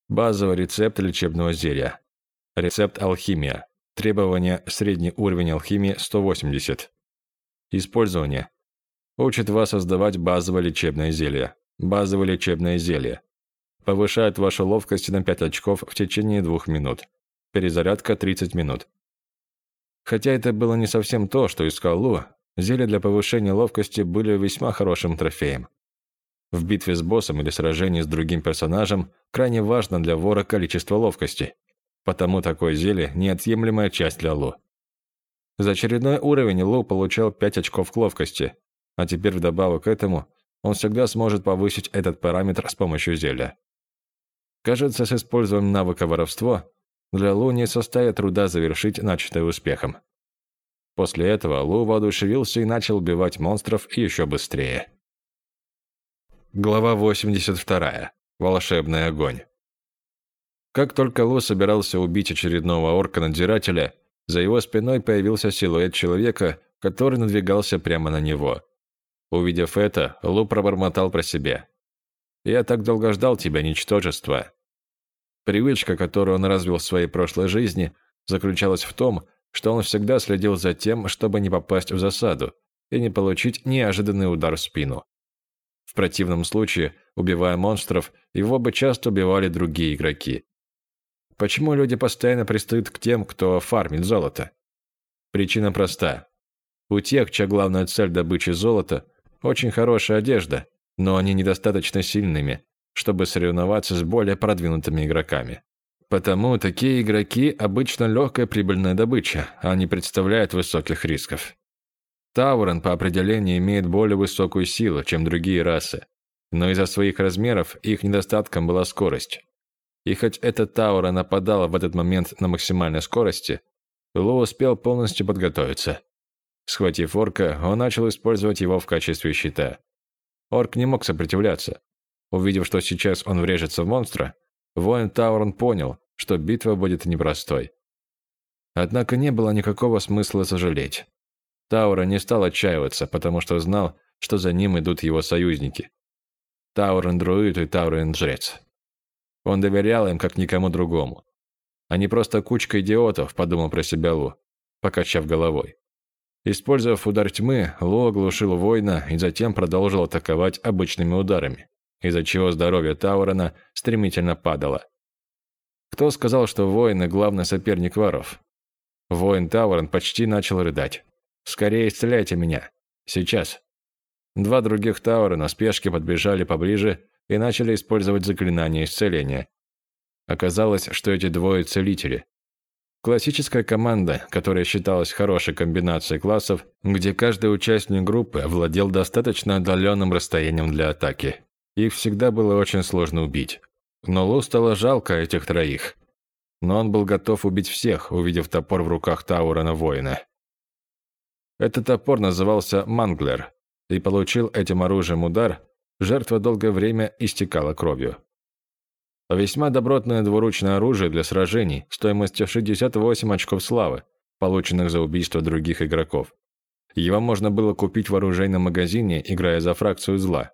Базовый рецепт лечебного зелья. Рецепт алхимия. Требования средний уровень алхимии 180. Использование. Учит вас создавать базовое лечебное зелье. Базовое лечебное зелье. Повышает вашу ловкость на 5 очков в течение 2 минут. Перезарядка 30 минут. Хотя это было не совсем то, что искал Лу, зелья для повышения ловкости были весьма хорошим трофеем. В битве с боссом или сражении с другим персонажем крайне важно для вора количество ловкости, потому такое зелье – неотъемлемая часть для Лу. За очередной уровень Лу получал 5 очков к ловкости, а теперь вдобавок к этому он всегда сможет повысить этот параметр с помощью зелья. Кажется, с использованием навыка воровства для Лу не составит труда завершить начатое успехом. После этого Лу воодушевился и начал убивать монстров еще быстрее. Глава 82. Волшебный огонь. Как только Лу собирался убить очередного орка-надзирателя, за его спиной появился силуэт человека, который надвигался прямо на него. Увидев это, Лу пробормотал про себя. «Я так долго ждал тебя, ничтожество». Привычка, которую он развил в своей прошлой жизни, заключалась в том, что он всегда следил за тем, чтобы не попасть в засаду и не получить неожиданный удар в спину. В противном случае, убивая монстров, его бы часто убивали другие игроки. Почему люди постоянно пристают к тем, кто фармит золото? Причина проста. У тех, чья главная цель добычи золота, очень хорошая одежда, но они недостаточно сильными, чтобы соревноваться с более продвинутыми игроками. Потому такие игроки обычно легкая прибыльная добыча, а не представляют высоких рисков. Таурен по определению имеет более высокую силу, чем другие расы, но из-за своих размеров их недостатком была скорость. И хоть эта Таура нападала в этот момент на максимальной скорости, Лу успел полностью подготовиться. Схватив орка, он начал использовать его в качестве щита. Орк не мог сопротивляться. Увидев, что сейчас он врежется в монстра, воин Таурон понял, что битва будет непростой. Однако не было никакого смысла сожалеть. Таура не стал отчаиваться, потому что знал, что за ним идут его союзники. Таурен Друид и Таурен Жрец. Он доверял им, как никому другому. Они просто кучка идиотов, подумал про себя Лу, покачав головой. Использовав удар тьмы, Лу оглушил воина и затем продолжил атаковать обычными ударами, из-за чего здоровье Таурена стремительно падало. Кто сказал, что воин – главный соперник воров? Воин Таурен почти начал рыдать. «Скорее исцеляйте меня. Сейчас». Два других Таурена в спешке подбежали поближе и начали использовать заклинание исцеления. Оказалось, что эти двое целители. Классическая команда, которая считалась хорошей комбинацией классов, где каждый участник группы владел достаточно отдаленным расстоянием для атаки. Их всегда было очень сложно убить. Но Лу стало жалко этих троих. Но он был готов убить всех, увидев топор в руках Таурона воина. Этот топор назывался Манглер, и получил этим оружием удар, жертва долгое время истекала кровью. Весьма добротное двуручное оружие для сражений стоимостью 68 очков славы, полученных за убийство других игроков. Его можно было купить в оружейном магазине, играя за фракцию зла.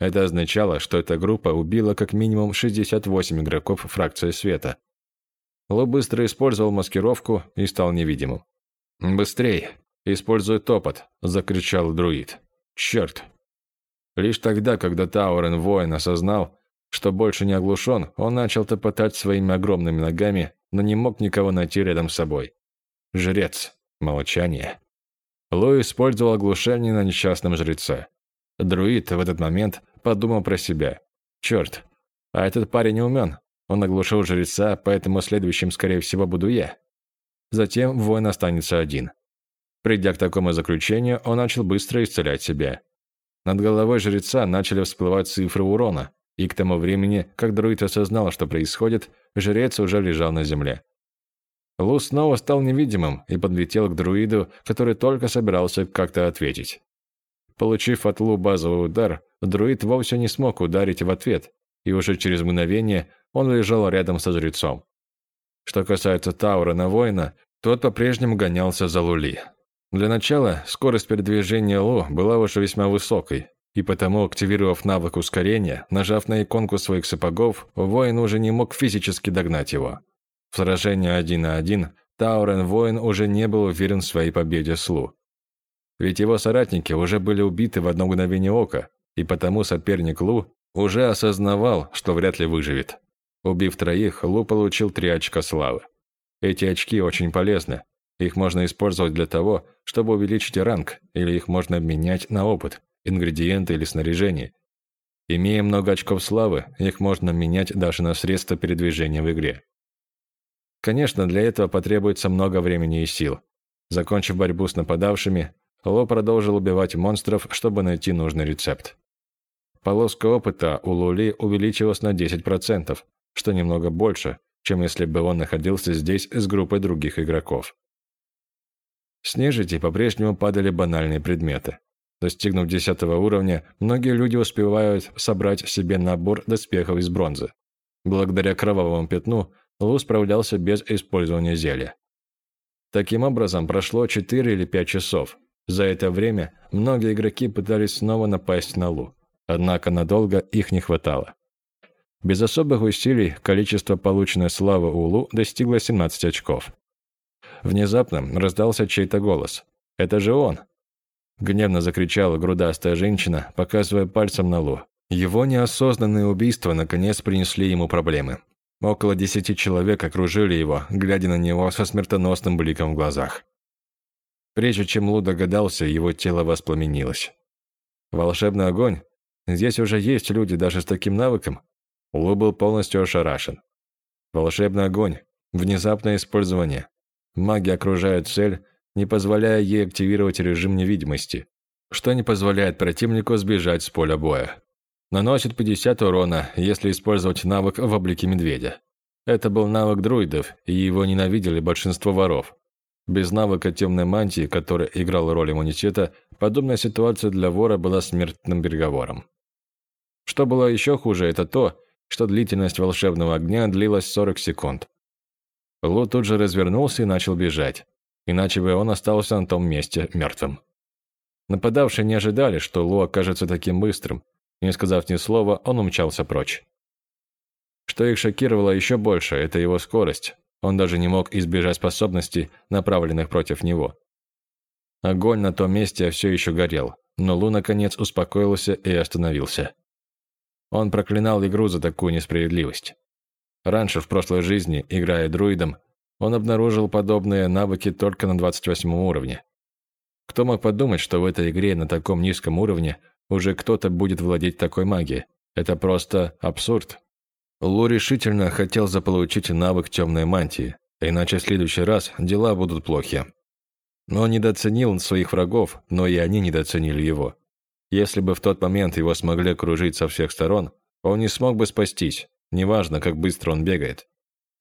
Это означало, что эта группа убила как минимум 68 игроков фракции света. Ло быстро использовал маскировку и стал невидимым. «Быстрей! Используй топот!» – закричал друид. «Черт!» Лишь тогда, когда Таурен воин осознал, что больше не оглушен, он начал топотать своими огромными ногами, но не мог никого найти рядом с собой. Жрец. Молчание. Ло использовал оглушение на несчастном жреце. Друид в этот момент подумал про себя. «Черт, а этот парень умен. Он оглушил жреца, поэтому следующим, скорее всего, буду я». Затем воин останется один. Придя к такому заключению, он начал быстро исцелять себя. Над головой жреца начали всплывать цифры урона, и к тому времени, как друид осознал, что происходит, жрец уже лежал на земле. Лу снова стал невидимым и подлетел к друиду, который только собирался как-то ответить. Получив от Лу базовый удар, друид вовсе не смог ударить в ответ, и уже через мгновение он лежал рядом со жрецом. Что касается Таура на воина, тот по-прежнему гонялся за Лули. Для начала скорость передвижения Лу была уже весьма высокой, и потому, активировав навык ускорения, нажав на иконку своих сапогов, воин уже не мог физически догнать его. В сражении один на один Таурен воин уже не был уверен в своей победе с Лу. Ведь его соратники уже были убиты в одно мгновение ока, и потому соперник Лу уже осознавал, что вряд ли выживет. Убив троих, Лу получил три очка славы. Эти очки очень полезны. Их можно использовать для того, чтобы увеличить ранг, или их можно обменять на опыт, ингредиенты или снаряжение. Имея много очков славы, их можно менять даже на средства передвижения в игре. Конечно, для этого потребуется много времени и сил. Закончив борьбу с нападавшими, Ло продолжил убивать монстров, чтобы найти нужный рецепт. Полоска опыта у Лули увеличилась на 10%, что немного больше, чем если бы он находился здесь с группой других игроков. С нежити по-прежнему падали банальные предметы. Достигнув десятого уровня, многие люди успевают собрать себе набор доспехов из бронзы. Благодаря кровавому пятну Лу справлялся без использования зелья. Таким образом, прошло 4 или 5 часов. За это время многие игроки пытались снова напасть на Лу, однако надолго их не хватало. Без особых усилий количество полученной славы у Лу достигло 17 очков. Внезапно раздался чей-то голос. «Это же он!» Гневно закричала грудастая женщина, показывая пальцем на Лу. Его неосознанные убийства наконец принесли ему проблемы. Около десяти человек окружили его, глядя на него со смертоносным бликом в глазах. Прежде чем Лу догадался, его тело воспламенилось. Волшебный огонь? Здесь уже есть люди даже с таким навыком? Лу был полностью ошарашен. Волшебный огонь. Внезапное использование. Маги окружают цель, не позволяя ей активировать режим невидимости, что не позволяет противнику сбежать с поля боя. Наносит 50 урона, если использовать навык в облике медведя. Это был навык друидов, и его ненавидели большинство воров. Без навыка темной мантии, который играл роль иммунитета, подобная ситуация для вора была смертным переговором. Что было еще хуже, это то, что длительность волшебного огня длилась 40 секунд. Лу тут же развернулся и начал бежать, иначе бы он остался на том месте мертвым. Нападавшие не ожидали, что Лу окажется таким быстрым, не сказав ни слова, он умчался прочь. Что их шокировало еще больше, это его скорость. Он даже не мог избежать способностей, направленных против него. Огонь на том месте все еще горел, но Лу наконец успокоился и остановился. Он проклинал игру за такую несправедливость. Раньше, в прошлой жизни, играя друидом, он обнаружил подобные навыки только на 28 уровне. Кто мог подумать, что в этой игре на таком низком уровне уже кто-то будет владеть такой магией. Это просто абсурд. Лу решительно хотел заполучить навык темной мантии, иначе в следующий раз дела будут плохи. Но он недооценил своих врагов, но и они недооценили его. Если бы в тот момент его смогли окружить со всех сторон, он не смог бы спастись, неважно, как быстро он бегает.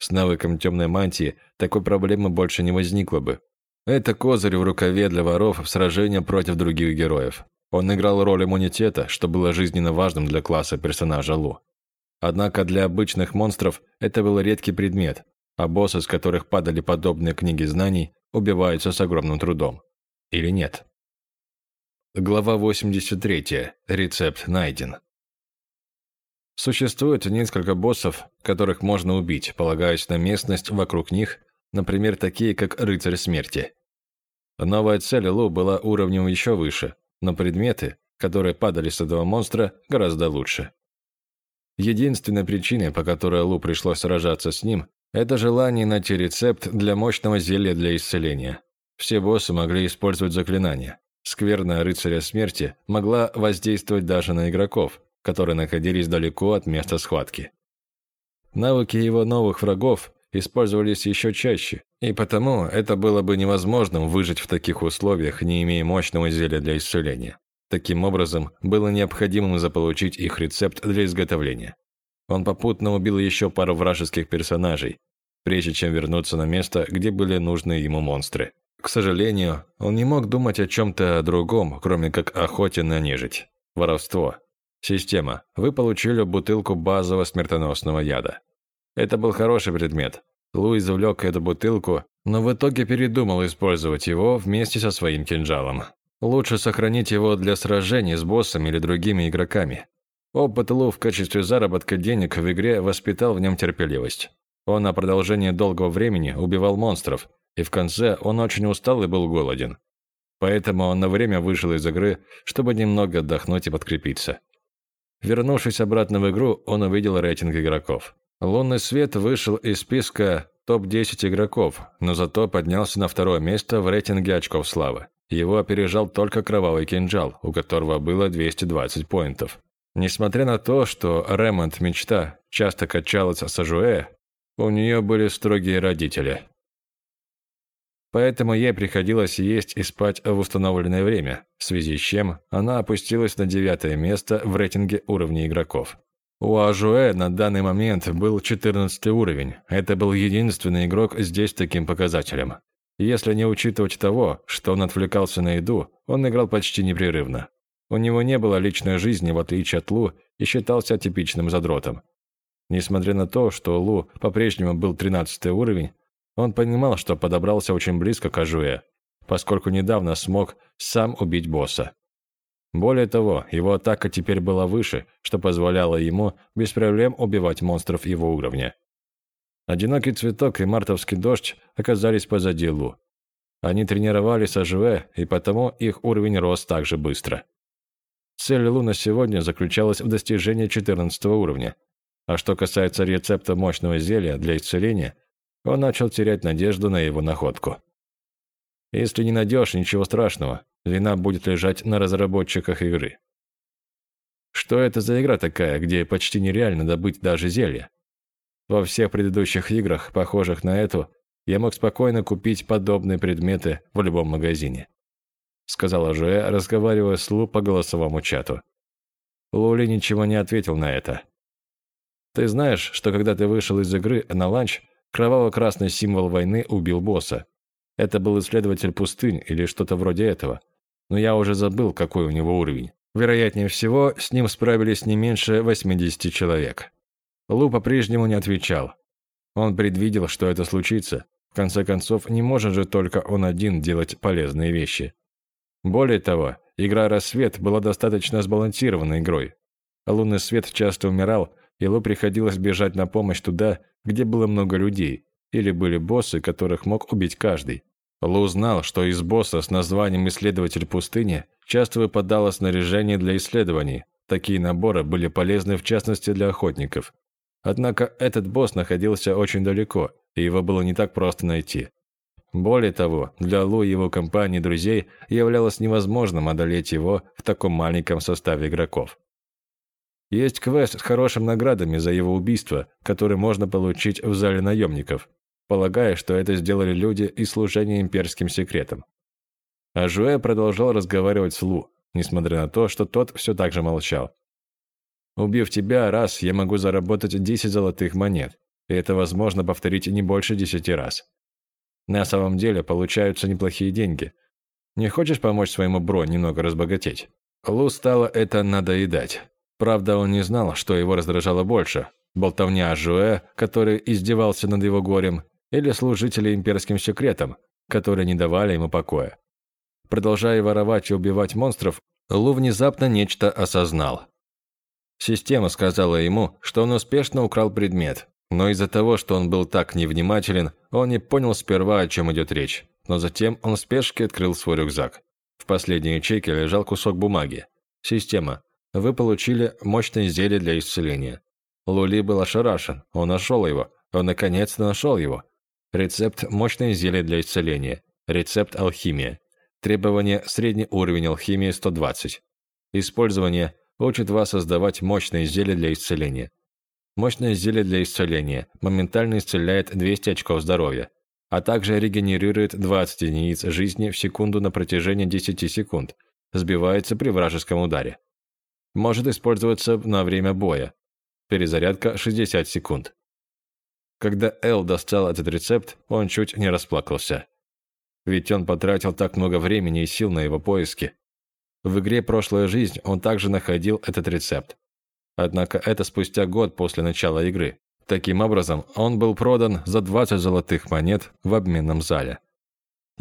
С навыком темной мантии такой проблемы больше не возникло бы. Это козырь в рукаве для воров в сражении против других героев. Он играл роль иммунитета, что было жизненно важным для класса персонажа Лу. Однако для обычных монстров это был редкий предмет, а боссы, с которых падали подобные книги знаний, убиваются с огромным трудом. Или нет? Глава 83. Рецепт найден. Существует несколько боссов, которых можно убить, полагаясь на местность вокруг них, например, такие как Рыцарь Смерти. Новая цель Лу была уровнем еще выше, но предметы, которые падали с этого монстра, гораздо лучше. Единственной причиной, по которой Лу пришлось сражаться с ним, это желание найти рецепт для мощного зелья для исцеления. Все боссы могли использовать заклинания. Скверная рыцаря смерти могла воздействовать даже на игроков, которые находились далеко от места схватки. Навыки его новых врагов использовались еще чаще, и потому это было бы невозможным выжить в таких условиях, не имея мощного зелья для исцеления. Таким образом, было необходимо заполучить их рецепт для изготовления. Он попутно убил еще пару вражеских персонажей, прежде чем вернуться на место, где были нужны ему монстры. К сожалению, он не мог думать о чем-то другом, кроме как охоте на нежить. Воровство. Система. Вы получили бутылку базового смертоносного яда. Это был хороший предмет. Лу извлек эту бутылку, но в итоге передумал использовать его вместе со своим кинжалом. Лучше сохранить его для сражений с боссами или другими игроками. Опыт Лу в качестве заработка денег в игре воспитал в нем терпеливость. Он на продолжение долгого времени убивал монстров, и в конце он очень устал и был голоден. Поэтому он на время вышел из игры, чтобы немного отдохнуть и подкрепиться. Вернувшись обратно в игру, он увидел рейтинг игроков. Лунный свет вышел из списка топ-10 игроков, но зато поднялся на второе место в рейтинге очков славы. Его опережал только кровавый кинжал, у которого было 220 поинтов. Несмотря на то, что Ремонт мечта часто качалась с Ажуэ, у нее были строгие родители. Поэтому ей приходилось есть и спать в установленное время, в связи с чем она опустилась на девятое место в рейтинге уровней игроков. У Ажуэ на данный момент был 14 уровень. Это был единственный игрок здесь с таким показателем. Если не учитывать того, что он отвлекался на еду, он играл почти непрерывно. У него не было личной жизни, в отличие от Лу, и считался типичным задротом. Несмотря на то, что Лу по-прежнему был 13 уровень, он понимал, что подобрался очень близко к Ажуэ, поскольку недавно смог сам убить босса. Более того, его атака теперь была выше, что позволяло ему без проблем убивать монстров его уровня. Одинокий цветок и мартовский дождь оказались позади Лу. Они тренировались АЖВ, и потому их уровень рос так же быстро. Цель Лу на сегодня заключалась в достижении 14 уровня. А что касается рецепта мощного зелья для исцеления, он начал терять надежду на его находку. Если не найдешь, ничего страшного, вина будет лежать на разработчиках игры. Что это за игра такая, где почти нереально добыть даже зелье? Во всех предыдущих играх, похожих на эту, я мог спокойно купить подобные предметы в любом магазине. Сказала Жуэ, разговаривая с Лу по голосовому чату. Лули ничего не ответил на это. Ты знаешь, что когда ты вышел из игры на ланч, кроваво-красный символ войны убил босса. Это был исследователь пустынь или что-то вроде этого. Но я уже забыл, какой у него уровень. Вероятнее всего, с ним справились не меньше 80 человек. Лу по-прежнему не отвечал. Он предвидел, что это случится. В конце концов, не может же только он один делать полезные вещи. Более того, игра «Рассвет» была достаточно сбалансированной игрой. Лунный свет часто умирал, и Лу приходилось бежать на помощь туда, где было много людей, или были боссы, которых мог убить каждый. Лу знал, что из босса с названием «Исследователь пустыни» часто выпадало снаряжение для исследований. Такие наборы были полезны в частности для охотников. Однако этот босс находился очень далеко, и его было не так просто найти. Более того, для Лу и его компании друзей являлось невозможным одолеть его в таком маленьком составе игроков. Есть квест с хорошими наградами за его убийство, который можно получить в зале наемников, полагая, что это сделали люди из служения имперским секретам. А Жуэ продолжал разговаривать с Лу, несмотря на то, что тот все так же молчал. «Убив тебя раз, я могу заработать 10 золотых монет, и это возможно повторить не больше 10 раз. На самом деле получаются неплохие деньги. Не хочешь помочь своему бро немного разбогатеть? Лу стало это надоедать. Правда, он не знал, что его раздражало больше. Болтовня о Жуэ, который издевался над его горем, или служители имперским секретам, которые не давали ему покоя. Продолжая воровать и убивать монстров, Лу внезапно нечто осознал. Система сказала ему, что он успешно украл предмет, но из-за того, что он был так невнимателен, он не понял сперва, о чем идет речь. Но затем он в спешке открыл свой рюкзак. В последней ячейке лежал кусок бумаги. Система. Вы получили мощное зелье для исцеления. Лули был ошарашен. Он нашел его. Он наконец-то нашел его. Рецепт мощное зелье для исцеления. Рецепт алхимия. Требование средний уровень алхимии 120. Использование учит вас создавать мощное зелье для исцеления. Мощное зелье для исцеления моментально исцеляет 200 очков здоровья, а также регенерирует 20 единиц жизни в секунду на протяжении 10 секунд, сбивается при вражеском ударе. Может использоваться на время боя. Перезарядка 60 секунд. Когда Эл достал этот рецепт, он чуть не расплакался. Ведь он потратил так много времени и сил на его поиски. В игре «Прошлая жизнь» он также находил этот рецепт. Однако это спустя год после начала игры. Таким образом, он был продан за 20 золотых монет в обменном зале.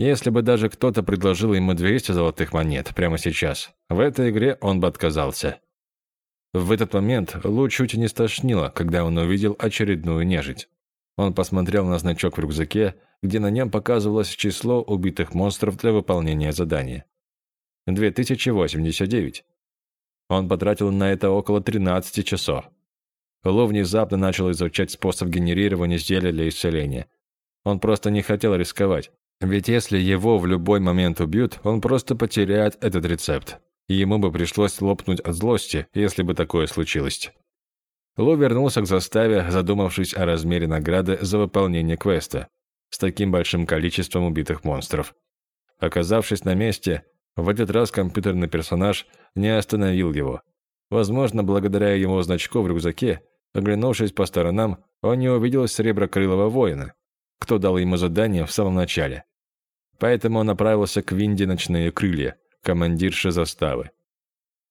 Если бы даже кто-то предложил ему 200 золотых монет прямо сейчас, в этой игре он бы отказался. В этот момент Лу чуть не стошнило, когда он увидел очередную нежить. Он посмотрел на значок в рюкзаке, где на нем показывалось число убитых монстров для выполнения задания. 2089. Он потратил на это около 13 часов. Лу внезапно начал изучать способ генерирования зелья для исцеления. Он просто не хотел рисковать. Ведь если его в любой момент убьют, он просто потеряет этот рецепт. И ему бы пришлось лопнуть от злости, если бы такое случилось. Лу вернулся к заставе, задумавшись о размере награды за выполнение квеста с таким большим количеством убитых монстров. Оказавшись на месте, в этот раз компьютерный персонаж не остановил его. Возможно, благодаря его значку в рюкзаке, оглянувшись по сторонам, он не увидел сереброкрылого воина, кто дал ему задание в самом начале. Поэтому он направился к Винде «Ночные крылья», командирше заставы.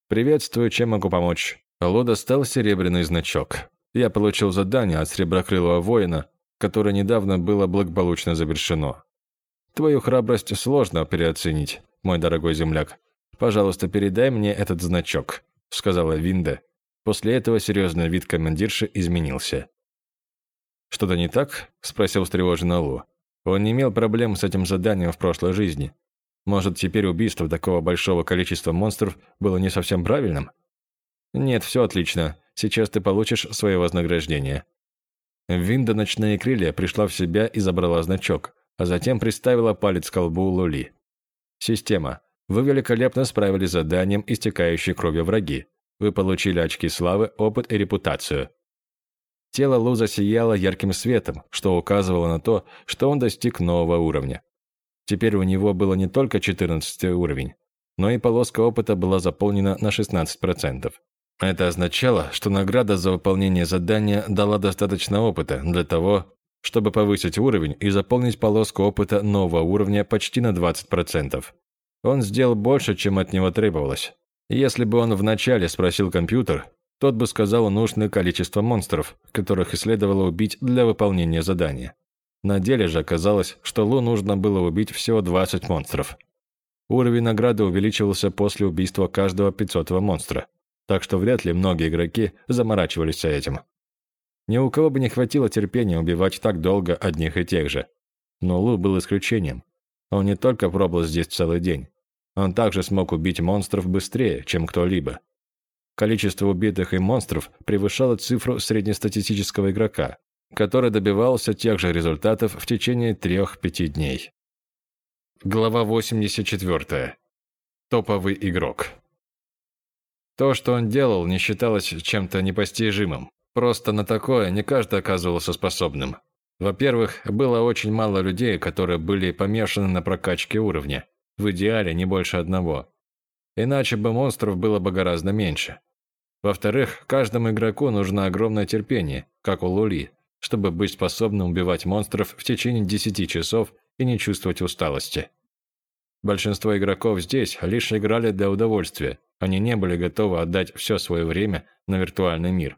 «Приветствую, чем могу помочь?» Ло достал серебряный значок. Я получил задание от среброкрылого воина, которое недавно было благополучно завершено. Твою храбрость сложно переоценить, мой дорогой земляк. Пожалуйста, передай мне этот значок», — сказала Винда. После этого серьезный вид командирши изменился. «Что-то не так?» – спросил встревоженный Лу. Он не имел проблем с этим заданием в прошлой жизни. Может, теперь убийство такого большого количества монстров было не совсем правильным? Нет, все отлично. Сейчас ты получишь свое вознаграждение. Винда «Ночные крылья» пришла в себя и забрала значок, а затем приставила палец к колбу Лули. Система. Вы великолепно справились с заданием истекающей кровью враги. Вы получили очки славы, опыт и репутацию. Тело Лу засияло ярким светом, что указывало на то, что он достиг нового уровня. Теперь у него было не только 14 уровень, но и полоска опыта была заполнена на 16%. Это означало, что награда за выполнение задания дала достаточно опыта для того, чтобы повысить уровень и заполнить полоску опыта нового уровня почти на 20%. Он сделал больше, чем от него требовалось. Если бы он вначале спросил компьютер, тот бы сказал нужное количество монстров, которых и следовало убить для выполнения задания. На деле же оказалось, что Лу нужно было убить всего 20 монстров. Уровень награды увеличивался после убийства каждого 500 монстра, так что вряд ли многие игроки заморачивались этим. Ни у кого бы не хватило терпения убивать так долго одних и тех же. Но Лу был исключением. Он не только пробовал здесь целый день. Он также смог убить монстров быстрее, чем кто-либо. Количество убитых им монстров превышало цифру среднестатистического игрока, который добивался тех же результатов в течение 3-5 дней. Глава 84. Топовый игрок. То, что он делал, не считалось чем-то непостижимым. Просто на такое не каждый оказывался способным. Во-первых, было очень мало людей, которые были помешаны на прокачке уровня. В идеале не больше одного. Иначе бы монстров было бы гораздо меньше. Во-вторых, каждому игроку нужно огромное терпение, как у Лули, чтобы быть способным убивать монстров в течение 10 часов и не чувствовать усталости. Большинство игроков здесь лишь играли для удовольствия, они не были готовы отдать все свое время на виртуальный мир.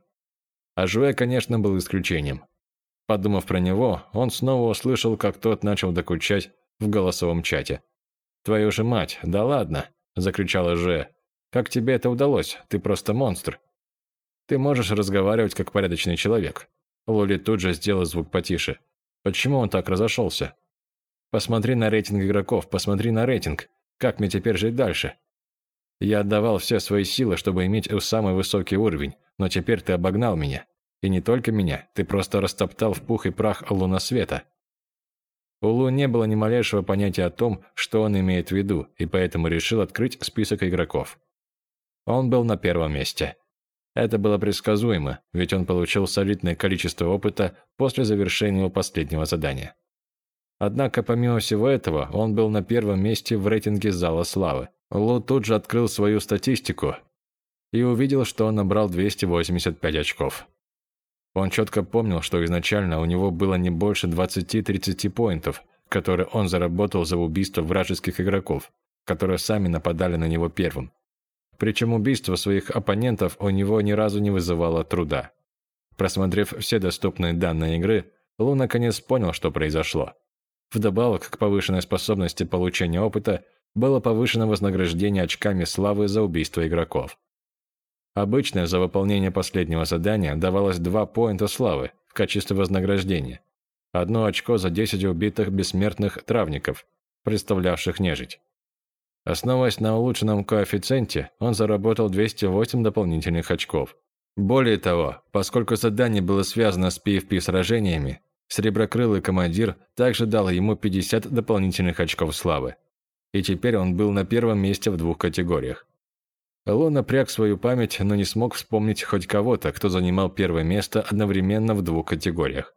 А Жуэ, конечно, был исключением. Подумав про него, он снова услышал, как тот начал докучать в голосовом чате. «Твою же мать, да ладно!» – закричала Жуэ. Как тебе это удалось? Ты просто монстр. Ты можешь разговаривать как порядочный человек. Лоли тут же сделал звук потише. Почему он так разошелся? Посмотри на рейтинг игроков, посмотри на рейтинг. Как мне теперь жить дальше? Я отдавал все свои силы, чтобы иметь самый высокий уровень, но теперь ты обогнал меня. И не только меня, ты просто растоптал в пух и прах луна света. У Лу не было ни малейшего понятия о том, что он имеет в виду, и поэтому решил открыть список игроков. Он был на первом месте. Это было предсказуемо, ведь он получил солидное количество опыта после завершения его последнего задания. Однако, помимо всего этого, он был на первом месте в рейтинге Зала Славы. Лу тут же открыл свою статистику и увидел, что он набрал 285 очков. Он четко помнил, что изначально у него было не больше 20-30 поинтов, которые он заработал за убийство вражеских игроков, которые сами нападали на него первым. Причем убийство своих оппонентов у него ни разу не вызывало труда. Просмотрев все доступные данные игры, Лу наконец понял, что произошло. Вдобавок к повышенной способности получения опыта было повышено вознаграждение очками славы за убийство игроков. Обычно за выполнение последнего задания давалось 2 поинта славы в качестве вознаграждения. Одно очко за 10 убитых бессмертных травников, представлявших нежить. Основываясь на улучшенном коэффициенте, он заработал 208 дополнительных очков. Более того, поскольку задание было связано с PvP-сражениями, Среброкрылый командир также дал ему 50 дополнительных очков славы. И теперь он был на первом месте в двух категориях. Ло напряг свою память, но не смог вспомнить хоть кого-то, кто занимал первое место одновременно в двух категориях.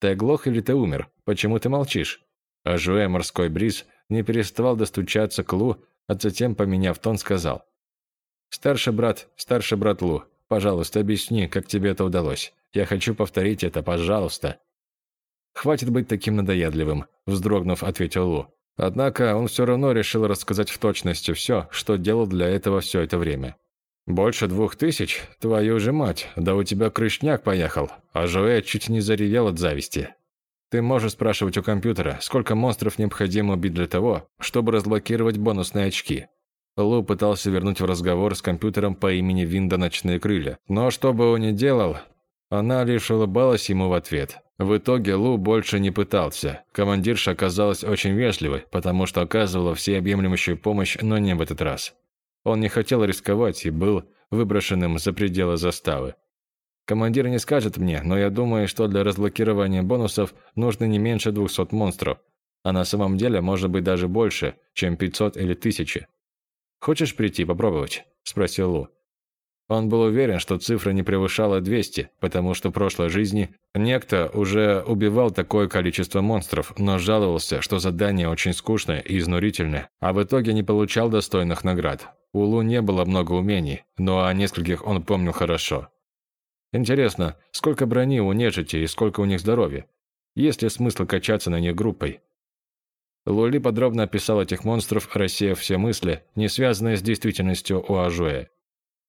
«Ты оглох или ты умер? Почему ты молчишь?» А Морской Бриз не переставал достучаться к Лу, а затем, поменяв тон, сказал. «Старший брат, старший брат Лу, пожалуйста, объясни, как тебе это удалось. Я хочу повторить это, пожалуйста». «Хватит быть таким надоедливым», – вздрогнув, ответил Лу. Однако он все равно решил рассказать в точности все, что делал для этого все это время. «Больше двух тысяч? Твою же мать, да у тебя крышняк поехал!» А Жоэ чуть не заревел от зависти. «Ты можешь спрашивать у компьютера, сколько монстров необходимо убить для того, чтобы разблокировать бонусные очки?» Лу пытался вернуть в разговор с компьютером по имени Винда Ночные Крылья, но что бы он ни делал, она лишь улыбалась ему в ответ. В итоге Лу больше не пытался. Командирша оказалась очень вежливой, потому что оказывала всеобъемлющую помощь, но не в этот раз. Он не хотел рисковать и был выброшенным за пределы заставы. Командир не скажет мне, но я думаю, что для разблокирования бонусов нужно не меньше 200 монстров, а на самом деле может быть даже больше, чем 500 или 1000. «Хочешь прийти попробовать?» – спросил Лу. Он был уверен, что цифра не превышала 200, потому что в прошлой жизни некто уже убивал такое количество монстров, но жаловался, что задание очень скучное и изнурительное, а в итоге не получал достойных наград. У Лу не было много умений, но о нескольких он помнил хорошо. Интересно, сколько брони у нежити и сколько у них здоровья? Есть ли смысл качаться на них группой? Лули подробно описал этих монстров, рассеяв все мысли, не связанные с действительностью у Ажуэ.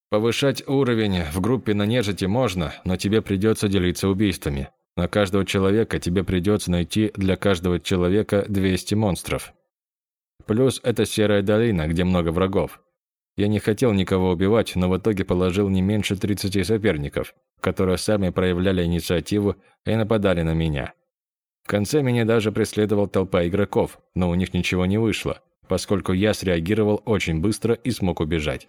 Повышать уровень в группе на нежити можно, но тебе придется делиться убийствами. На каждого человека тебе придется найти для каждого человека 200 монстров. Плюс это серая долина, где много врагов. Я не хотел никого убивать, но в итоге положил не меньше 30 соперников, которые сами проявляли инициативу и нападали на меня. В конце меня даже преследовал толпа игроков, но у них ничего не вышло, поскольку я среагировал очень быстро и смог убежать.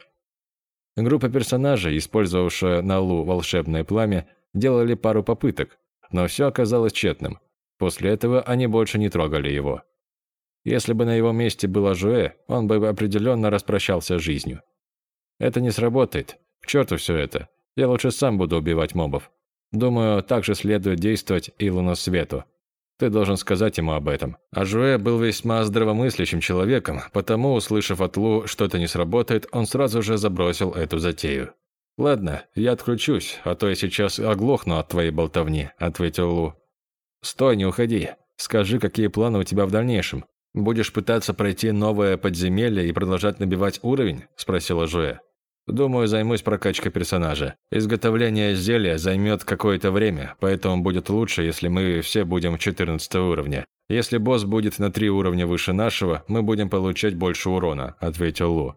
Группа персонажей, использовавшая на Лу волшебное пламя, делали пару попыток, но все оказалось тщетным. После этого они больше не трогали его. Если бы на его месте было Жуэ, он бы определенно распрощался с жизнью. Это не сработает. К черту все это. Я лучше сам буду убивать мобов. Думаю, так же следует действовать и Луносвету. Ты должен сказать ему об этом. А Жуэ был весьма здравомыслящим человеком, потому, услышав от Лу, что это не сработает, он сразу же забросил эту затею. «Ладно, я отключусь, а то я сейчас оглохну от твоей болтовни», – ответил Лу. «Стой, не уходи. Скажи, какие планы у тебя в дальнейшем. Будешь пытаться пройти новое подземелье и продолжать набивать уровень?» – спросила Жуэ. Думаю, займусь прокачкой персонажа. Изготовление зелья займет какое-то время, поэтому будет лучше, если мы все будем 14 уровня. Если босс будет на три уровня выше нашего, мы будем получать больше урона», – ответил Лу.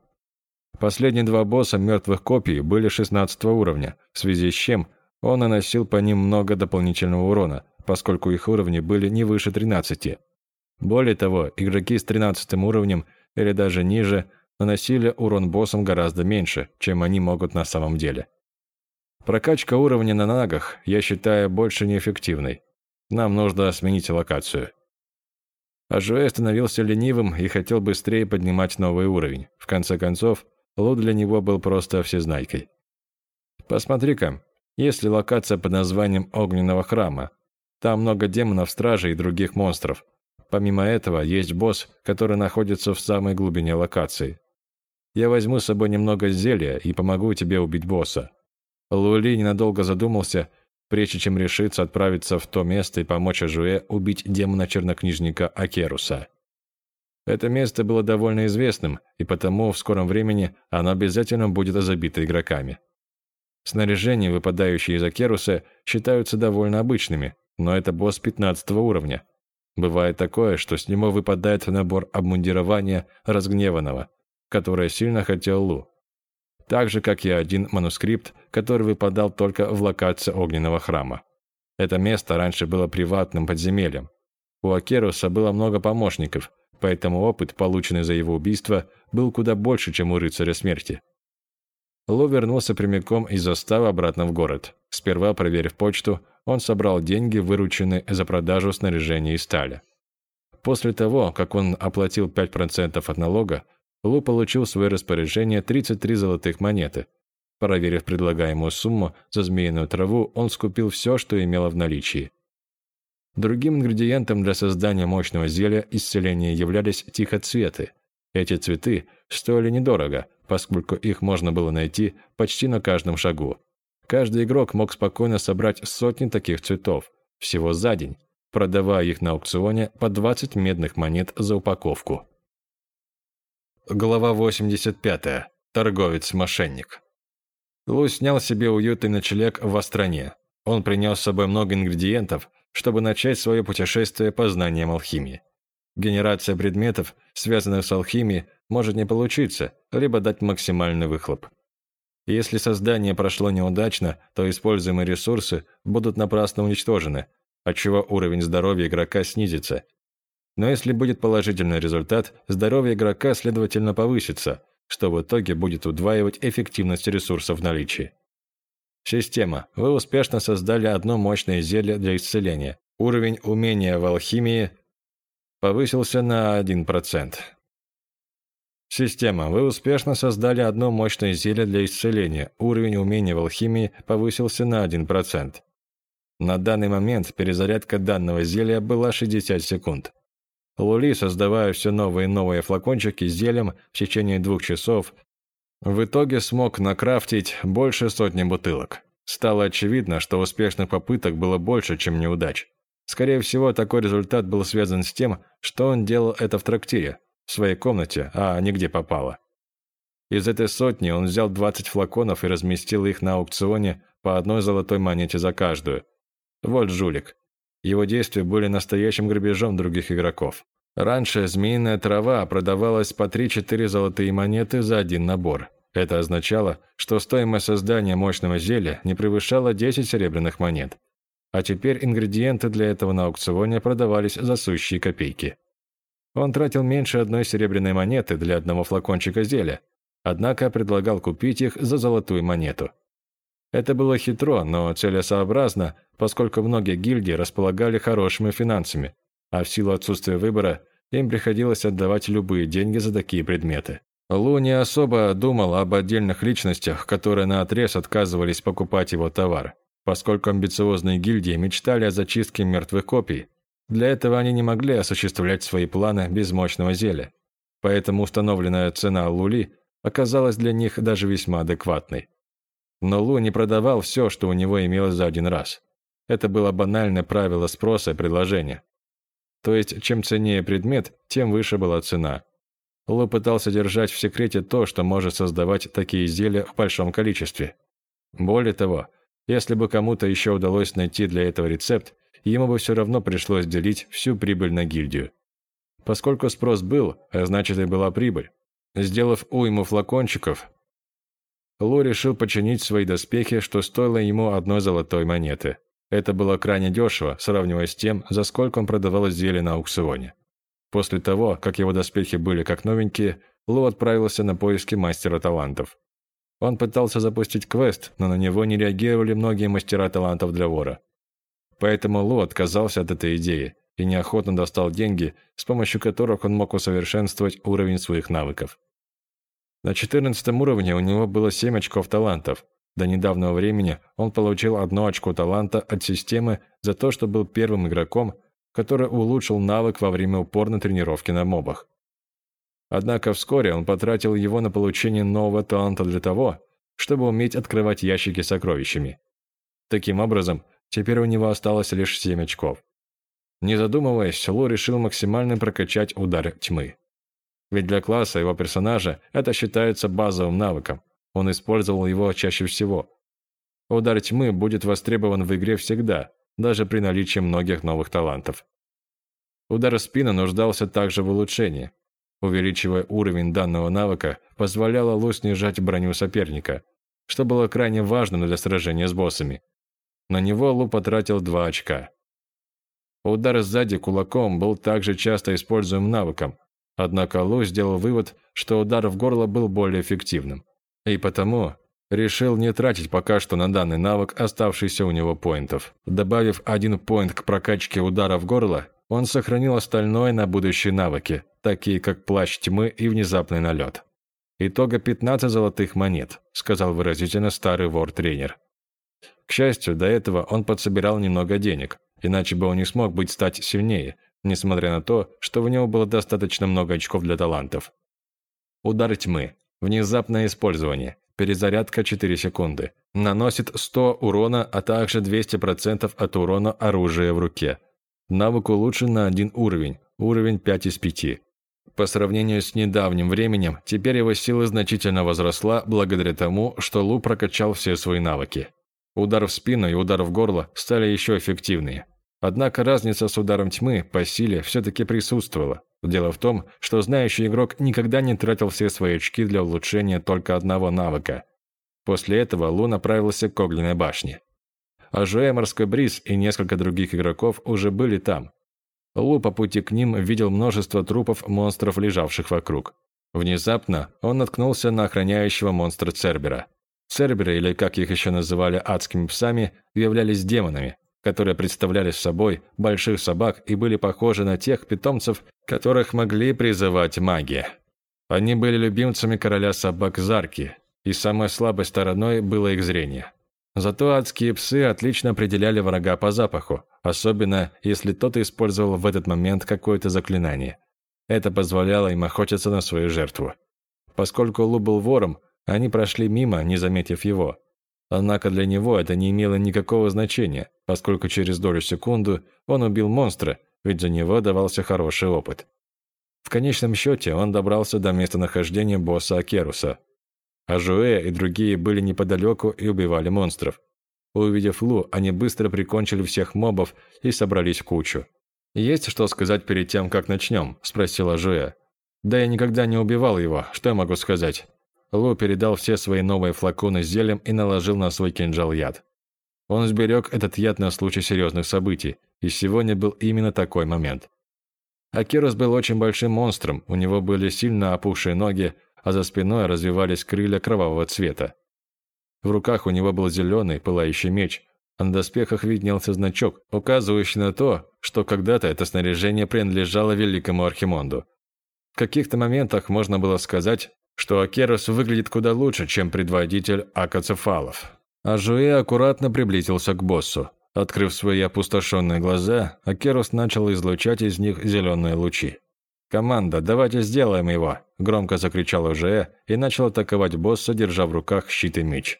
Последние два босса мертвых копий были 16 уровня, в связи с чем он наносил по ним много дополнительного урона, поскольку их уровни были не выше 13. Более того, игроки с 13 уровнем или даже ниже – наносили урон боссам гораздо меньше, чем они могут на самом деле. Прокачка уровня на нагах я считаю больше неэффективной. Нам нужно сменить локацию. Ажуэ становился ленивым и хотел быстрее поднимать новый уровень. В конце концов, Лу для него был просто всезнайкой. Посмотри-ка, есть ли локация под названием Огненного храма. Там много демонов, стражей и других монстров. Помимо этого, есть босс, который находится в самой глубине локации. Я возьму с собой немного зелья и помогу тебе убить босса». Лули ненадолго задумался, прежде чем решиться отправиться в то место и помочь Ажуэ убить демона-чернокнижника Акеруса. Это место было довольно известным, и потому в скором времени оно обязательно будет забито игроками. Снаряжения, выпадающие из Акеруса, считаются довольно обычными, но это босс 15 уровня. Бывает такое, что с него выпадает набор обмундирования разгневанного, которое сильно хотел Лу. Так же, как и один манускрипт, который выпадал только в локации огненного храма. Это место раньше было приватным подземельем. У Акеруса было много помощников, поэтому опыт, полученный за его убийство, был куда больше, чем у рыцаря смерти. Лу вернулся прямиком из заставы обратно в город. Сперва, проверив почту, он собрал деньги, вырученные за продажу снаряжения и стали. После того, как он оплатил 5% от налога, Лу получил в свое распоряжение 33 золотых монеты. Проверив предлагаемую сумму за змеиную траву, он скупил все, что имело в наличии. Другим ингредиентом для создания мощного зелья исцеления являлись тихоцветы. Эти цветы стоили недорого, поскольку их можно было найти почти на каждом шагу. Каждый игрок мог спокойно собрать сотни таких цветов, всего за день. продавая их на аукционе по 20 медных монет за упаковку. Глава 85. Торговец-мошенник. Лу снял себе уютный ночлег в Астроне. Он принес с собой много ингредиентов, чтобы начать свое путешествие по знаниям алхимии. Генерация предметов, связанных с алхимией, может не получиться, либо дать максимальный выхлоп. Если создание прошло неудачно, то используемые ресурсы будут напрасно уничтожены, отчего уровень здоровья игрока снизится. Но если будет положительный результат, здоровье игрока, следовательно, повысится, что в итоге будет удваивать эффективность ресурсов в наличии. Система. Вы успешно создали одно мощное зелье для исцеления. Уровень умения в алхимии повысился на 1%. Система. Вы успешно создали одно мощное зелье для исцеления. Уровень умения в алхимии повысился на 1%. На данный момент перезарядка данного зелья была 60 секунд. Лули, создавая все новые и новые флакончики с зельем в течение двух часов, в итоге смог накрафтить больше сотни бутылок. Стало очевидно, что успешных попыток было больше, чем неудач. Скорее всего, такой результат был связан с тем, что он делал это в трактире, в своей комнате, а не где попало. Из этой сотни он взял 20 флаконов и разместил их на аукционе по одной золотой монете за каждую. Вот жулик. Его действия были настоящим грабежом других игроков. Раньше змеиная трава продавалась по 3-4 золотые монеты за один набор. Это означало, что стоимость создания мощного зелья не превышала 10 серебряных монет. А теперь ингредиенты для этого на аукционе продавались за сущие копейки. Он тратил меньше одной серебряной монеты для одного флакончика зелья, однако предлагал купить их за золотую монету. Это было хитро, но целесообразно, поскольку многие гильдии располагали хорошими финансами, а в силу отсутствия выбора им приходилось отдавать любые деньги за такие предметы. Лу не особо думал об отдельных личностях, которые наотрез отказывались покупать его товар, поскольку амбициозные гильдии мечтали о зачистке мертвых копий. Для этого они не могли осуществлять свои планы без мощного зелья. Поэтому установленная цена Лули оказалась для них даже весьма адекватной. Но Лу не продавал все, что у него имелось за один раз. Это было банальное правило спроса и предложения. То есть, чем ценнее предмет, тем выше была цена. Ло пытался держать в секрете то, что может создавать такие изделия в большом количестве. Более того, если бы кому-то еще удалось найти для этого рецепт, ему бы все равно пришлось делить всю прибыль на гильдию. Поскольку спрос был, а значит и была прибыль. Сделав уйму флакончиков, Ло решил починить свои доспехи, что стоило ему одной золотой монеты. Это было крайне дешево, сравнивая с тем, за сколько он продавал изделия на аукционе. После того, как его доспехи были как новенькие, Лу отправился на поиски мастера талантов. Он пытался запустить квест, но на него не реагировали многие мастера талантов для вора. Поэтому Лу отказался от этой идеи и неохотно достал деньги, с помощью которых он мог усовершенствовать уровень своих навыков. На 14 уровне у него было 7 очков талантов, до недавнего времени он получил одно очко таланта от системы за то, что был первым игроком, который улучшил навык во время упорной тренировки на мобах. Однако вскоре он потратил его на получение нового таланта для того, чтобы уметь открывать ящики с сокровищами. Таким образом, теперь у него осталось лишь 7 очков. Не задумываясь, Лу решил максимально прокачать удар тьмы. Ведь для класса его персонажа это считается базовым навыком – он использовал его чаще всего. Удар тьмы будет востребован в игре всегда, даже при наличии многих новых талантов. Удар в спину нуждался также в улучшении. Увеличивая уровень данного навыка, позволяло Лу снижать броню соперника, что было крайне важно для сражения с боссами. На него Лу потратил 2 очка. Удар сзади кулаком был также часто используем навыком, однако Лу сделал вывод, что удар в горло был более эффективным. И потому решил не тратить пока что на данный навык оставшийся у него поинтов. Добавив один поинт к прокачке удара в горло, он сохранил остальное на будущие навыки, такие как плащ тьмы и внезапный налет. «Итога 15 золотых монет», – сказал выразительно старый вор-тренер. К счастью, до этого он подсобирал немного денег, иначе бы он не смог быть стать сильнее, несмотря на то, что в него было достаточно много очков для талантов. Удар тьмы. Внезапное использование. Перезарядка 4 секунды. Наносит 100 урона, а также 200% от урона оружия в руке. Навык улучшен на один уровень, уровень 5 из 5. По сравнению с недавним временем, теперь его сила значительно возросла благодаря тому, что Лу прокачал все свои навыки. Удар в спину и удар в горло стали еще эффективнее. Однако разница с ударом тьмы по силе все-таки присутствовала. Дело в том, что знающий игрок никогда не тратил все свои очки для улучшения только одного навыка. После этого Лу направился к огненной башне. А Жуэ, Морской Бриз и несколько других игроков уже были там. Лу по пути к ним видел множество трупов монстров, лежавших вокруг. Внезапно он наткнулся на охраняющего монстра Цербера. Церберы, или как их еще называли адскими псами, являлись демонами, которые представляли собой больших собак и были похожи на тех питомцев, которых могли призывать маги. Они были любимцами короля собак Зарки, и самой слабой стороной было их зрение. Зато адские псы отлично определяли врага по запаху, особенно если тот использовал в этот момент какое-то заклинание. Это позволяло им охотиться на свою жертву. Поскольку Лу был вором, они прошли мимо, не заметив его. Однако для него это не имело никакого значения, поскольку через долю секунды он убил монстра, ведь за него давался хороший опыт. В конечном счете он добрался до местонахождения босса Акеруса. А Жуэ и другие были неподалеку и убивали монстров. Увидев Лу, они быстро прикончили всех мобов и собрались в кучу. «Есть что сказать перед тем, как начнем?» – спросила Жуэ. «Да я никогда не убивал его, что я могу сказать?» Лу передал все свои новые флаконы с зельем и наложил на свой кинжал яд. Он сберег этот яд на случай серьезных событий, и сегодня был именно такой момент. Акирос был очень большим монстром, у него были сильно опухшие ноги, а за спиной развивались крылья кровавого цвета. В руках у него был зеленый, пылающий меч, а на доспехах виднелся значок, указывающий на то, что когда-то это снаряжение принадлежало великому Архимонду. В каких-то моментах можно было сказать, что Акерос выглядит куда лучше, чем предводитель акацефалов. А Жуэ аккуратно приблизился к боссу. Открыв свои опустошенные глаза, Акерос начал излучать из них зеленые лучи. «Команда, давайте сделаем его!» – громко закричал Жуэ и начал атаковать босса, держа в руках щит и меч.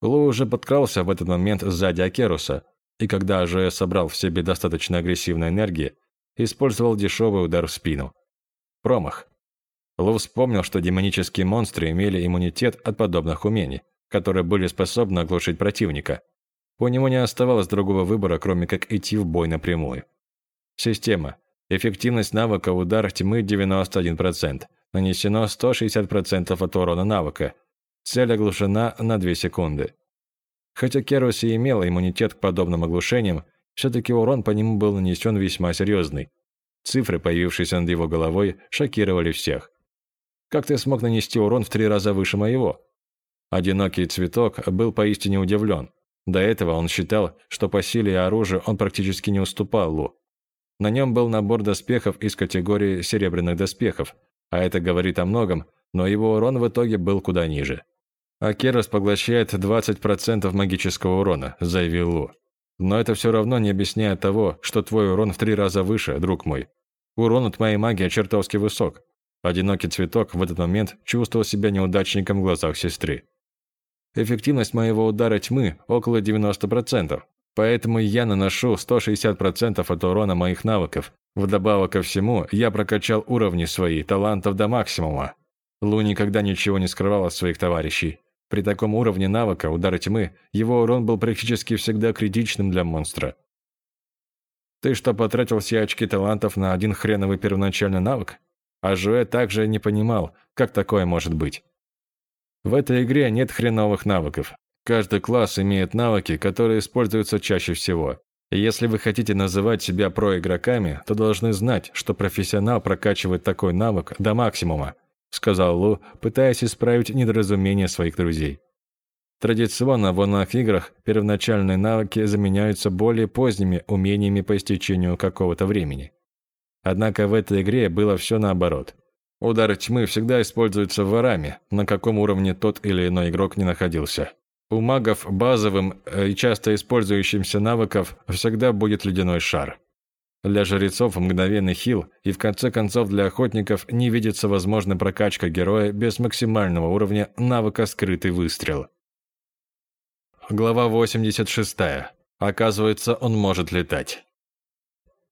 Лу уже подкрался в этот момент сзади Акеруса, и когда Жуэ собрал в себе достаточно агрессивной энергии, использовал дешевый удар в спину. Промах. Лу вспомнил, что демонические монстры имели иммунитет от подобных умений, которые были способны оглушить противника. У него не оставалось другого выбора, кроме как идти в бой напрямую. Система. Эффективность навыка «Удар тьмы» 91%. Нанесено 160% от урона навыка. Цель оглушена на 2 секунды. Хотя Керус и имел иммунитет к подобным оглушениям, все-таки урон по нему был нанесен весьма серьезный. Цифры, появившиеся над его головой, шокировали всех. Как ты смог нанести урон в три раза выше моего?» Одинокий цветок был поистине удивлен. До этого он считал, что по силе и оружию он практически не уступал Лу. На нем был набор доспехов из категории серебряных доспехов, а это говорит о многом, но его урон в итоге был куда ниже. «Акерос поглощает 20% магического урона», – заявил Лу. «Но это все равно не объясняет того, что твой урон в три раза выше, друг мой. Урон от моей магии чертовски высок. Одинокий цветок в этот момент чувствовал себя неудачником в глазах сестры. Эффективность моего удара тьмы около 90%, поэтому я наношу 160% от урона моих навыков. Вдобавок ко всему, я прокачал уровни свои талантов до максимума. Лу никогда ничего не скрывал от своих товарищей. При таком уровне навыка удара тьмы его урон был практически всегда критичным для монстра. Ты что, потратил все очки талантов на один хреновый первоначальный навык? А Жуэ также не понимал, как такое может быть. В этой игре нет хреновых навыков. Каждый класс имеет навыки, которые используются чаще всего. И если вы хотите называть себя проигроками, то должны знать, что профессионал прокачивает такой навык до максимума, сказал Лу, пытаясь исправить недоразумение своих друзей. Традиционно в онлайн-играх первоначальные навыки заменяются более поздними умениями по истечению какого-то времени. Однако в этой игре было все наоборот. Удар тьмы всегда используется ворами, на каком уровне тот или иной игрок не находился. У магов базовым э, и часто использующимся навыков всегда будет ледяной шар. Для жрецов мгновенный хил, и в конце концов для охотников не видится возможной прокачка героя без максимального уровня навыка «Скрытый выстрел». Глава 86. Оказывается, он может летать.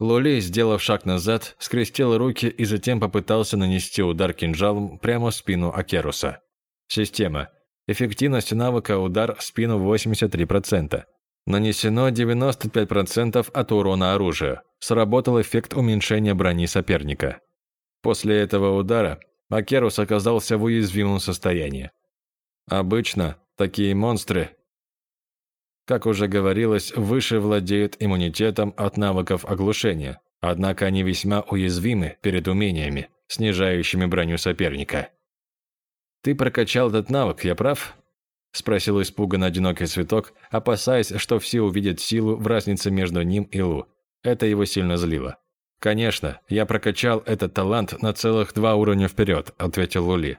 Лули, сделав шаг назад, скрестил руки и затем попытался нанести удар кинжалом прямо в спину Акеруса. Система. Эффективность навыка удар в спину 83%. Нанесено 95% от урона оружия. Сработал эффект уменьшения брони соперника. После этого удара Акерус оказался в уязвимом состоянии. Обычно такие монстры, как уже говорилось, выше владеют иммунитетом от навыков оглушения, однако они весьма уязвимы перед умениями, снижающими броню соперника. «Ты прокачал этот навык, я прав?» – спросил испуганно одинокий цветок, опасаясь, что все увидят силу в разнице между ним и Лу. Это его сильно злило. «Конечно, я прокачал этот талант на целых два уровня вперед», – ответил Лули.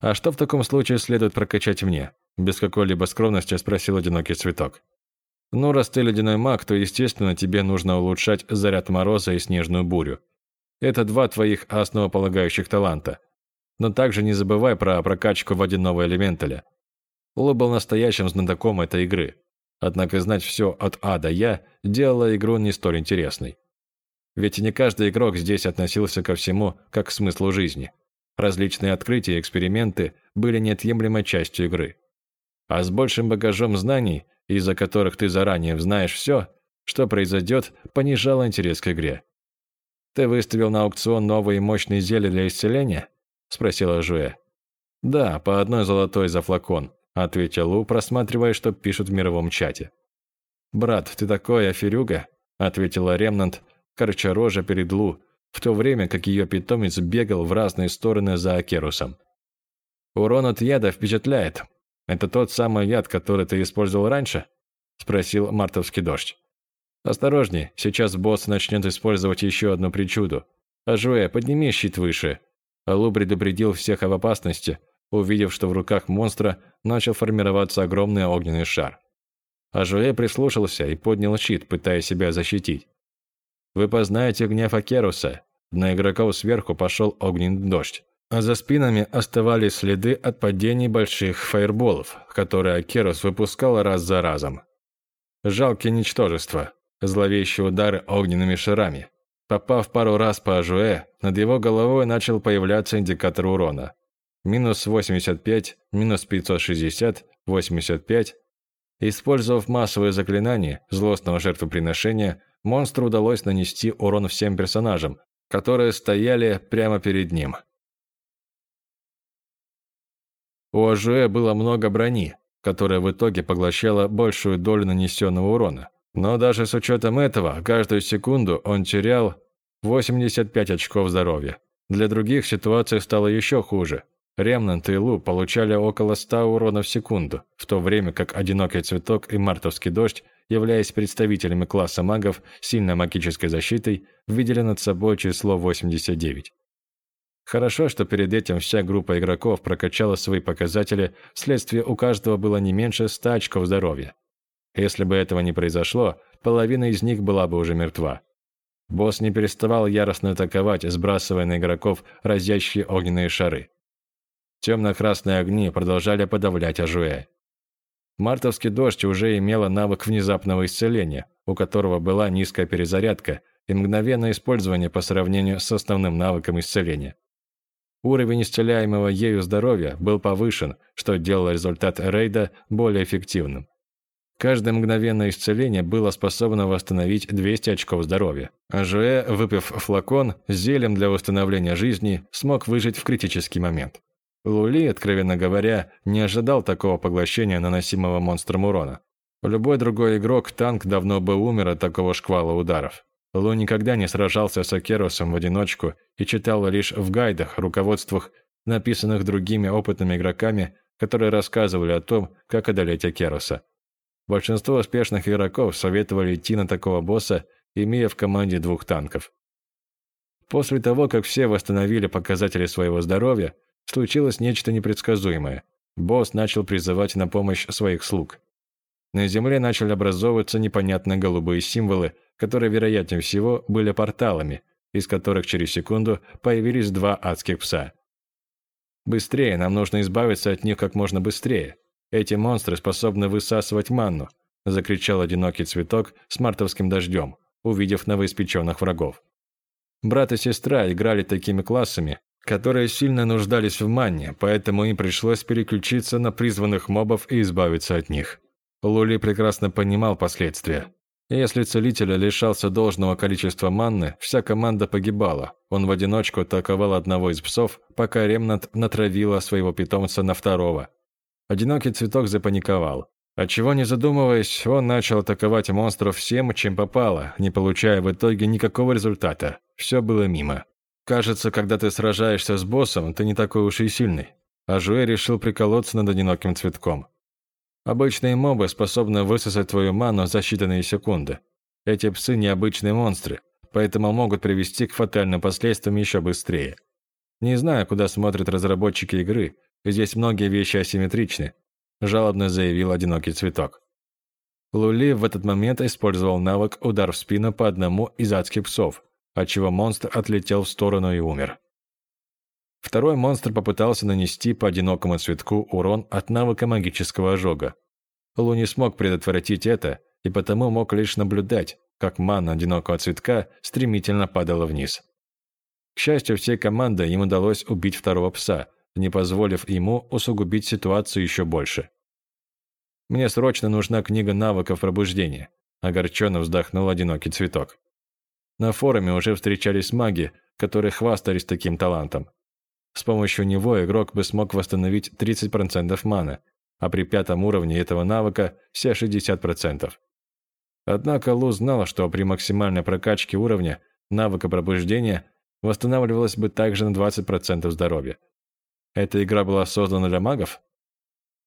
«А что в таком случае следует прокачать мне?» Без какой-либо скромности спросил одинокий цветок. «Ну, раз ты ледяной маг, то, естественно, тебе нужно улучшать заряд мороза и снежную бурю. Это два твоих основополагающих таланта. Но также не забывай про прокачку водяного элементаля. Ло был настоящим знатоком этой игры. Однако знать все от А до Я делало игру не столь интересной. Ведь не каждый игрок здесь относился ко всему как к смыслу жизни. Различные открытия и эксперименты были неотъемлемой частью игры. А с большим багажом знаний, из-за которых ты заранее знаешь все, что произойдет, понижало интерес к игре. «Ты выставил на аукцион новые мощные зелья для исцеления?» – спросила Жуэ. «Да, по одной золотой за флакон», – ответил Лу, просматривая, что пишут в мировом чате. «Брат, ты такой аферюга», – ответила Ремнант, корча рожа перед Лу, в то время как ее питомец бегал в разные стороны за Акерусом. «Урон от яда впечатляет. Это тот самый яд, который ты использовал раньше?» – спросил мартовский дождь. «Осторожней, сейчас босс начнет использовать еще одну причуду. Ажуэ, подними щит выше». Алу предупредил всех об опасности, увидев, что в руках монстра начал формироваться огромный огненный шар. Ажуэ прислушался и поднял щит, пытаясь себя защитить. Вы познаете гнев Акеруса. На игроков сверху пошел огненный дождь. А за спинами оставались следы от падений больших фаерболов, которые Акерус выпускал раз за разом. Жалкие ничтожества, зловещие удары огненными шарами. Попав пару раз по Ажуэ, над его головой начал появляться индикатор урона. Минус 85, минус 560, 85. Использовав массовое заклинание злостного жертвоприношения, монстру удалось нанести урон всем персонажам, которые стояли прямо перед ним. У Ажуэ было много брони, которая в итоге поглощала большую долю нанесенного урона. Но даже с учетом этого, каждую секунду он терял 85 очков здоровья. Для других ситуация стала еще хуже. Ремнант и Лу получали около 100 урона в секунду, в то время как Одинокий Цветок и Мартовский Дождь являясь представителями класса магов сильной магической защитой, видели над собой число 89. Хорошо, что перед этим вся группа игроков прокачала свои показатели, вследствие у каждого было не меньше 100 очков здоровья. Если бы этого не произошло, половина из них была бы уже мертва. Босс не переставал яростно атаковать, сбрасывая на игроков разящие огненные шары. Темно-красные огни продолжали подавлять Ажуэ. Мартовский дождь уже имела навык внезапного исцеления, у которого была низкая перезарядка и мгновенное использование по сравнению с основным навыком исцеления. Уровень исцеляемого ею здоровья был повышен, что делало результат рейда более эффективным. Каждое мгновенное исцеление было способно восстановить 200 очков здоровья. А Жуэ, выпив флакон с зельем для восстановления жизни, смог выжить в критический момент. Лули, откровенно говоря, не ожидал такого поглощения наносимого монстром урона. Любой другой игрок танк давно бы умер от такого шквала ударов. Лу никогда не сражался с Акеросом в одиночку и читал лишь в гайдах, руководствах, написанных другими опытными игроками, которые рассказывали о том, как одолеть Акероса. Большинство успешных игроков советовали идти на такого босса, имея в команде двух танков. После того, как все восстановили показатели своего здоровья, случилось нечто непредсказуемое. Босс начал призывать на помощь своих слуг. На земле начали образовываться непонятные голубые символы, которые, вероятнее всего, были порталами, из которых через секунду появились два адских пса. «Быстрее, нам нужно избавиться от них как можно быстрее. Эти монстры способны высасывать манну», закричал одинокий цветок с мартовским дождем, увидев новоиспеченных врагов. Брат и сестра играли такими классами, которые сильно нуждались в манне, поэтому им пришлось переключиться на призванных мобов и избавиться от них. Лули прекрасно понимал последствия. Если целителя лишался должного количества манны, вся команда погибала. Он в одиночку атаковал одного из псов, пока Ремнант натравила своего питомца на второго. Одинокий цветок запаниковал. Отчего не задумываясь, он начал атаковать монстров всем, чем попало, не получая в итоге никакого результата. Все было мимо. Кажется, когда ты сражаешься с боссом, ты не такой уж и сильный. А Жуэ решил приколоться над одиноким цветком. Обычные мобы способны высосать твою ману за считанные секунды. Эти псы необычные монстры, поэтому могут привести к фатальным последствиям еще быстрее. Не знаю, куда смотрят разработчики игры, здесь многие вещи асимметричны, жалобно заявил одинокий цветок. Лули в этот момент использовал навык «Удар в спину» по одному из адских псов, отчего монстр отлетел в сторону и умер. Второй монстр попытался нанести по одинокому цветку урон от навыка магического ожога. Лу не смог предотвратить это, и потому мог лишь наблюдать, как мана одинокого цветка стремительно падала вниз. К счастью, всей команды им удалось убить второго пса, не позволив ему усугубить ситуацию еще больше. «Мне срочно нужна книга навыков пробуждения», – огорченно вздохнул одинокий цветок. На форуме уже встречались маги, которые хвастались таким талантом. С помощью него игрок бы смог восстановить 30% маны, а при пятом уровне этого навыка все 60%. Однако Лу знал, что при максимальной прокачке уровня навыка пробуждения восстанавливалось бы также на 20% здоровья. Эта игра была создана для магов?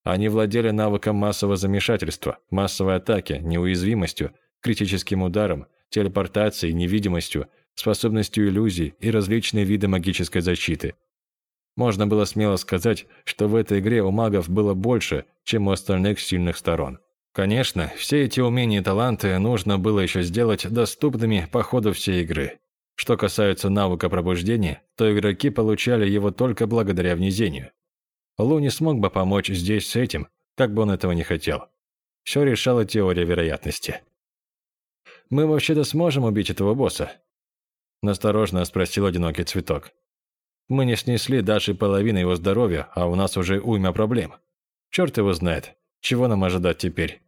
Они владели навыком массового замешательства, массовой атаки, неуязвимостью, критическим ударом, телепортацией, невидимостью, способностью иллюзий и различные виды магической защиты. Можно было смело сказать, что в этой игре у магов было больше, чем у остальных сильных сторон. Конечно, все эти умения и таланты нужно было еще сделать доступными по ходу всей игры. Что касается навыка пробуждения, то игроки получали его только благодаря внезению. Лу не смог бы помочь здесь с этим, как бы он этого не хотел. Все решала теория вероятности. «Мы вообще-то сможем убить этого босса?» Насторожно спросил одинокий цветок. Мы не снесли даже половины его здоровья, а у нас уже уйма проблем. Черт его знает, чего нам ожидать теперь.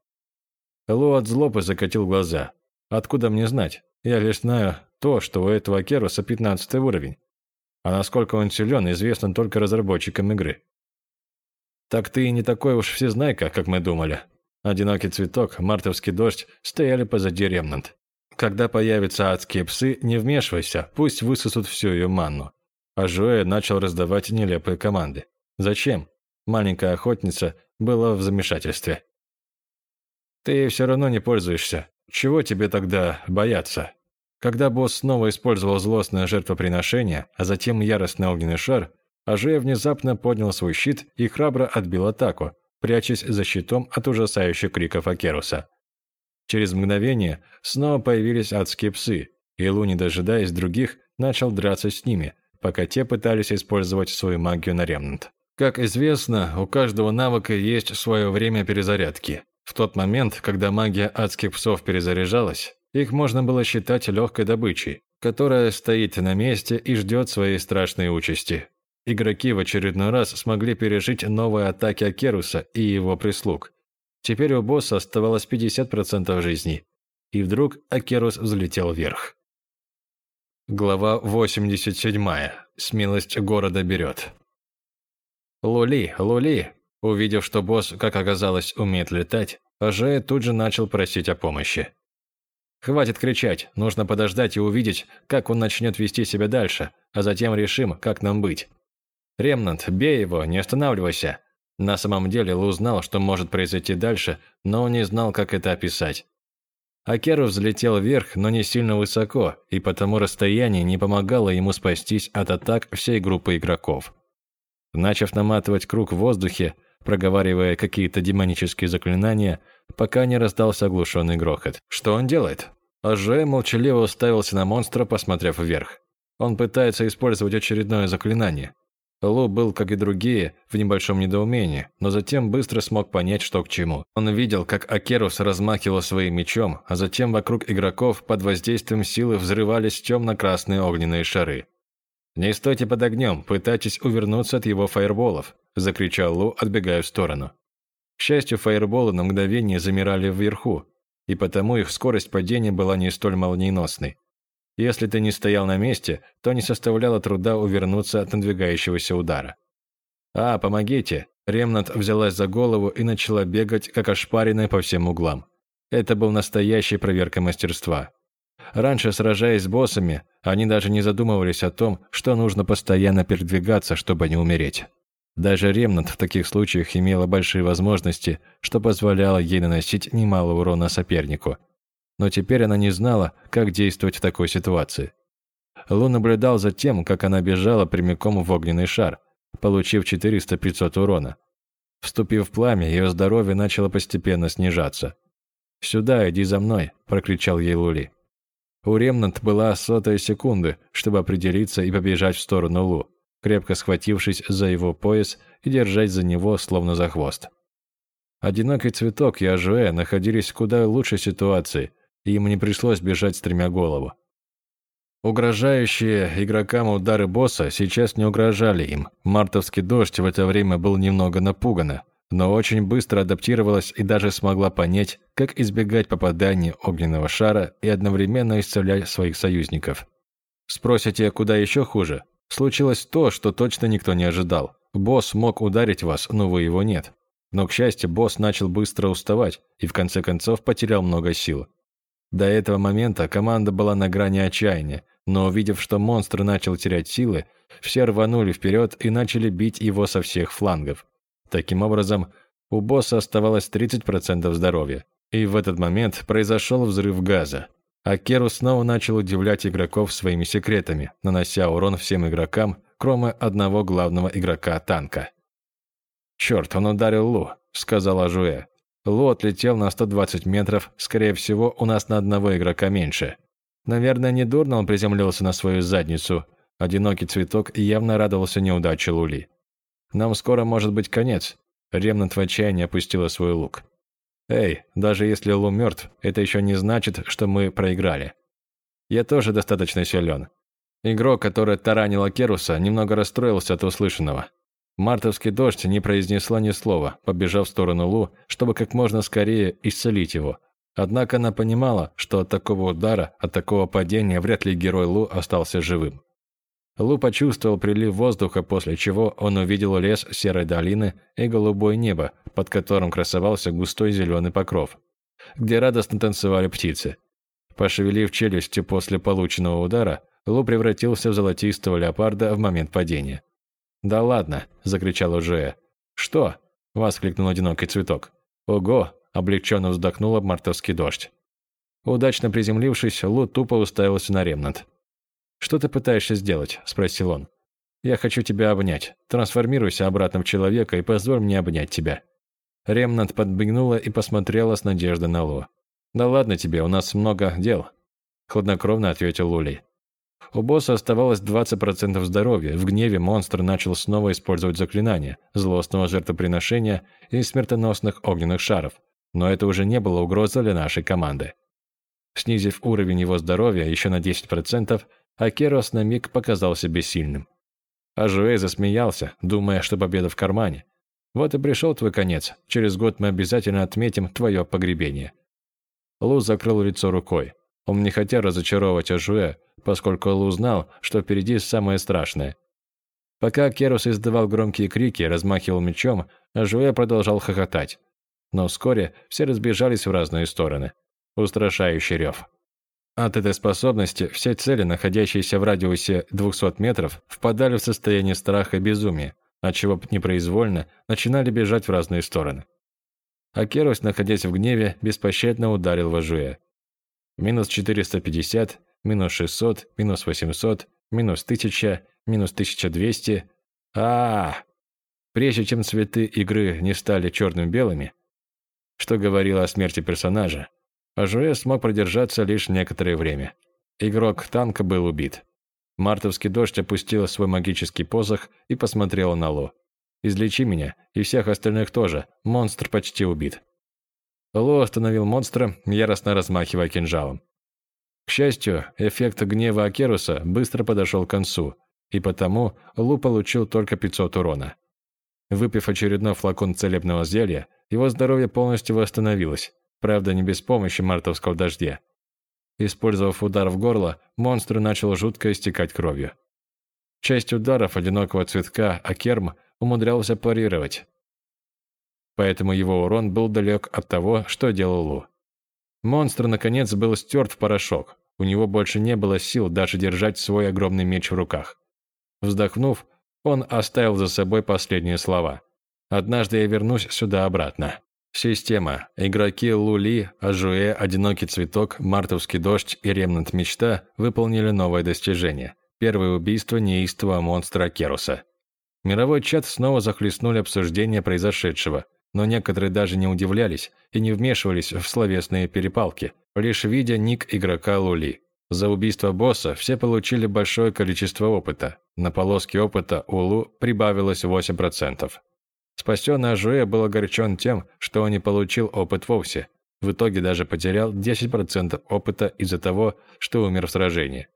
Лу от злобы закатил глаза. Откуда мне знать? Я лишь знаю то, что у этого Керуса 15 уровень. А насколько он силен, известно только разработчикам игры. Так ты и не такой уж всезнайка, как мы думали. Одинокий цветок, мартовский дождь стояли позади ремнант. Когда появятся адские псы, не вмешивайся, пусть высосут всю ее манну а Жуэ начал раздавать нелепые команды. Зачем? Маленькая охотница была в замешательстве. «Ты все равно не пользуешься. Чего тебе тогда бояться?» Когда босс снова использовал злостное жертвоприношение, а затем яростный огненный шар, Ажея внезапно поднял свой щит и храбро отбил атаку, прячась за щитом от ужасающих криков Акеруса. Через мгновение снова появились адские псы, и Лу, не дожидаясь других, начал драться с ними, пока те пытались использовать свою магию на ремнант. Как известно, у каждого навыка есть свое время перезарядки. В тот момент, когда магия адских псов перезаряжалась, их можно было считать легкой добычей, которая стоит на месте и ждет своей страшной участи. Игроки в очередной раз смогли пережить новые атаки Акеруса и его прислуг. Теперь у босса оставалось 50% жизни. И вдруг Акерус взлетел вверх. Глава 87. Смелость города берет. Лули, Лули. Увидев, что босс, как оказалось, умеет летать, Ажея тут же начал просить о помощи. Хватит кричать, нужно подождать и увидеть, как он начнет вести себя дальше, а затем решим, как нам быть. Ремнант, бей его, не останавливайся. На самом деле Лу знал, что может произойти дальше, но он не знал, как это описать. Акеру взлетел вверх, но не сильно высоко, и потому расстояние не помогало ему спастись от атак всей группы игроков. Начав наматывать круг в воздухе, проговаривая какие-то демонические заклинания, пока не раздался оглушенный грохот. Что он делает? Аже молчаливо уставился на монстра, посмотрев вверх. Он пытается использовать очередное заклинание. Лу был, как и другие, в небольшом недоумении, но затем быстро смог понять, что к чему. Он видел, как Акерус размахивал своим мечом, а затем вокруг игроков под воздействием силы взрывались темно-красные огненные шары. «Не стойте под огнем, пытайтесь увернуться от его фаерболов», – закричал Лу, отбегая в сторону. К счастью, фаерболы на мгновение замирали вверху, и потому их скорость падения была не столь молниеносной. Если ты не стоял на месте, то не составляло труда увернуться от надвигающегося удара. «А, помогите!» Ремнат взялась за голову и начала бегать, как ошпаренная по всем углам. Это был настоящей проверкой мастерства. Раньше, сражаясь с боссами, они даже не задумывались о том, что нужно постоянно передвигаться, чтобы не умереть. Даже Ремнат в таких случаях имела большие возможности, что позволяло ей наносить немало урона сопернику – но теперь она не знала, как действовать в такой ситуации. Лу наблюдал за тем, как она бежала прямиком в огненный шар, получив 400-500 урона. Вступив в пламя, ее здоровье начало постепенно снижаться. «Сюда, иди за мной!» – прокричал ей Лули. У Ремнант была сотая секунды, чтобы определиться и побежать в сторону Лу, крепко схватившись за его пояс и держать за него, словно за хвост. Одинокий цветок и Ажуэ находились в куда лучшей ситуации – и им не пришлось бежать с тремя голову. Угрожающие игрокам удары босса сейчас не угрожали им. Мартовский дождь в это время был немного напугана, но очень быстро адаптировалась и даже смогла понять, как избегать попадания огненного шара и одновременно исцелять своих союзников. Спросите, куда еще хуже? Случилось то, что точно никто не ожидал. Босс мог ударить вас, но вы его нет. Но, к счастью, босс начал быстро уставать и в конце концов потерял много сил. До этого момента команда была на грани отчаяния, но увидев, что монстр начал терять силы, все рванули вперед и начали бить его со всех флангов. Таким образом, у босса оставалось 30% здоровья. И в этот момент произошел взрыв газа. А Керу снова начал удивлять игроков своими секретами, нанося урон всем игрокам, кроме одного главного игрока танка. «Черт, он ударил Лу», — сказала Жуэ. Лу отлетел на 120 метров, скорее всего, у нас на одного игрока меньше. Наверное, недурно он приземлился на свою задницу. Одинокий цветок явно радовался неудаче Лули. Нам скоро может быть конец. Ремнант в отчаянии опустила свой лук. Эй, даже если Лу мертв, это еще не значит, что мы проиграли. Я тоже достаточно силен. Игрок, который таранил Акеруса, немного расстроился от услышанного. Мартовский дождь не произнесла ни слова, побежав в сторону Лу, чтобы как можно скорее исцелить его. Однако она понимала, что от такого удара, от такого падения вряд ли герой Лу остался живым. Лу почувствовал прилив воздуха, после чего он увидел лес серой долины и голубое небо, под которым красовался густой зеленый покров, где радостно танцевали птицы. Пошевелив челюстью после полученного удара, Лу превратился в золотистого леопарда в момент падения. «Да ладно!» – закричал Жея. «Что?» – воскликнул одинокий цветок. «Ого!» – облегченно вздохнул мартовский дождь. Удачно приземлившись, Лу тупо уставился на ремнант. «Что ты пытаешься сделать?» – спросил он. «Я хочу тебя обнять. Трансформируйся обратно в человека и позволь мне обнять тебя». Ремнант подбегнула и посмотрела с надеждой на Лу. «Да ладно тебе, у нас много дел», – хладнокровно ответил Лули. У босса оставалось 20% здоровья. В гневе монстр начал снова использовать заклинания, злостного жертвоприношения и смертоносных огненных шаров. Но это уже не было угрозой для нашей команды. Снизив уровень его здоровья еще на 10%, Акерос на миг показался бессильным. А Жуэй засмеялся, думая, что победа в кармане. Вот и пришел твой конец. Через год мы обязательно отметим твое погребение. Лу закрыл лицо рукой. Он не хотел разочаровать Ажуэ, поскольку Лу знал, что впереди самое страшное. Пока Керус издавал громкие крики и размахивал мечом, Ажуэ продолжал хохотать. Но вскоре все разбежались в разные стороны. Устрашающий рев. От этой способности все цели, находящиеся в радиусе 200 метров, впадали в состояние страха и безумия, отчего непроизвольно начинали бежать в разные стороны. А Керус, находясь в гневе, беспощадно ударил в Ажуэ минус 450, минус 600, минус 800, минус 1000, минус 1200. А, -а, а Прежде чем цветы игры не стали черно-белыми, что говорило о смерти персонажа, Ажуэ смог продержаться лишь некоторое время. Игрок танка был убит. Мартовский дождь опустила свой магический посох и посмотрела на Лу. «Излечи меня, и всех остальных тоже, монстр почти убит». Лу остановил монстра, яростно размахивая кинжалом. К счастью, эффект гнева Акеруса быстро подошел к концу, и потому Лу получил только 500 урона. Выпив очередной флакон целебного зелья, его здоровье полностью восстановилось, правда не без помощи мартовского дождя. Использовав удар в горло, монстр начал жутко истекать кровью. Часть ударов одинокого цветка Акерм умудрялся парировать. Поэтому его урон был далек от того, что делал Лу. Монстр, наконец, был стерт в порошок. У него больше не было сил даже держать свой огромный меч в руках. Вздохнув, он оставил за собой последние слова. «Однажды я вернусь сюда обратно». Система. Игроки Лули, Ажуэ, Одинокий Цветок, Мартовский Дождь и Ремнант Мечта выполнили новое достижение. Первое убийство неистого монстра Керуса. Мировой чат снова захлестнули обсуждение произошедшего, но некоторые даже не удивлялись и не вмешивались в словесные перепалки, лишь видя ник игрока Лули. За убийство босса все получили большое количество опыта. На полоске опыта у Лу прибавилось 8%. Спасенный Ажуэ был огорчен тем, что он не получил опыт вовсе. В итоге даже потерял 10% опыта из-за того, что умер в сражении.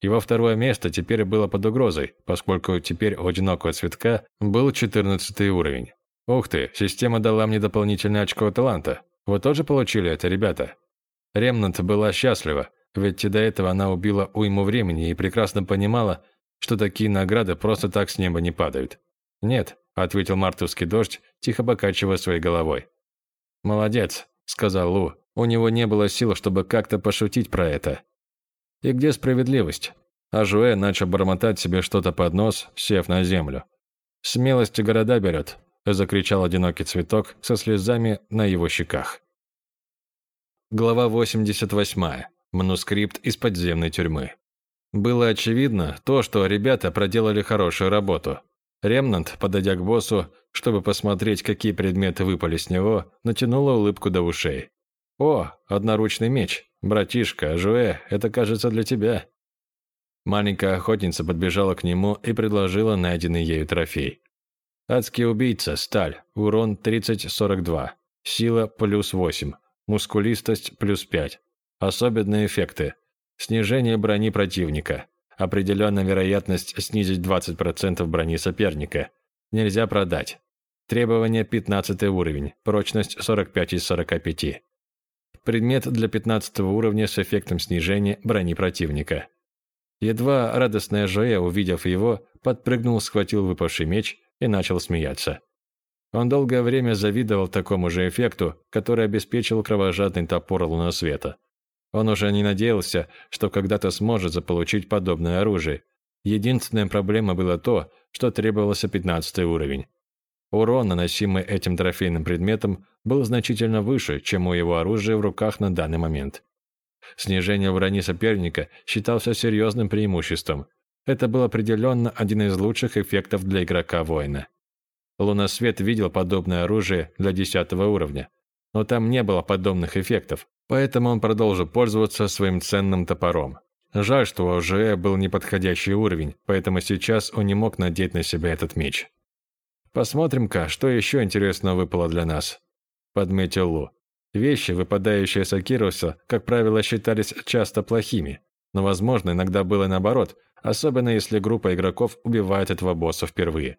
Его второе место теперь было под угрозой, поскольку теперь у одинокого цветка был 14 уровень. Ух ты, система дала мне дополнительное очко таланта. Вы тоже получили это, ребята? Ремнант была счастлива, ведь до этого она убила уйму времени и прекрасно понимала, что такие награды просто так с неба не падают. «Нет», — ответил мартовский дождь, тихо покачивая своей головой. «Молодец», — сказал Лу. У него не было сил, чтобы как-то пошутить про это. «И где справедливость?» А Жуэ начал бормотать себе что-то под нос, сев на землю. «Смелость города берет», — закричал одинокий цветок со слезами на его щеках. Глава 88. Манускрипт из подземной тюрьмы. Было очевидно то, что ребята проделали хорошую работу. Ремнант, подойдя к боссу, чтобы посмотреть, какие предметы выпали с него, натянула улыбку до ушей. «О, одноручный меч! Братишка, Жуэ, это кажется для тебя!» Маленькая охотница подбежала к нему и предложила найденный ею трофей. Адский убийца, сталь, урон 30-42, сила плюс 8, мускулистость плюс 5. Особенные эффекты. Снижение брони противника. Определенная вероятность снизить 20% брони соперника. Нельзя продать. Требование 15 уровень, прочность 45 из 45. Предмет для 15 уровня с эффектом снижения брони противника. Едва радостная Жоя, увидев его, подпрыгнул, схватил выпавший меч и начал смеяться. Он долгое время завидовал такому же эффекту, который обеспечил кровожадный топор луносвета. Он уже не надеялся, что когда-то сможет заполучить подобное оружие. Единственная проблема была то, что требовался 15 уровень. Урон, наносимый этим трофейным предметом, был значительно выше, чем у его оружия в руках на данный момент. Снижение брони соперника считался серьезным преимуществом. Это был определенно один из лучших эффектов для игрока-воина. Лунасвет видел подобное оружие для 10 уровня, но там не было подобных эффектов, Поэтому он продолжил пользоваться своим ценным топором. Жаль, что у ОЖЭ был неподходящий уровень, поэтому сейчас он не мог надеть на себя этот меч. «Посмотрим-ка, что еще интересного выпало для нас», – подметил Лу. Вещи, выпадающие с Акируса, как правило, считались часто плохими, но, возможно, иногда было наоборот, особенно если группа игроков убивает этого босса впервые.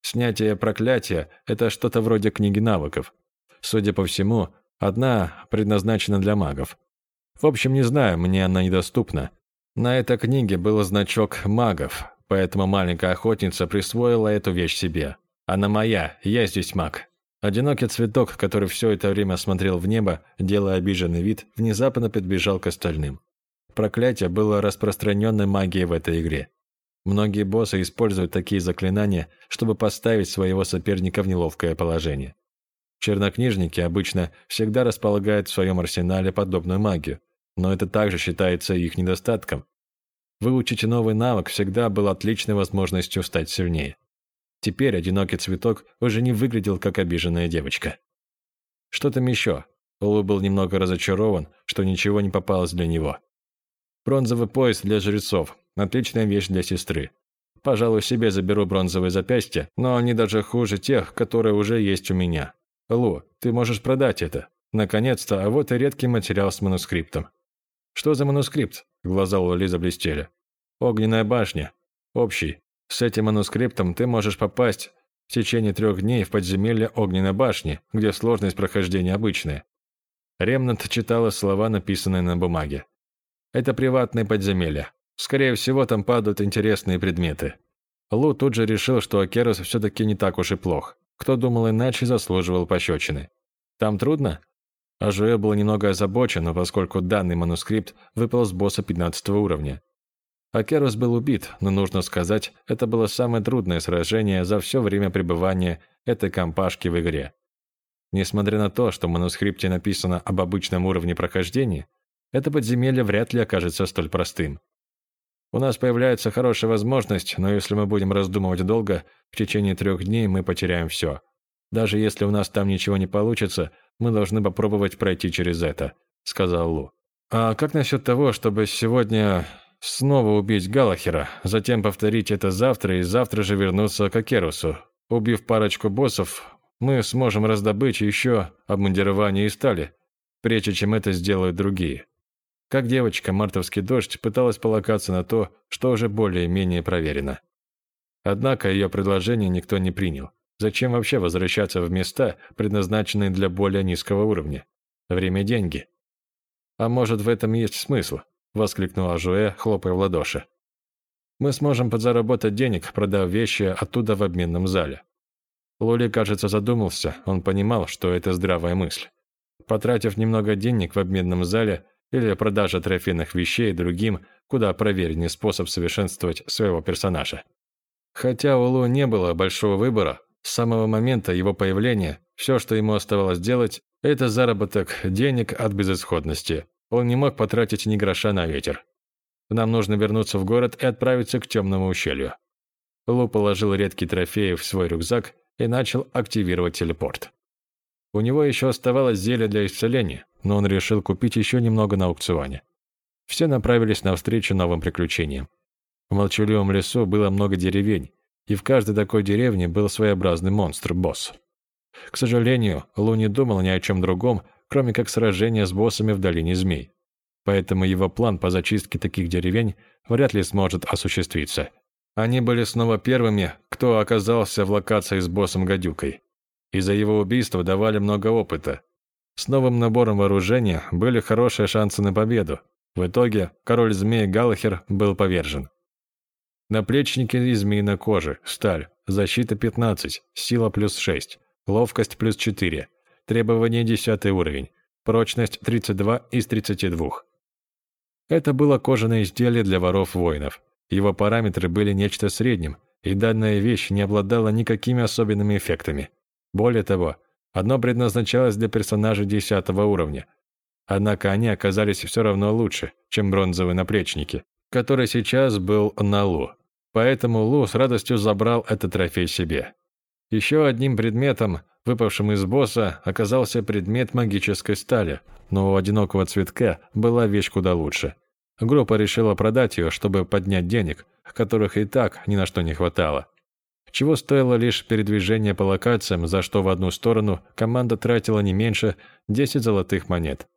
Снятие проклятия – это что-то вроде книги навыков. Судя по всему, Одна предназначена для магов. В общем, не знаю, мне она недоступна. На этой книге был значок магов, поэтому маленькая охотница присвоила эту вещь себе. Она моя, я здесь маг. Одинокий цветок, который все это время смотрел в небо, делая обиженный вид, внезапно подбежал к остальным. Проклятие было распространенной магией в этой игре. Многие боссы используют такие заклинания, чтобы поставить своего соперника в неловкое положение. Чернокнижники обычно всегда располагают в своем арсенале подобную магию, но это также считается их недостатком. Выучить новый навык всегда был отличной возможностью стать сильнее. Теперь одинокий цветок уже не выглядел как обиженная девочка. Что там еще? Олу был немного разочарован, что ничего не попалось для него. Бронзовый пояс для жрецов. Отличная вещь для сестры. Пожалуй, себе заберу бронзовые запястья, но они даже хуже тех, которые уже есть у меня. Лу, ты можешь продать это. Наконец-то, а вот и редкий материал с манускриптом. Что за манускрипт? Глаза у Лули заблестели. Огненная башня. Общий. С этим манускриптом ты можешь попасть в течение трех дней в подземелье Огненной башни, где сложность прохождения обычная. Ремнант читала слова, написанные на бумаге. Это приватное подземелье. Скорее всего, там падают интересные предметы. Лу тут же решил, что Акерус все-таки не так уж и плох. Кто думал иначе, заслуживал пощечины. Там трудно? Ажуэ был немного озабочен, поскольку данный манускрипт выпал с босса 15 уровня. Акерус был убит, но нужно сказать, это было самое трудное сражение за все время пребывания этой компашки в игре. Несмотря на то, что в манускрипте написано об обычном уровне прохождения, это подземелье вряд ли окажется столь простым. У нас появляется хорошая возможность, но если мы будем раздумывать долго, в течение трех дней мы потеряем все. Даже если у нас там ничего не получится, мы должны попробовать пройти через это», — сказал Лу. «А как насчет того, чтобы сегодня снова убить Галахера, затем повторить это завтра и завтра же вернуться к Акерусу? Убив парочку боссов, мы сможем раздобыть еще обмундирование и стали, прежде чем это сделают другие». Как девочка, мартовский дождь пыталась полагаться на то, что уже более-менее проверено. Однако ее предложение никто не принял. Зачем вообще возвращаться в места, предназначенные для более низкого уровня? Время – деньги. «А может, в этом есть смысл?» – воскликнула Жуэ, хлопая в ладоши. «Мы сможем подзаработать денег, продав вещи оттуда в обменном зале». Лули, кажется, задумался, он понимал, что это здравая мысль. Потратив немного денег в обменном зале, или продажа трофейных вещей другим, куда проверенный способ совершенствовать своего персонажа. Хотя у Лу не было большого выбора, с самого момента его появления все, что ему оставалось делать, это заработок денег от безысходности. Он не мог потратить ни гроша на ветер. Нам нужно вернуться в город и отправиться к темному ущелью. Лу положил редкие трофеи в свой рюкзак и начал активировать телепорт. У него еще оставалось зелье для исцеления, но он решил купить еще немного на аукционе. Все направились навстречу новым приключениям. В молчаливом лесу было много деревень, и в каждой такой деревне был своеобразный монстр-босс. К сожалению, Лу не думал ни о чем другом, кроме как сражения с боссами в долине змей. Поэтому его план по зачистке таких деревень вряд ли сможет осуществиться. Они были снова первыми, кто оказался в локации с боссом-гадюкой. Из-за его убийства давали много опыта, с новым набором вооружения были хорошие шансы на победу. В итоге король змей Галахер был повержен. Наплечники из змеиной кожи, сталь, защита 15, сила плюс 6, ловкость плюс 4, требование 10 уровень, прочность 32 из 32. Это было кожаное изделие для воров-воинов. Его параметры были нечто средним, и данная вещь не обладала никакими особенными эффектами. Более того, Одно предназначалось для персонажей десятого уровня. Однако они оказались все равно лучше, чем бронзовые наплечники, который сейчас был на Лу. Поэтому Лу с радостью забрал этот трофей себе. Еще одним предметом, выпавшим из босса, оказался предмет магической стали, но у одинокого цветка была вещь куда лучше. Группа решила продать ее, чтобы поднять денег, которых и так ни на что не хватало чего стоило лишь передвижение по локациям, за что в одну сторону команда тратила не меньше 10 золотых монет.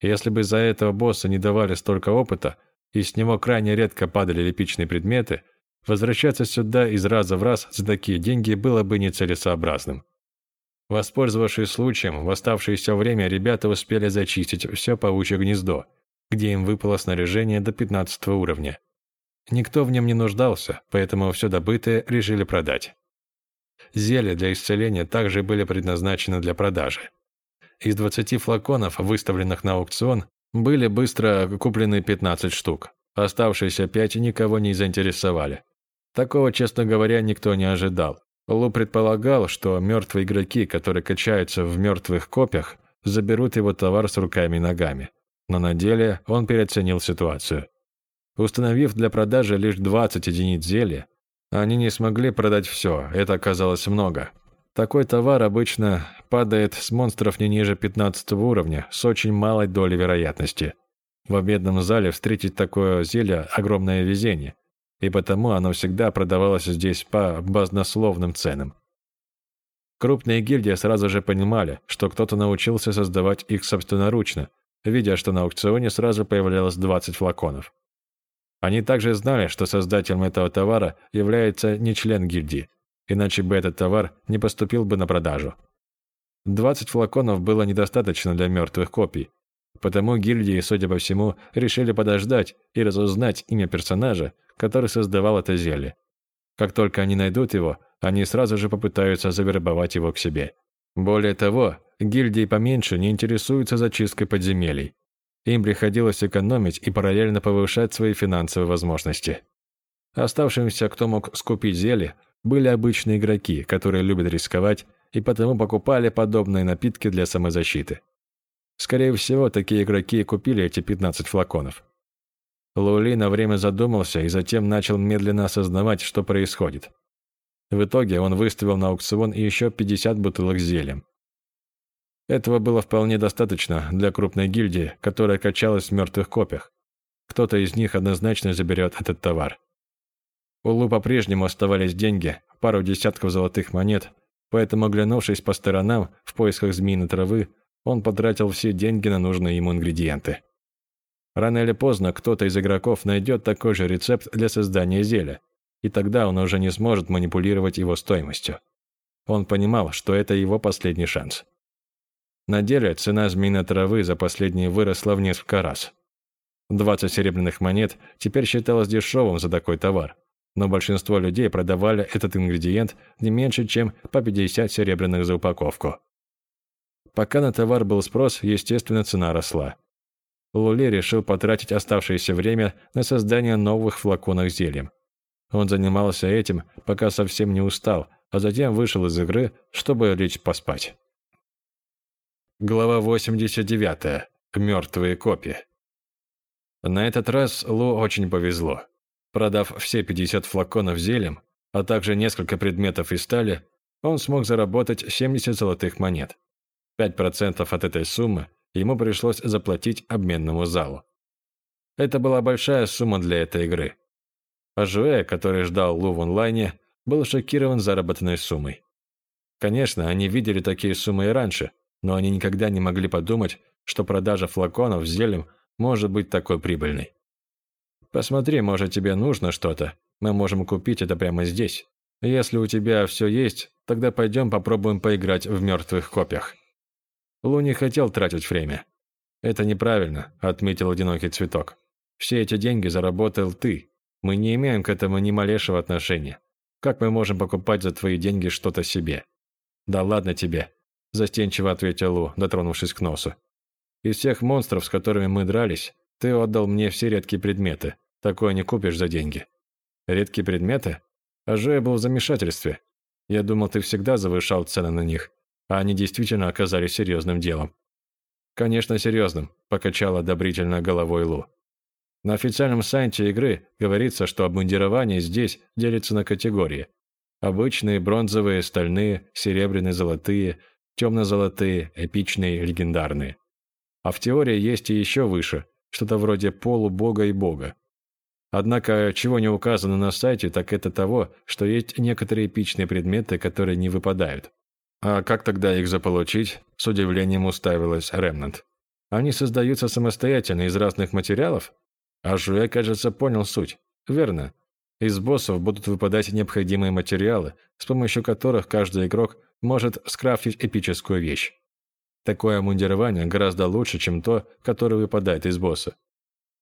Если бы из-за этого босса не давали столько опыта, и с него крайне редко падали эпичные предметы, возвращаться сюда из раза в раз за такие деньги было бы нецелесообразным. Воспользовавшись случаем, в оставшееся время ребята успели зачистить все паучье гнездо, где им выпало снаряжение до 15 уровня. Никто в нем не нуждался, поэтому все добытое решили продать. Зелья для исцеления также были предназначены для продажи. Из 20 флаконов, выставленных на аукцион, были быстро куплены 15 штук. Оставшиеся 5 никого не заинтересовали. Такого, честно говоря, никто не ожидал. Лу предполагал, что мертвые игроки, которые качаются в мертвых копьях, заберут его товар с руками и ногами. Но на деле он переоценил ситуацию. Установив для продажи лишь 20 единиц зелья, они не смогли продать все, это оказалось много. Такой товар обычно падает с монстров не ниже 15 уровня, с очень малой долей вероятности. В обедном зале встретить такое зелье – огромное везение, и потому оно всегда продавалось здесь по базнословным ценам. Крупные гильдии сразу же понимали, что кто-то научился создавать их собственноручно, видя, что на аукционе сразу появлялось 20 флаконов. Они также знали, что создателем этого товара является не член гильдии, иначе бы этот товар не поступил бы на продажу. 20 флаконов было недостаточно для мертвых копий, потому гильдии, судя по всему, решили подождать и разузнать имя персонажа, который создавал это зелье. Как только они найдут его, они сразу же попытаются завербовать его к себе. Более того, гильдии поменьше не интересуются зачисткой подземелий. Им приходилось экономить и параллельно повышать свои финансовые возможности. Оставшимся, кто мог скупить зелье, были обычные игроки, которые любят рисковать и потому покупали подобные напитки для самозащиты. Скорее всего, такие игроки купили эти 15 флаконов. Лули на время задумался и затем начал медленно осознавать, что происходит. В итоге он выставил на аукцион еще 50 бутылок с зельем. Этого было вполне достаточно для крупной гильдии, которая качалась в мертвых копьях. Кто-то из них однозначно заберет этот товар. У Лу по-прежнему оставались деньги, пару десятков золотых монет, поэтому, оглянувшись по сторонам в поисках змеиной травы, он потратил все деньги на нужные ему ингредиенты. Рано или поздно кто-то из игроков найдет такой же рецепт для создания зелья, и тогда он уже не сможет манипулировать его стоимостью. Он понимал, что это его последний шанс. На деле цена змеиной травы за последние выросла в несколько раз. 20 серебряных монет теперь считалось дешевым за такой товар, но большинство людей продавали этот ингредиент не меньше, чем по 50 серебряных за упаковку. Пока на товар был спрос, естественно, цена росла. Лули решил потратить оставшееся время на создание новых флаконов зельем. Он занимался этим, пока совсем не устал, а затем вышел из игры, чтобы лечь поспать. Глава 89. Мертвые копии. На этот раз Лу очень повезло. Продав все 50 флаконов зелем, а также несколько предметов из стали, он смог заработать 70 золотых монет. 5% от этой суммы ему пришлось заплатить обменному залу. Это была большая сумма для этой игры. А Жуэ, который ждал Лу в онлайне, был шокирован заработанной суммой. Конечно, они видели такие суммы и раньше, но они никогда не могли подумать, что продажа флаконов с зельем может быть такой прибыльной. «Посмотри, может, тебе нужно что-то. Мы можем купить это прямо здесь. Если у тебя все есть, тогда пойдем попробуем поиграть в мертвых копьях». Лу не хотел тратить время. «Это неправильно», – отметил одинокий цветок. «Все эти деньги заработал ты. Мы не имеем к этому ни малейшего отношения. Как мы можем покупать за твои деньги что-то себе?» «Да ладно тебе», застенчиво ответил Лу, дотронувшись к носу. Из всех монстров, с которыми мы дрались, ты отдал мне все редкие предметы. Такое не купишь за деньги. Редкие предметы? А же я был в замешательстве. Я думал, ты всегда завышал цены на них, а они действительно оказались серьезным делом. Конечно, серьезным, покачала одобрительно головой Лу. На официальном сайте игры говорится, что обмундирование здесь делится на категории. Обычные, бронзовые, стальные, серебряные, золотые, темно-золотые, эпичные, легендарные. А в теории есть и еще выше, что-то вроде полубога и бога. Однако, чего не указано на сайте, так это того, что есть некоторые эпичные предметы, которые не выпадают. А как тогда их заполучить? С удивлением уставилась Ремнант. Они создаются самостоятельно из разных материалов? А Жуэ, кажется, понял суть. Верно. Из боссов будут выпадать необходимые материалы, с помощью которых каждый игрок может скрафтить эпическую вещь. Такое обмундирование гораздо лучше, чем то, которое выпадает из босса.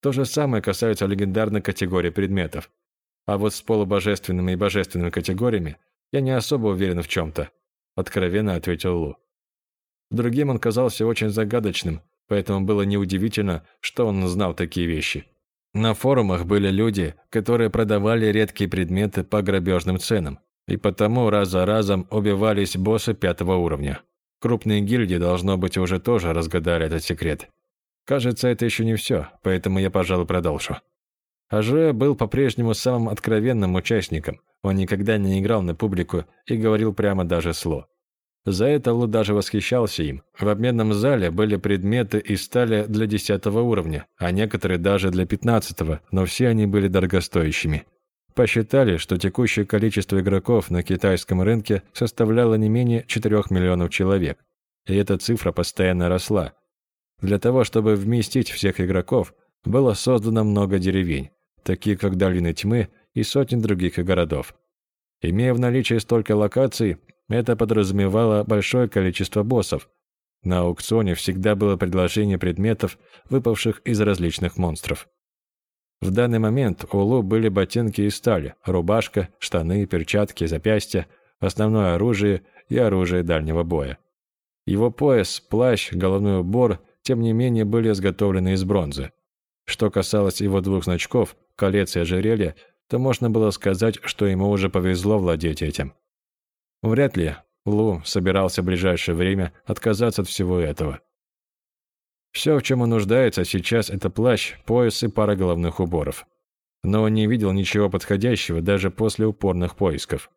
То же самое касается легендарной категории предметов. А вот с полубожественными и божественными категориями я не особо уверен в чем-то, откровенно ответил Лу. Другим он казался очень загадочным, поэтому было неудивительно, что он знал такие вещи. На форумах были люди, которые продавали редкие предметы по грабежным ценам, и потому раз за разом убивались боссы пятого уровня. Крупные гильдии, должно быть, уже тоже разгадали этот секрет. Кажется, это еще не все, поэтому я, пожалуй, продолжу. Аже был по-прежнему самым откровенным участником. Он никогда не играл на публику и говорил прямо даже сло. За это Лу даже восхищался им. В обменном зале были предметы из стали для десятого уровня, а некоторые даже для пятнадцатого, но все они были дорогостоящими. Посчитали, что текущее количество игроков на китайском рынке составляло не менее 4 миллионов человек, и эта цифра постоянно росла. Для того, чтобы вместить всех игроков, было создано много деревень, такие как Долины Тьмы и сотни других городов. Имея в наличии столько локаций, это подразумевало большое количество боссов. На аукционе всегда было предложение предметов, выпавших из различных монстров. В данный момент у Лу были ботинки из стали, рубашка, штаны, перчатки, запястья, основное оружие и оружие дальнего боя. Его пояс, плащ, головной убор, тем не менее, были изготовлены из бронзы. Что касалось его двух значков, колец и ожерелья, то можно было сказать, что ему уже повезло владеть этим. Вряд ли Лу собирался в ближайшее время отказаться от всего этого. Все, в чем он нуждается сейчас, это плащ, пояс и пара головных уборов. Но он не видел ничего подходящего даже после упорных поисков.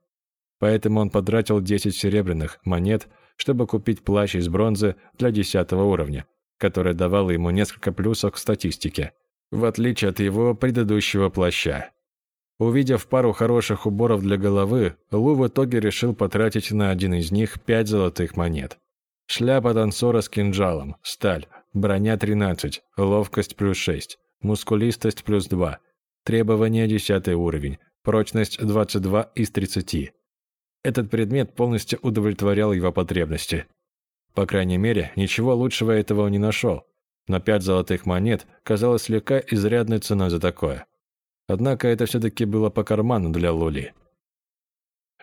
Поэтому он потратил 10 серебряных монет, чтобы купить плащ из бронзы для 10 уровня, который давал ему несколько плюсов к статистике в отличие от его предыдущего плаща. Увидев пару хороших уборов для головы, Лу в итоге решил потратить на один из них пять золотых монет. Шляпа танцора с кинжалом, сталь, броня 13, ловкость плюс 6, мускулистость плюс 2, требования 10 уровень, прочность 22 из 30. Этот предмет полностью удовлетворял его потребности. По крайней мере, ничего лучшего этого он не нашел, но пять золотых монет казалось слегка изрядной ценой за такое. Однако это все-таки было по карману для Лули.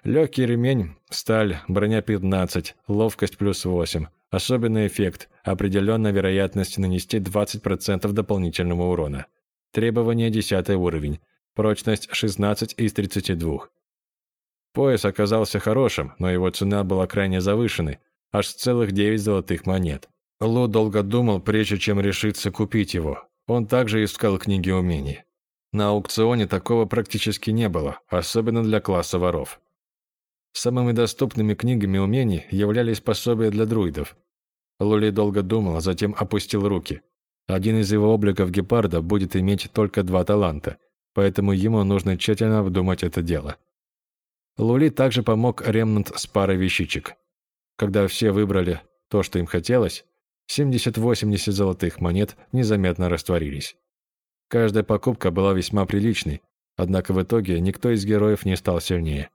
Легкий ремень, сталь, броня 15, ловкость плюс 8, особенный эффект, определенная вероятность нанести 20% дополнительного урона. Требование 10 уровень, прочность 16 из 32. Пояс оказался хорошим, но его цена была крайне завышенной, аж целых 9 золотых монет. Лу долго думал, прежде чем решиться купить его. Он также искал книги умений. На аукционе такого практически не было, особенно для класса воров. Самыми доступными книгами умений являлись пособия для друидов. Лули долго думал, а затем опустил руки. Один из его обликов гепарда будет иметь только два таланта, поэтому ему нужно тщательно обдумать это дело. Лули также помог Ремнант с парой вещичек. Когда все выбрали то, что им хотелось, 70-80 золотых монет незаметно растворились. Каждая покупка была весьма приличной, однако в итоге никто из героев не стал сильнее.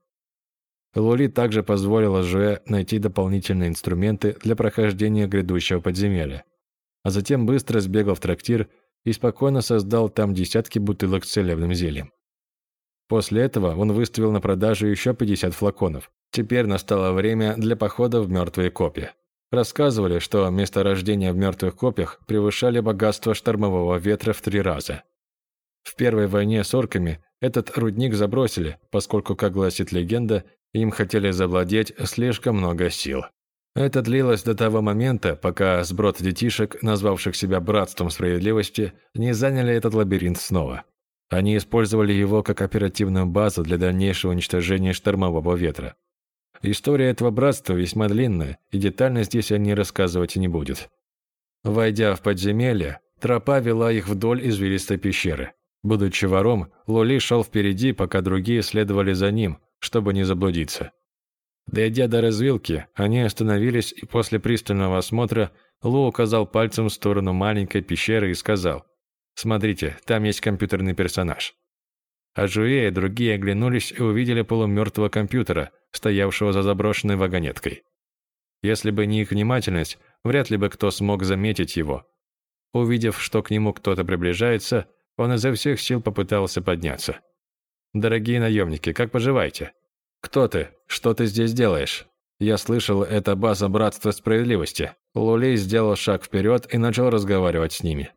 Лули также позволила Жуэ найти дополнительные инструменты для прохождения грядущего подземелья, а затем быстро сбегал в трактир и спокойно создал там десятки бутылок с целебным зельем. После этого он выставил на продажу еще 50 флаконов. Теперь настало время для похода в мертвые копья. Рассказывали, что месторождения в мертвых копьях превышали богатство штормового ветра в три раза. В первой войне с орками этот рудник забросили, поскольку, как гласит легенда, им хотели завладеть слишком много сил. Это длилось до того момента, пока сброд детишек, назвавших себя Братством Справедливости, не заняли этот лабиринт снова. Они использовали его как оперативную базу для дальнейшего уничтожения штормового ветра. История этого братства весьма длинная, и детально здесь о ней рассказывать не будет. Войдя в подземелье, тропа вела их вдоль извилистой пещеры. Будучи вором, Лули шел впереди, пока другие следовали за ним, чтобы не заблудиться. Дойдя до развилки, они остановились, и после пристального осмотра Лу указал пальцем в сторону маленькой пещеры и сказал, «Смотрите, там есть компьютерный персонаж». А и другие оглянулись и увидели полумертвого компьютера, стоявшего за заброшенной вагонеткой. Если бы не их внимательность, вряд ли бы кто смог заметить его. Увидев, что к нему кто-то приближается, он изо всех сил попытался подняться. «Дорогие наемники, как поживаете?» «Кто ты? Что ты здесь делаешь?» Я слышал, это база Братства Справедливости. Лулей сделал шаг вперед и начал разговаривать с ними.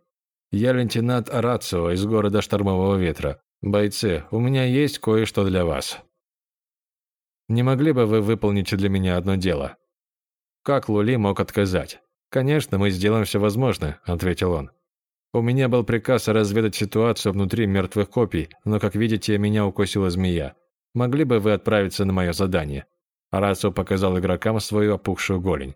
«Я лейтенант Арацио из города Штормового Ветра. «Бойцы, у меня есть кое-что для вас. Не могли бы вы выполнить для меня одно дело?» Как Лули мог отказать? «Конечно, мы сделаем все возможное», — ответил он. «У меня был приказ разведать ситуацию внутри мертвых копий, но, как видите, меня укусила змея. Могли бы вы отправиться на мое задание? Арацу показал игрокам свою опухшую голень.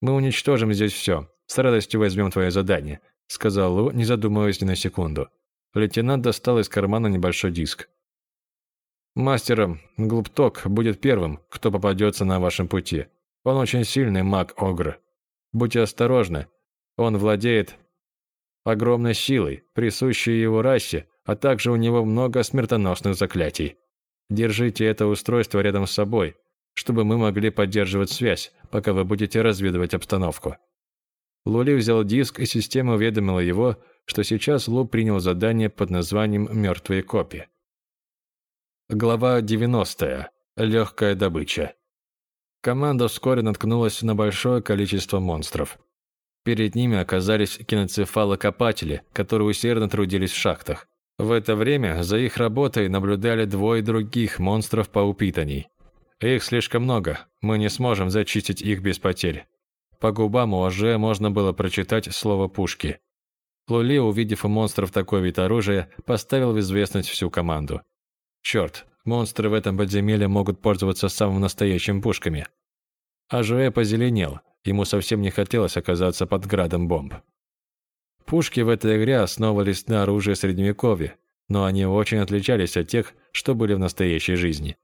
«Мы уничтожим здесь все. С радостью возьмем твое задание», — сказал Лу, не задумываясь ни на секунду. Лейтенант достал из кармана небольшой диск. «Мастером Глупток будет первым, кто попадется на вашем пути. Он очень сильный маг-огр. Будьте осторожны. Он владеет огромной силой, присущей его расе, а также у него много смертоносных заклятий. Держите это устройство рядом с собой, чтобы мы могли поддерживать связь, пока вы будете разведывать обстановку. Лули взял диск, и система уведомила его, что сейчас Лу принял задание под названием «Мертвые копии». Глава 90. Легкая добыча. Команда вскоре наткнулась на большое количество монстров. Перед ними оказались киноцефалокопатели, которые усердно трудились в шахтах. В это время за их работой наблюдали двое других монстров поупитаний. Их слишком много, мы не сможем зачистить их без потерь. По губам у ОЖ можно было прочитать слово «пушки». Лули, увидев у монстров такой вид оружия, поставил в известность всю команду. Черт, монстры в этом подземелье могут пользоваться самым настоящим пушками. А Жуэ позеленел, ему совсем не хотелось оказаться под градом бомб. Пушки в этой игре основывались на оружии Средневековья, но они очень отличались от тех, что были в настоящей жизни.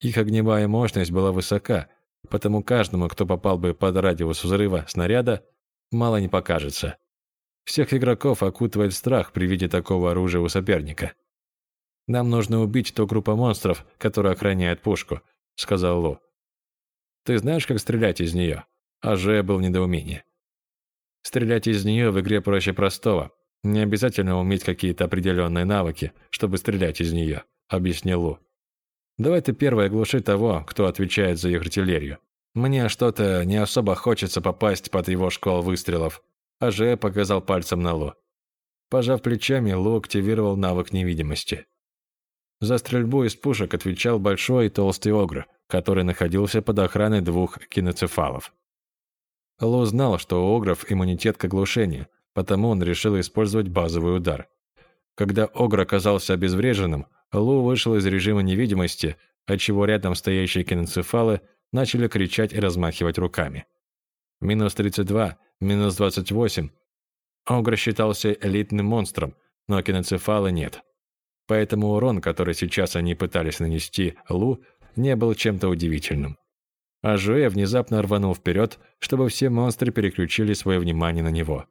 Их огневая мощность была высока, потому каждому, кто попал бы под радиус взрыва снаряда, мало не покажется. Всех игроков окутывает страх при виде такого оружия у соперника. «Нам нужно убить ту группу монстров, которая охраняет пушку», — сказал Лу. «Ты знаешь, как стрелять из нее?» А Же был в недоумении. «Стрелять из нее в игре проще простого. Не обязательно уметь какие-то определенные навыки, чтобы стрелять из нее», — объяснил Лу. Давай ты первый оглуши того, кто отвечает за их артиллерию. Мне что-то не особо хочется попасть под его шквал выстрелов. А Же показал пальцем на Лу. Пожав плечами, Лу активировал навык невидимости. За стрельбу из пушек отвечал большой и толстый огр, который находился под охраной двух киноцефалов. Лу знал, что у огров иммунитет к оглушению, потому он решил использовать базовый удар. Когда огр оказался обезвреженным, Лу вышел из режима невидимости, отчего рядом стоящие киноцефалы начали кричать и размахивать руками. Минус 32, минус 28. Огр считался элитным монстром, но киноцефалы нет. Поэтому урон, который сейчас они пытались нанести Лу, не был чем-то удивительным. А Жуэ внезапно рванул вперед, чтобы все монстры переключили свое внимание на него.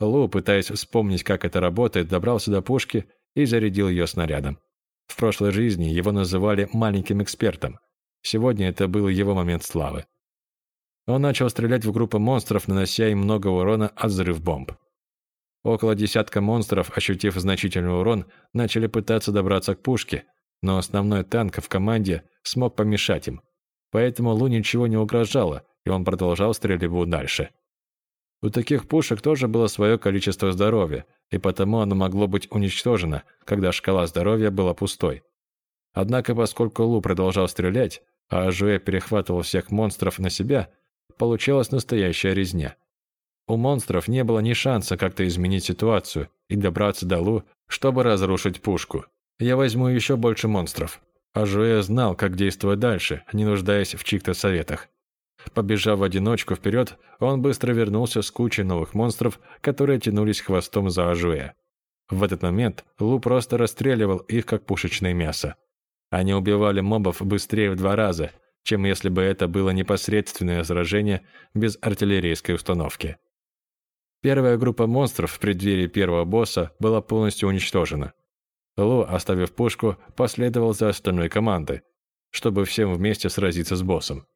Лу, пытаясь вспомнить, как это работает, добрался до пушки и зарядил ее снарядом. В прошлой жизни его называли маленьким экспертом. Сегодня это был его момент славы. Он начал стрелять в группу монстров, нанося им много урона от взрыв бомб. Около десятка монстров, ощутив значительный урон, начали пытаться добраться к пушке, но основной танк в команде смог помешать им. Поэтому Лу ничего не угрожало, и он продолжал стрельбу дальше. У таких пушек тоже было свое количество здоровья, и потому оно могло быть уничтожено, когда шкала здоровья была пустой. Однако, поскольку Лу продолжал стрелять, а Ажуэ перехватывал всех монстров на себя, получалась настоящая резня. У монстров не было ни шанса как-то изменить ситуацию и добраться до Лу, чтобы разрушить пушку. Я возьму еще больше монстров. Ажуэ знал, как действовать дальше, не нуждаясь в чьих-то советах. Побежав в одиночку вперед, он быстро вернулся с кучей новых монстров, которые тянулись хвостом за Ажуэ. В этот момент Лу просто расстреливал их, как пушечное мясо. Они убивали мобов быстрее в два раза, чем если бы это было непосредственное сражение без артиллерийской установки. Первая группа монстров в преддверии первого босса была полностью уничтожена. Лу, оставив пушку, последовал за остальной командой, чтобы всем вместе сразиться с боссом.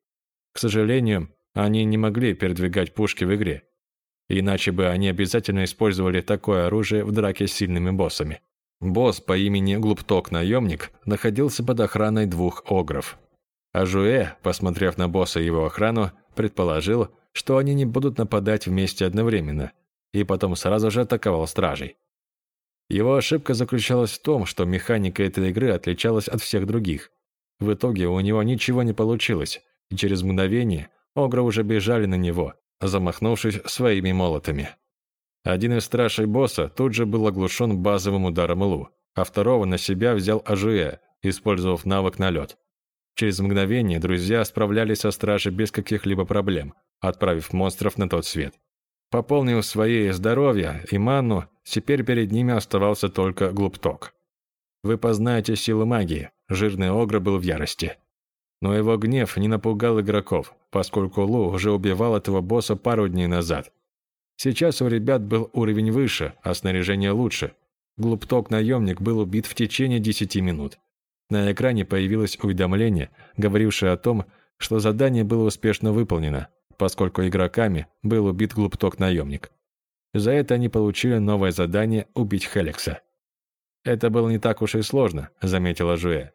К сожалению, они не могли передвигать пушки в игре. Иначе бы они обязательно использовали такое оружие в драке с сильными боссами. Босс по имени Глупток-наемник находился под охраной двух огров. А Жуэ, посмотрев на босса и его охрану, предположил, что они не будут нападать вместе одновременно, и потом сразу же атаковал стражей. Его ошибка заключалась в том, что механика этой игры отличалась от всех других. В итоге у него ничего не получилось, и через мгновение огры уже бежали на него, замахнувшись своими молотами. Один из стражей босса тут же был оглушен базовым ударом Лу, а второго на себя взял Ажуэ, использовав навык налет. Через мгновение друзья справлялись со стражей без каких-либо проблем, отправив монстров на тот свет. Пополнив свои здоровье и ману, теперь перед ними оставался только глупток. Вы познаете силу магии. Жирный огр был в ярости. Но его гнев не напугал игроков, поскольку Лу уже убивал этого босса пару дней назад. Сейчас у ребят был уровень выше, а снаряжение лучше. Глупток-наемник был убит в течение 10 минут. На экране появилось уведомление, говорившее о том, что задание было успешно выполнено, поскольку игроками был убит глупток-наемник. За это они получили новое задание «Убить Хелекса». «Это было не так уж и сложно», – заметила Жуэ.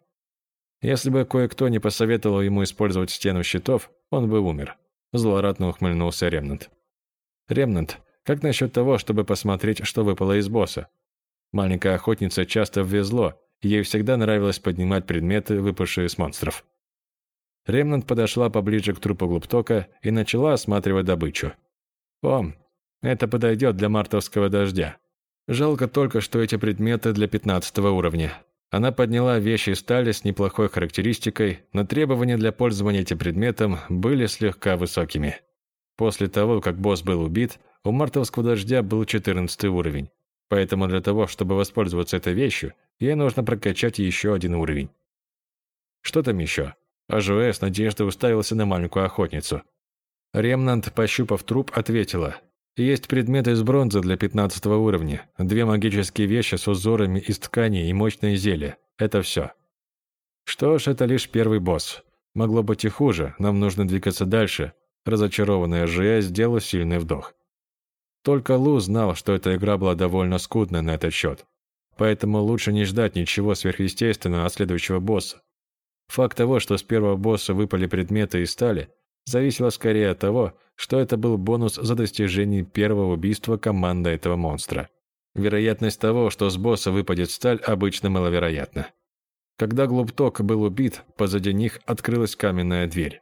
«Если бы кое-кто не посоветовал ему использовать стену щитов, он бы умер», – злорадно ухмыльнулся Ремнант. «Ремнант, как насчет того, чтобы посмотреть, что выпало из босса?» Маленькая охотница часто ввезло, ей всегда нравилось поднимать предметы, выпавшие из монстров. Ремнант подошла поближе к трупу Глуптока и начала осматривать добычу. «О, это подойдет для мартовского дождя. Жалко только, что эти предметы для 15 уровня. Она подняла вещи из стали с неплохой характеристикой, но требования для пользования этим предметом были слегка высокими. После того, как босс был убит, у мартовского дождя был 14 уровень. Поэтому для того, чтобы воспользоваться этой вещью, ей нужно прокачать еще один уровень. Что там еще? Ажуэ с надеждой уставился на маленькую охотницу. Ремнант, пощупав труп, ответила – есть предметы из бронзы для 15 уровня, две магические вещи с узорами из ткани и мощное зелье. Это все. Что ж, это лишь первый босс. Могло быть и хуже, нам нужно двигаться дальше. Разочарованная Жия сделала сильный вдох. Только Лу знал, что эта игра была довольно скудной на этот счет. Поэтому лучше не ждать ничего сверхъестественного от следующего босса. Факт того, что с первого босса выпали предметы из стали, зависело скорее от того, что это был бонус за достижение первого убийства команды этого монстра. Вероятность того, что с босса выпадет сталь, обычно маловероятна. Когда Глупток был убит, позади них открылась каменная дверь.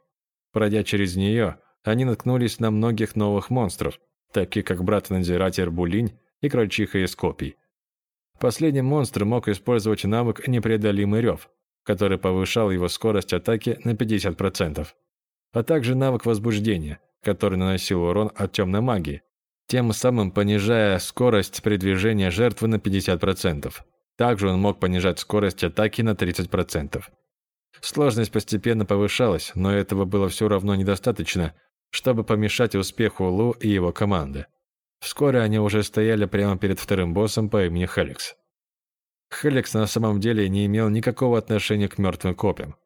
Пройдя через нее, они наткнулись на многих новых монстров, таких как брат-надзиратель Булинь и крольчиха из копий. Последний монстр мог использовать навык «Непреодолимый рев», который повышал его скорость атаки на 50% а также навык возбуждения, который наносил урон от темной магии, тем самым понижая скорость передвижения жертвы на 50%. Также он мог понижать скорость атаки на 30%. Сложность постепенно повышалась, но этого было все равно недостаточно, чтобы помешать успеху Лу и его команды. Вскоре они уже стояли прямо перед вторым боссом по имени Хеликс. Хеликс на самом деле не имел никакого отношения к мертвым копьям.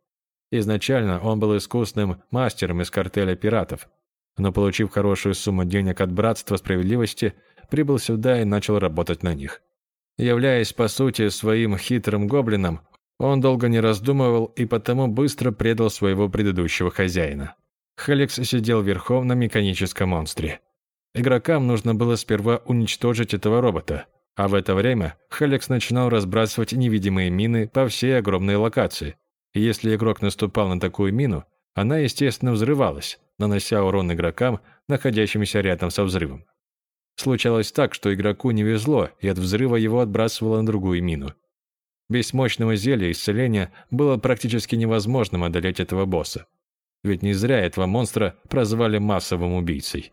Изначально он был искусным мастером из картеля пиратов, но получив хорошую сумму денег от Братства Справедливости, прибыл сюда и начал работать на них. Являясь, по сути, своим хитрым гоблином, он долго не раздумывал и потому быстро предал своего предыдущего хозяина. Хеликс сидел верхом на механическом монстре. Игрокам нужно было сперва уничтожить этого робота, а в это время Хеликс начинал разбрасывать невидимые мины по всей огромной локации, если игрок наступал на такую мину, она, естественно, взрывалась, нанося урон игрокам, находящимся рядом со взрывом. Случалось так, что игроку не везло, и от взрыва его отбрасывало на другую мину. Без мощного зелья исцеления было практически невозможным одолеть этого босса. Ведь не зря этого монстра прозвали массовым убийцей.